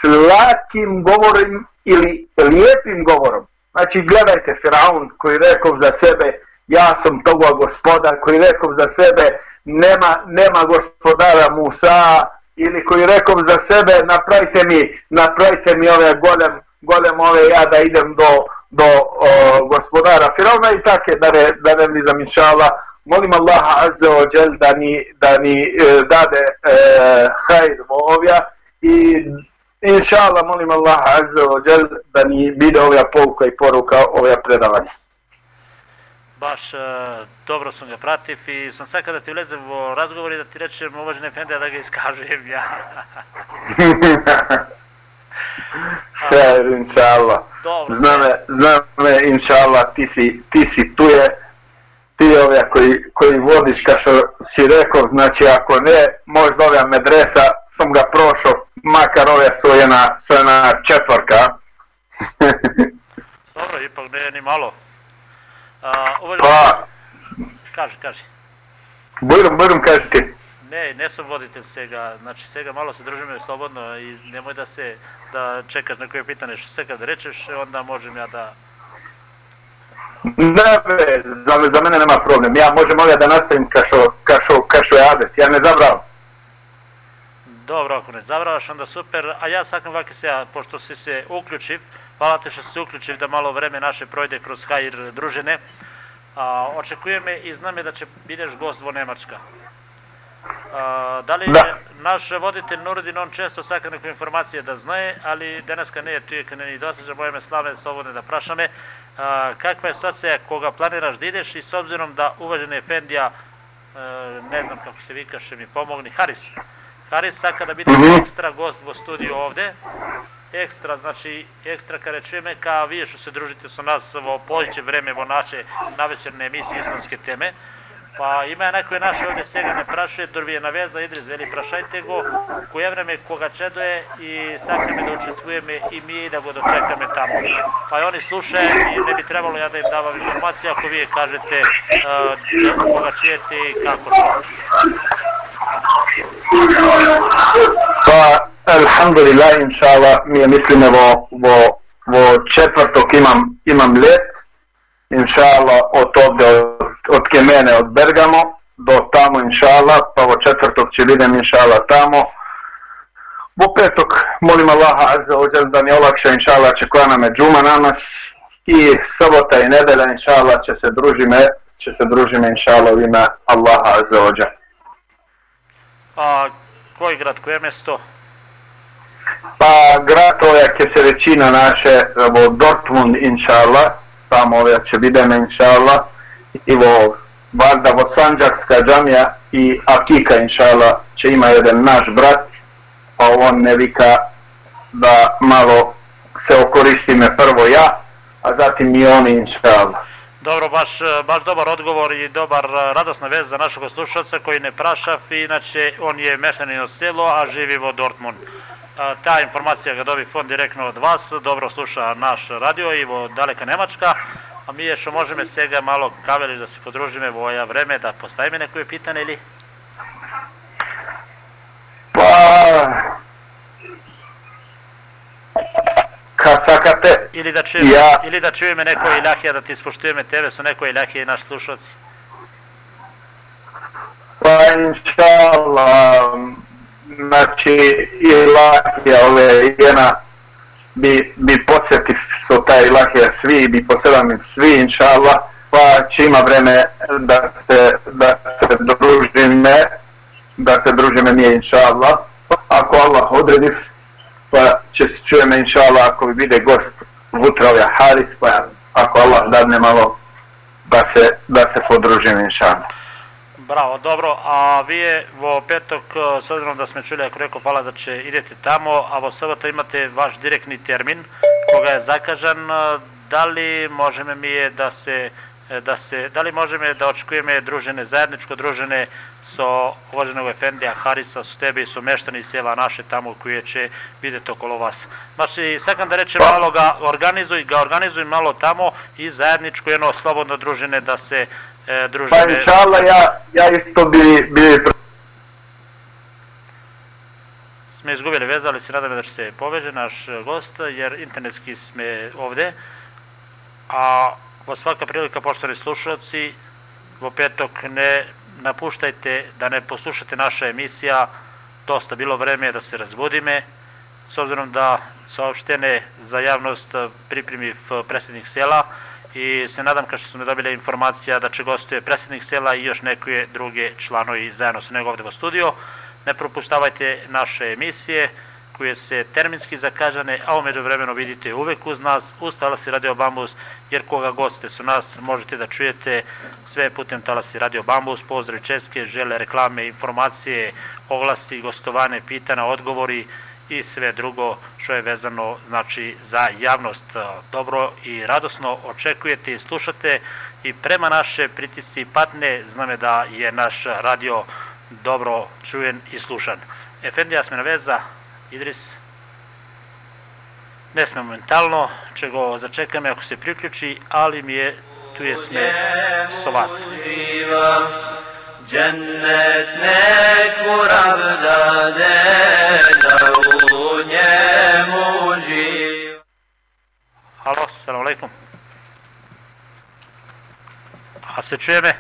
[SPEAKER 13] slakim govorim ili lijepim govorom. Znači gledajte Firaun koji rekao za sebe ja sam toga gospodar, koji rekao za sebe nema, nema gospodara Musa ili koji rekom za sebe napravite mi, napravite mi ove golem, golem ove ja da idem do, do o, gospodara Firavna i take da ne, da ne mi zamišala. Molim Allaha azza wa jel da ni, da ni e, dade e, hajr ovja i Inša Allah, molim Allaha azza wa jel da ni bide ovja pouka i poruka ovja predavanja.
[SPEAKER 1] Baš uh, dobro sam ga prativ i sam sad kada ti ulezem u razgovor i da ti rečem uvažene Fende da ga iskažujem ja. [LAUGHS]
[SPEAKER 13] Hajr, inša Allah.
[SPEAKER 1] Dobro.
[SPEAKER 13] Znam me, znam me, ti si, ti si tu je, ti je ove koji, koji vodiš, kao što si rekao, znači ako ne, možda ova medresa, sam ga prošao, makar ove su jedna, su jedna četvorka. [LAUGHS]
[SPEAKER 1] Dobro, ipak ne ni malo. Па... Кажи,
[SPEAKER 13] кажи. Борам, борам, кажи
[SPEAKER 1] ти. Не, не сум водител сега. Значи сега мало се држиме слободно и немој да се да чекаш на кое питање што сека да речеш, онда можем ја
[SPEAKER 13] да Не бе, за, за мене нема проблем. Ја можем овде да наставим кашо кашо кашо е адес. Ја не
[SPEAKER 1] забрав. Добро, ако не забраваш, онда супер. А ја сакам ваке сега, пошто си се уклучив, hvala te što se uključiv da malo vreme naše projde kroz Hajr družene. A, očekuje me i znam je da će bideš gost vo Nemačka. A, da li
[SPEAKER 13] Da.
[SPEAKER 1] je naš voditelj Nurudin, on često saka neke informacije da znaje, ali deneska ne je tu je kad ne dosađa, moje me slave slobodne da prašame. A, kakva je situacija koga planiraš da ideš i s obzirom da uvaženi Efendija, e, ne znam kako se vikaše, mi pomogni, Haris. Haris, sad kada biti ekstra gost u studiju ovde, ekstra, znači, ekstra kada rečeme, ka vi što se družite sa nas vo pođe vreme vo naše navečerne emisije islamske teme, pa ima neko je naše ovde sega ne prašuje, drvi na veza, Idris veli prašajte go, koje vreme koga čedoje i sakame da učestvujeme i mi da go dočekame tamo. Pa i oni slušaju i ne bi trebalo ja da im davam informacije ako vi kažete uh, koga čijete i kako to.
[SPEAKER 13] Pa, alhamdulillah, inša Allah, mi je mislim vo, vo, vo četvrtok imam, imam let, inša Allah, od ovde, od, od Kemene, od Bergamo, do tamo, inša Allah, pa vo četvrtok će idem, inša Allah, tamo. Vo petok, molim Allaha, azza ođel, da mi olakša, inša Allah, će koja nam je džuma namaz, i sobota i nedelja, inša Allah, će se družime, će se družime, inša Allah, u ime Allaha, azza ođel.
[SPEAKER 1] A koji grad, koje mjesto?
[SPEAKER 13] Pa grad ove će se većina naše, evo Dortmund inšala, tamo ove će videme inšala, i vo Varda vo Sanđakska džamija i Akika inšala, će ima jedan naš brat, pa on ne vika da malo se okoristime prvo ja, a zatim i oni inšala.
[SPEAKER 1] Dobro, baš, e, baš dobar odgovor i dobar e, radosna vez za našeg slušalca koji ne prašav, inače on je meštanin od selo, a živi vo Dortmund. A, ta informacija ga dobi fond direktno od vas, dobro sluša naš radio i vo daleka Nemačka, a mi je što možemo svega malo kaveli da se podružime vo oja vreme, da postavime neko pitanje ili?
[SPEAKER 13] Pa... Kad sakate,
[SPEAKER 1] Ili da čujeme,
[SPEAKER 13] Ja.
[SPEAKER 1] ili da čujeme neko ilahija, da ti ispoštujeme tebe su neko ilahija i naši slušalci.
[SPEAKER 13] Pa inšallah, znači ilahija ove jena bi, bi podsjeti su taj Lahija svi, bi posedam svi inšallah, pa će ima vreme da se, da se družime, da se družime nije inša Allah. Ako Allah odredi, pa će se čujeme inša Allah ako bi bide gost Vutravja Haris, pa ako Allah dadne malo da se, da se podružimo inša Allah.
[SPEAKER 1] Bravo, dobro, a vi je vo petok, eh, s obzirom da smo čuli, ako rekao, hvala da će idete tamo, a vo soboto imate vaš direktni termin, koga je zakažan, eh, da li možeme mi je da se eh, da se, da li možemo da očekujeme družene, zajedničko družene so uvaženog Efendija Harisa, su tebi i su meštani sela naše tamo koje će vidjeti okolo vas. Znači, sakam da rečem malo ga organizuj, ga organizuj malo tamo i zajedničko jedno slobodno družene da se e, družene...
[SPEAKER 13] Pa inšala, ja, ja isto bi, bi
[SPEAKER 1] smo izgubili veza, ali se nadam da će se poveže naš gost, jer internetski sme ovde. A vo svaka prilika, poštovani slušalci, vo petok ne napuštajte da ne poslušate naša emisija, dosta bilo vreme da se razbudime, s obzirom da saopštene za javnost pripremi predsjednik sela i se nadam kao što smo dobili informacija da će gostuje predsjednik sela i još neke druge članovi zajedno su nego ovdje u studio. Ne propuštavajte naše emisije koje se terminski zakažane, a umeđu vremenu vidite uvek uz nas, uz Talasi Radio Bambus, jer koga goste su nas, možete da čujete sve putem Talasi Radio Bambus, pozdrav Česke, žele reklame, informacije, oglasi, gostovane, pitana, odgovori i sve drugo što je vezano znači za javnost. Dobro i radosno očekujete i slušate i prema naše pritisci patne, zname da je naš radio dobro čujen i slušan. Efendija Smena Veza, Idris, ne sme momentalno, čego začekam ako se priključi, ali mi je tu je sme so vas.
[SPEAKER 8] Cennet nek uravdade da u njemu živ.
[SPEAKER 1] Halo, salam alaikum. A se čuje me?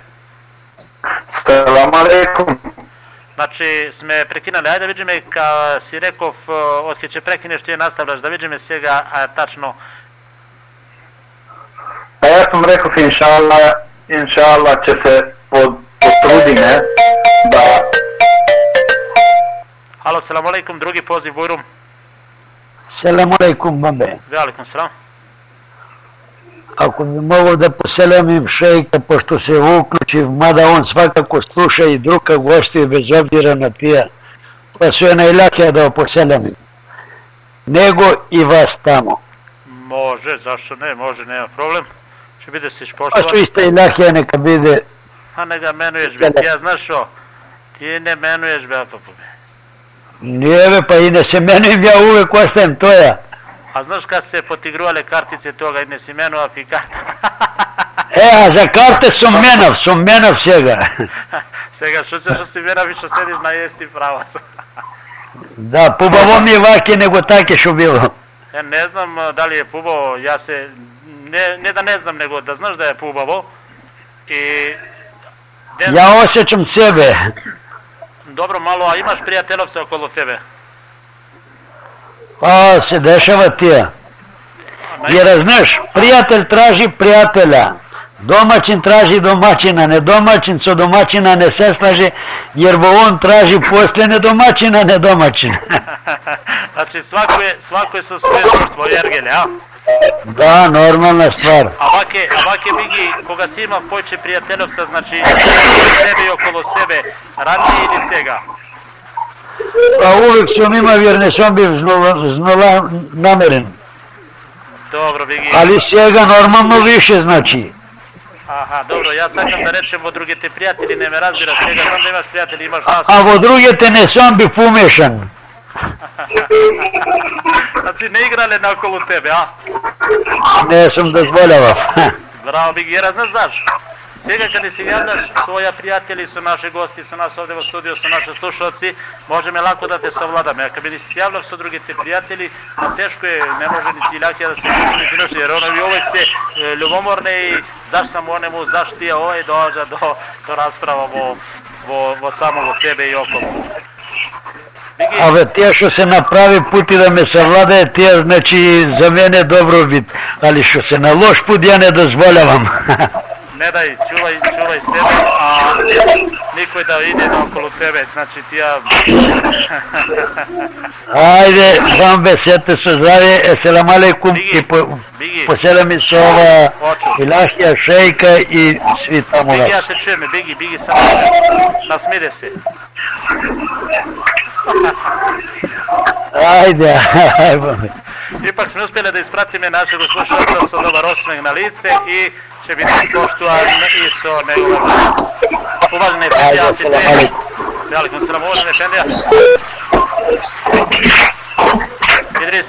[SPEAKER 13] Salam alaikum.
[SPEAKER 1] Znači, sme prekinali, ajde vidi me, ka si rekao, od će prekine što je nastavljaš, da vidi me svega a, tačno.
[SPEAKER 13] Pa ja sam rekao, inša Allah, inša Allah će se pod, potrudi me da...
[SPEAKER 1] Halo, salam alaikum, drugi poziv, Bujrum.
[SPEAKER 9] Salam alaikum, bambe.
[SPEAKER 1] Ve alaikum salam.
[SPEAKER 9] Ako bi mogao da poselamim šejka, pošto se uključi, mada on svakako sluša i druga gostije bez obzira na pija, pa su je najlakija da poselamim. Nego i vas tamo.
[SPEAKER 1] Može, zašto ne, može, nema problem. Će biti da si
[SPEAKER 9] Pa su isto i lakija neka bide.
[SPEAKER 1] А не га менуеш бе, ти ја знаш шо? Ти не
[SPEAKER 9] менуеш бе, апа по. Не бе, па и не се менуем, ја
[SPEAKER 1] увек остаем тоја. А знаш кај се потигрувале картице тога и не се
[SPEAKER 9] менува и карта. [LAUGHS] Е, за карте сум менав, сум
[SPEAKER 1] менав сега. [LAUGHS] Сега што ќе што си менав и шо седиш
[SPEAKER 9] на јести правац. [LAUGHS] Да, пубаво ми е ваке него
[SPEAKER 1] таке што било. Е, не знам дали е пубаво, ја се... Не, не да не знам, него да знаш да е пубаво. И
[SPEAKER 9] Ja osjećam sebe.
[SPEAKER 1] Dobro, malo, a imaš prijateljovca okolo tebe?
[SPEAKER 9] Pa se dešava ti je. Jer znaš, prijatelj traži prijatelja. Domaćin traži domaćina, ne domaćin sa domaćina ne se slaže, jer bo on traži posle ne domaćina, ne domaćina. [LAUGHS]
[SPEAKER 1] Znači, svako je, svako je sa svoje društvo, Jergelje, a? Да, нормална ствар. А ваке, а ваке биги, кога си имав појче пријателевца, значи, себе
[SPEAKER 9] и околу себе, ранее или сега? А увек сум има
[SPEAKER 1] јер не
[SPEAKER 9] сум бив знола намерен. Добро,
[SPEAKER 1] биги. Али сега нормално више, значи. Аха, добро, јас сакам да речем во другите пријатели, не ме разбира, сега знам
[SPEAKER 9] да имаш пријатели, имаш нас. А, а во
[SPEAKER 1] другите не сум бив помешан. [LAUGHS] значи не
[SPEAKER 9] играле наоколу тебе,
[SPEAKER 1] а? Не сум дозволував. [LAUGHS] Браво, Биги, знаеш заш? Сега каде си јавнаш своја пријатели со наши гости, со нас овде во студио, со наши слушалци, можеме лако да те совладаме. А кога не си јавнав со другите пријатели, а тешко е, не може ни ти лаке да се чуди нити нешто, јер онови овек се љубоморне и заш сам онему, заш ти и доаѓа до, до расправа во, во, во само во тебе и околу. Абе, тие
[SPEAKER 9] што се направи пути да ме совладае, тие, значи, за мене добро вид. Али што се на лош пут, ја не дозволявам. [LAUGHS] ne
[SPEAKER 1] daj, čuvaj, čuvaj sebe, a niko da ide na okolo tebe, znači ti ja... [LAUGHS]
[SPEAKER 9] Ajde, zambe, sjete se zdrave, eselam alaikum i po, poselam mi se ova Ilahija šejka i svi tamo
[SPEAKER 1] Bigi,
[SPEAKER 9] vas.
[SPEAKER 1] ja se čujem, Bigi, Bigi, samo nasmire se.
[SPEAKER 9] Ajde, ajde.
[SPEAKER 1] Ipak smo uspjeli da ispratime našeg slušalca sa dobar osmeh na lice i će biti poštovan i so njegova uvažene Efendija, ja si te. Velikom selam, uvažene Efendija. Idris.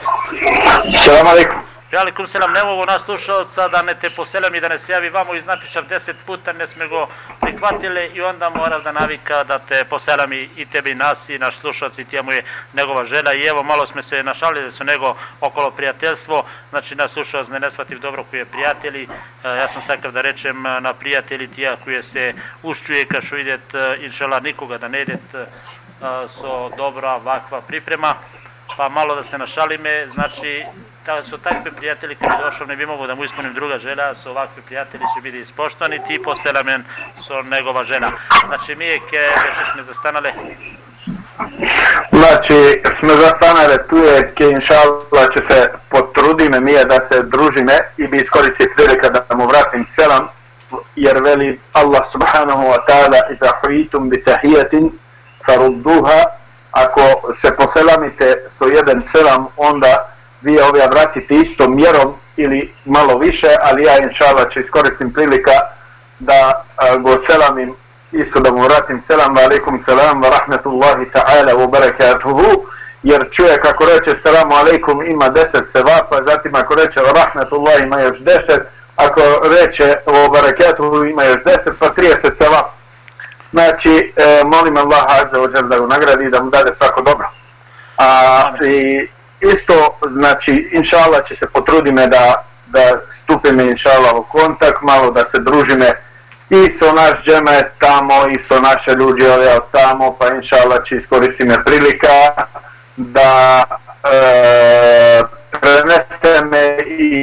[SPEAKER 13] Salam alaikum.
[SPEAKER 1] Velikom selam, ne mogu nas slušalca da ne te poselam i da ne se javi vamo iz napišav deset puta, ne sme go prihvatile i onda mora da navika da te poselam i, i tebi i nas i naš slušalac i tijemu je njegova želja i evo malo smo se našalili da su nego okolo prijateljstvo, znači nas slušalac ne nesvativ dobro koji je prijatelji, e, ja sam sakav da rečem e, na prijatelji tija koje se ušćuje kašu idet, e, inšala nikoga da ne idet so dobra vakva priprema, pa malo da se našalime, znači da su takvi prijatelji kad bi došao ne bi mogu da mu ispunim druga želja, su ovakvi prijatelji će biti ispoštovani, ti poselamen su njegova žena. Znači mi je ke još smo zastanale.
[SPEAKER 13] Znači, smo zastanale tu je ke inšala će se potrudime mi je da se družime i bi iskoristio prilika da mu vratim selam jer veli Allah subhanahu wa ta'ala iza huitum bi tahijatin farudduha ako se poselamite so jedan selam onda vi ovdje vratite istom mjerom ili malo više, ali ja inšala ću iskoristim prilika da a, go selamim isto da mu vratim selam, wa alaikum selam, wa rahmetullahi ta'ala, wa barakatuhu, jer čuje kako reče selamu alaikum ima deset sevapa, zatim ako reče wa rahmetullahi ima još deset, ako reče wa barakatuhu ima još deset, pa trijeset sevapa. Znači, e, molim Allah azza wa jalla da ga nagradi da mu dade svako dobro. A, i isto, znači, inšala će se potrudime da, da stupime inšala u kontakt, malo da se družime. I so naš džeme tamo i so naše ljudi ovdje od tamo, pa inšala će iskoristime prilika da e, preneseme i,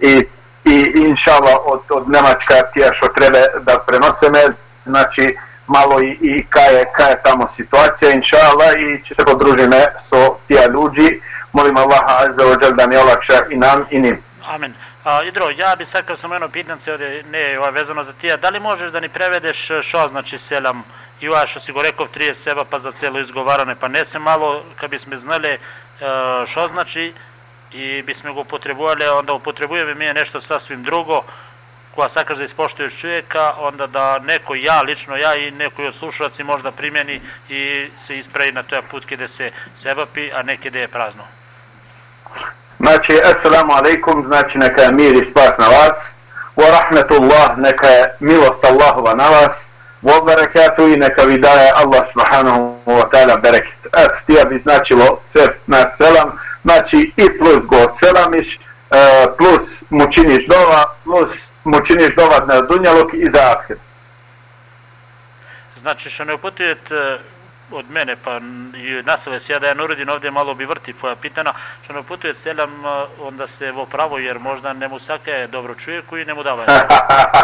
[SPEAKER 13] i, i inšala od, od Nemačka tija što treba da prenoseme, znači malo i, i kakva je tamo situacija, inšala, i će se podružime so tija ljudi. Molim Allaha azza wa jal da mi olakša i nam i njim.
[SPEAKER 1] Amen. A, Idro, ja bi sad kad sam jedno pitanje ovdje, ne ovaj, vezano za tija, da li možeš da ni prevedeš e, šo znači selam i ova što si go rekao 30 seba pa za celo izgovarane, pa ne se malo, kad bismo znali e, šo znači i bismo ga upotrebovali, onda upotrebujemo mi je nešto sasvim drugo, koja sakaš da ispoštuješ čovjeka, onda da neko, ja, lično ja i neko od slušalaci možda primjeni i se ispravi na toj put gdje se sebapi, a neke gdje je prazno.
[SPEAKER 13] Znači, assalamu alaikum, znači neka je mir i spas na vas, wa rahmetullah, neka je milost Allahova na vas, wa barakatu i neka vi daje Allah subhanahu wa ta'ala bereket. Et, tija bi značilo sve na selam, znači i plus go selamiš, e, plus mu činiš dova, plus mu činiš dova na dunjalog i za ahir.
[SPEAKER 1] Znači, što ne uputujete od mene, pa i nasave se ja da ja nuredim ovdje malo bi vrti tvoja pitana, što ne uputuje selam, onda se vo pravo, jer možda ne mu svake dobro čuje koji ne mu dava.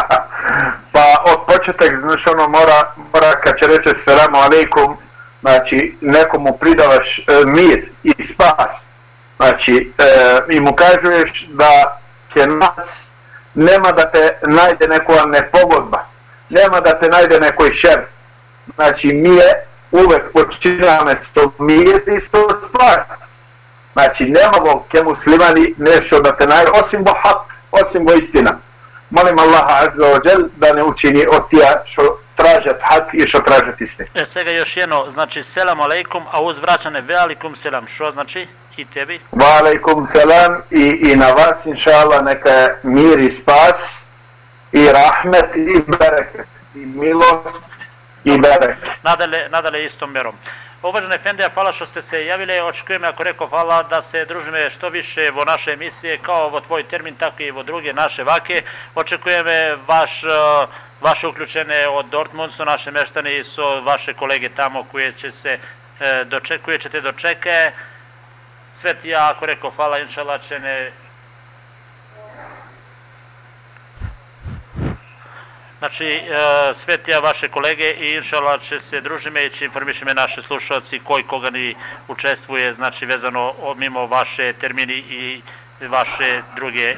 [SPEAKER 1] [LAUGHS]
[SPEAKER 13] pa od početak, znaš ono, mora, mora kad će reći selamu alaikum, znači nekomu pridavaš e, mir i spas, znači e, i mu kažuješ da će nas, nema da te najde neka nepogodba, nema da te najde nekoj šer, znači mi je uvek počinjame što mi i isto stvar. Znači, nemamo ke muslimani nešto da te najde, Osim bo hak, osim bo istina. Molim Allaha azza wa jel da ne učini od tija što tražat hak i što tražat istinu.
[SPEAKER 1] E, svega još jedno, znači, selam aleikum, a uz vraćane velikum selam. Što znači? I tebi?
[SPEAKER 13] Wa alaikum selam i, i na vas, inša Allah, neka mir i spas i rahmet i bereket i milost i berek.
[SPEAKER 1] Nadale, nadale istom merom. Uvažene Fendija, hvala što ste se javili. Očekujem, ako rekao, hvala da se družime što više vo naše emisije, kao vo tvoj termin, tako i vo druge naše vake. Očekujem vaš, vaše uključene od Dortmund, su naše meštani i su vaše kolege tamo koje će se dočekuje, ćete dočeke. Sve ti ja, ako rekao, hvala, inšala, će ne Znači, e, sve tija vaše kolege i inšala će se družime i će informišime naše slušalci koji koga ni učestvuje, znači vezano mimo vaše termini i vaše druge e,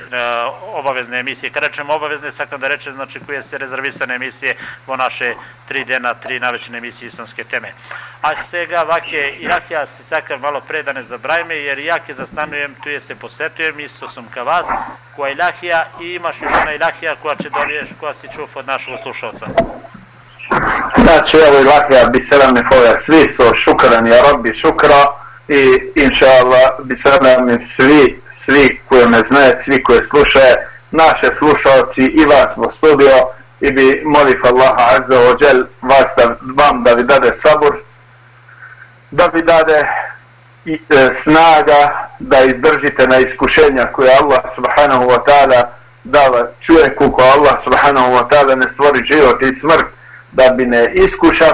[SPEAKER 1] obavezne emisije. Kad rečemo obavezne, sakam da rečem, znači koje se rezervisane emisije po naše tri dena, tri navećene emisije islamske teme. A svega vake Ilahija se sakam malo pre da ne zabrajme, jer jak je zastanujem, tu je se posetujem, isto sam ka vas, koja Ilahija i imaš još ona Ilahija koja će doliješ, koja si čuv od našeg slušalca.
[SPEAKER 13] Znači, evo Ilahija bi se foja, svi su šukran, ja rabbi šukra i inša Allah bi se svi svi koji me znaje, svi koji slušaju, naše slušalci i vas u studio i bi molif Allaha Azza wa Jal vas da, vam da vi dade sabur, da vi dade i, e, snaga da izdržite na iskušenja koje Allah subhanahu wa ta'ala dala čovjeku ko Allah subhanahu wa ta'ala ne stvori život i smrt da bi ne iskušav.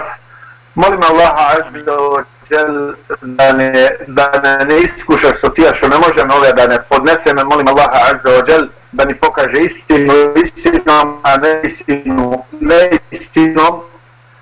[SPEAKER 13] Molim Allaha Azza wa žel da ne, da ne, ne iskuša što tija što ne možemo ove da ne podnese me molim Allaha azza wa jel da mi pokaže istinu istinom a ne istinu ne istinom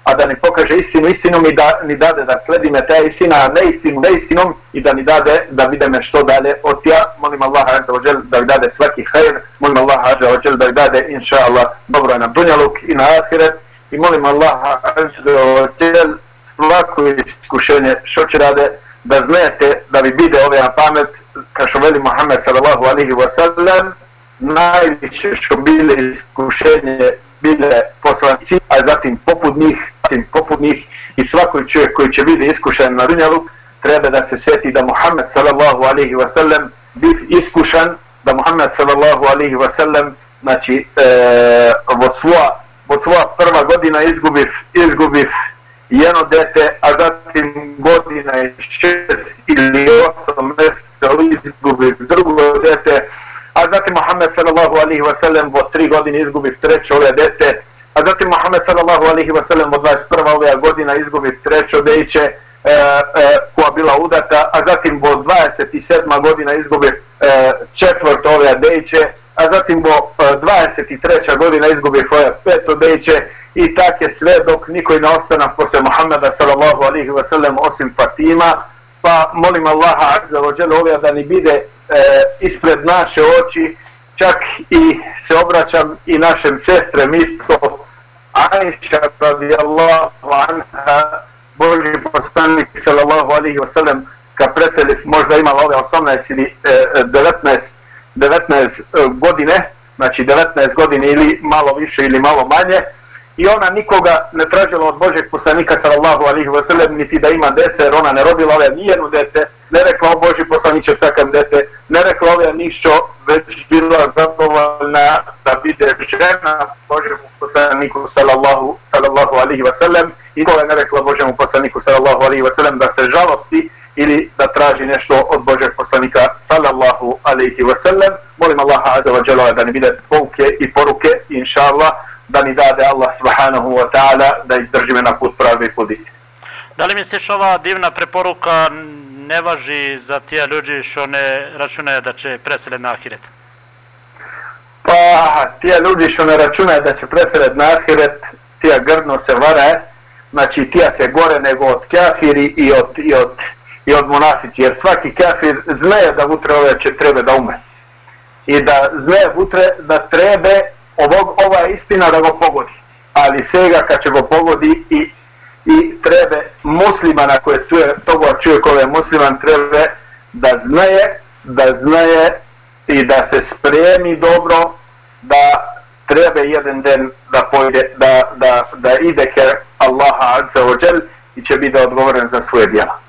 [SPEAKER 13] a da mi pokaže istinu istinom i da mi dade da sledim te istina a ne istinu ne istinom i da mi dade da vidime što dalje od tija molim Allaha azza wa jel da mi dade svaki hajr. Molim Allaha azza wa jel da mi dade inša Allah dobro na dunjaluk i na ahiret. I molim Allaha azza wa jel svako iskušenje što će rade da znate da vi bide ove na pamet kao što veli Muhammed sallallahu alihi wasallam, najviše što bile iskušenje bile poslanici a zatim poput njih, zatim poput njih i svako čovjek koji će biti iskušen na dunjalu treba da se seti da Muhammed sallallahu alihi wasallam bih iskušan da Muhammed sallallahu alihi wasallam znači e, vo svoja, vo svoja prva godina izgubiv, izgubiv jedno dete, a zatim godina i šest ili osam mjeseca izgubi drugo dete, a zatim Muhammed sallallahu alihi wasallam vo tri godine izgubi treće ove dete, a zatim Muhammed sallallahu alihi wasallam vo 21. ove godina izgubi treće deće e, e, koja bila udata, a zatim vo 27. godina izgubi e, četvrt ove deće, a zatim vo 23. E, godina izgubi svoje peto deće, i tak je sve dok niko ne ostane posle Muhammeda sallallahu alihi wasallam osim Fatima pa molim Allaha azza wa jalla ovdje da ni bide e, ispred naše oči čak i se obraćam i našem sestre isto Aisha radijallahu anha Boži poslanik sallallahu alihi wasallam, kad ka preseli možda imala ove 18 ili e, e 19 19 e, godine znači 19 godine ili malo više ili malo manje i ona nikoga ne tražila od Božeg poslanika sallallahu alihi wasallam niti da ima dece jer ona ne rodila ove nijednu dete. Ne rekla o Boži poslaniće sakam dete. Ne rekla ove nišćo već bila zadovoljna da bide žena Božemu poslaniku sallallahu, sallallahu alihi wasallam i nikoga ne rekla Božemu poslaniku sallallahu alihi wasallam da se žalosti ili da traži nešto od Božeg poslanika sallallahu alihi wasallam molim Allaha azza wa jalla da ne bide pouke i poruke inša Allah da mi dade Allah subhanahu wa ta'ala da izdrži me na put pravi i put istine.
[SPEAKER 1] Da li misliš ova divna preporuka ne važi za tija ljudi što ne računaju da će presele na ahiret?
[SPEAKER 13] Pa, tija ljudi što ne računaju da će presele na ahiret, tija grdno se vare, znači tija se gore nego od kafiri i od, i od, i od monafici, jer svaki kafir znaje da vutre ove će treba da ume. I da znaje vutre da trebe ovog, ova istina da go pogodi. Ali svega kad će go pogodi i, i trebe muslimana koje tu je, toga čuje ove musliman trebe da znaje, da znaje i da se spremi dobro da treba jedan den da pojde, da, da, da ide ke Allaha azza wa jel i će biti odgovoren za svoje djela.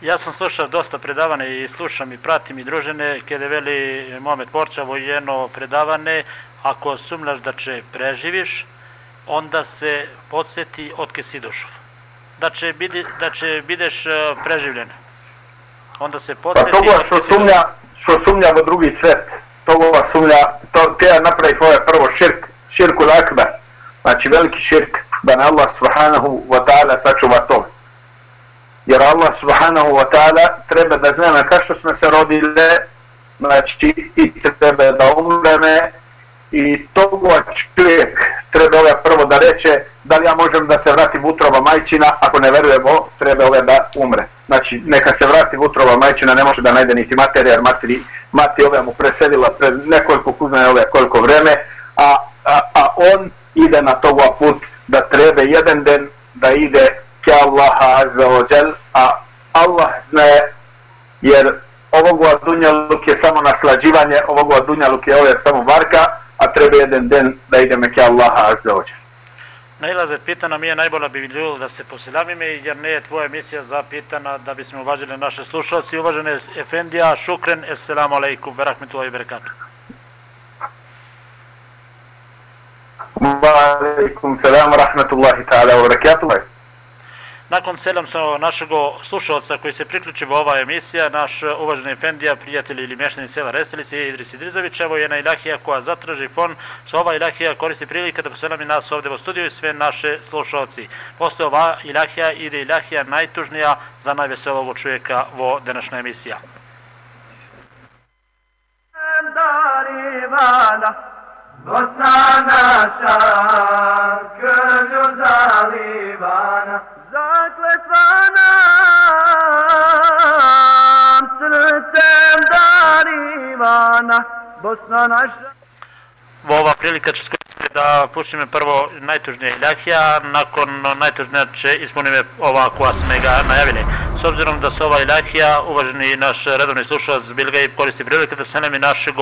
[SPEAKER 1] Ja sam slušao dosta predavane i slušam i pratim i družene, kada veli Mohamed Porčavo jedno predavane, ako sumnaš da će preživiš, onda se podsjeti od ke si došao. Da će, bidi, da će bideš uh, preživljen. Onda se podsjeti...
[SPEAKER 13] Pa toga što sumnja, što sumnja u drugi svet, toga sumnja, to te napravi tvoje prvo širk, širku lakbe, znači veliki širk, da ne Allah subhanahu wa ta'ala sačuva to jer Allah subhanahu wa ta'ala treba da zna na kašto smo se rodile, znači i treba da umreme i toga čovjek treba ove prvo da reče da li ja možem da se vratim utroba majčina, ako ne verujemo, treba ove da umre. Znači, neka se vrati utroba majčina, ne može da najde niti materija, jer materi, mati ove mu presedila pre nekoliko kuzne ove koliko vreme, a, a, a on ide na toga put da treba jedan den da ide ke Allaha azza wa jal, a Allah zna jer ovog dunjaluk je samo naslađivanje, ovog dunjaluk je ove samo varka, a treba jedan den da ideme ke Allaha azza wa jal.
[SPEAKER 1] Najlaze pitana mi je najbolja bi bilo da se poselamime jer ne je tvoja emisija za pitana da bismo uvažili naše slušalci. Uvažene Efendija, šukren, esselamu alaikum, verahmetullahi i barakatuh.
[SPEAKER 13] Wa alaikum salam, rahmetullahi ta'ala, wa barakatuh.
[SPEAKER 1] Nakon selam smo našeg slušalca koji se priključi u ova emisija, naš e, uvaženi Fendija, prijatelj ili mještani sela Restelice, Idris Idrizović, evo jedna ilahija koja zatraži fon, sa ova ilahija koristi prilika da poselami nas ovdje u studiju i sve naše slušalci. Postoje ova ilahija ide ilahija najtužnija za najveselog čovjeka vo današnja emisija.
[SPEAKER 8] Darivana, Bosna naša, krvlju zalivana, zakletva nam srcem darivana, Bosna naša.
[SPEAKER 1] Ova prilika da puštime prvo najtužnije ilahija, nakon najtužnije će ispunime ova koja smo ga najavili. S obzirom da se ova ilahija, uvaženi naš redovni slušalac Bilgej koristi prilike da se nam i našeg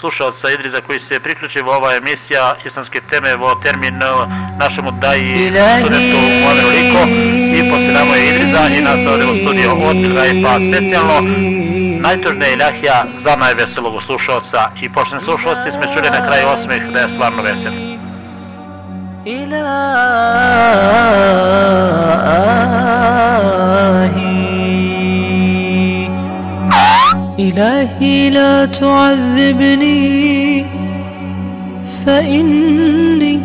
[SPEAKER 1] slušalca Idriza koji se priključi u ova emisija islamske teme vo termin eh, našemu daji studentu Muameru Liko i posljedamo je Idriza i nas ovdje u studiju od Bilga i pa specijalno najtužnija ilahija za najveselog slušalca i pošteni slušalci smo čuli na kraju osmih da je stvarno vesel.
[SPEAKER 10] إلهي. إلهي لا تعذبني فإني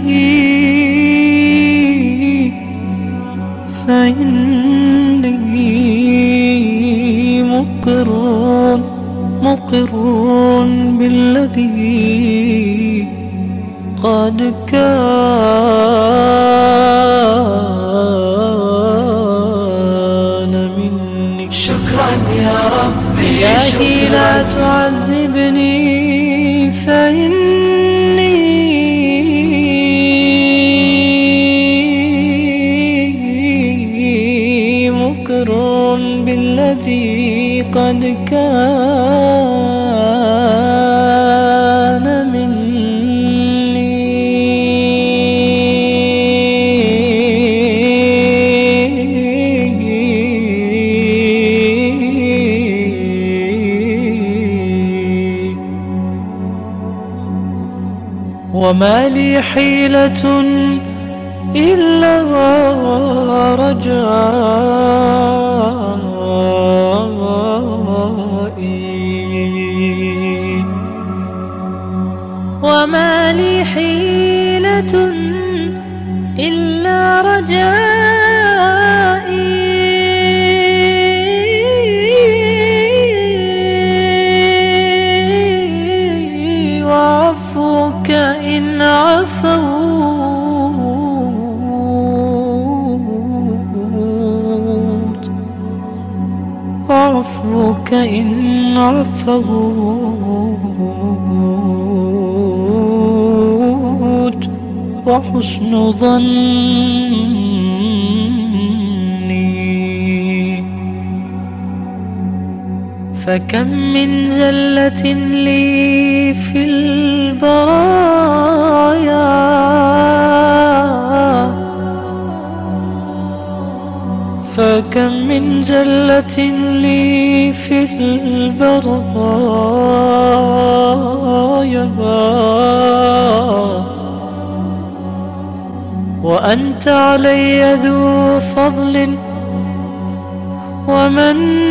[SPEAKER 10] فإني مقر مقر بالذي قد كان مني.
[SPEAKER 7] شكرا يا ربي
[SPEAKER 10] إلهي لا تعذبني. وما لي حيلة إلا رجائي. وما لي حيلة إلا رجائي. عفوت. وعفوك إن عفوت. وحسن ظني فكم من زلة لي في البرايا. فكم من زلة لي في البرايا. وأنت علي ذو فضل ومن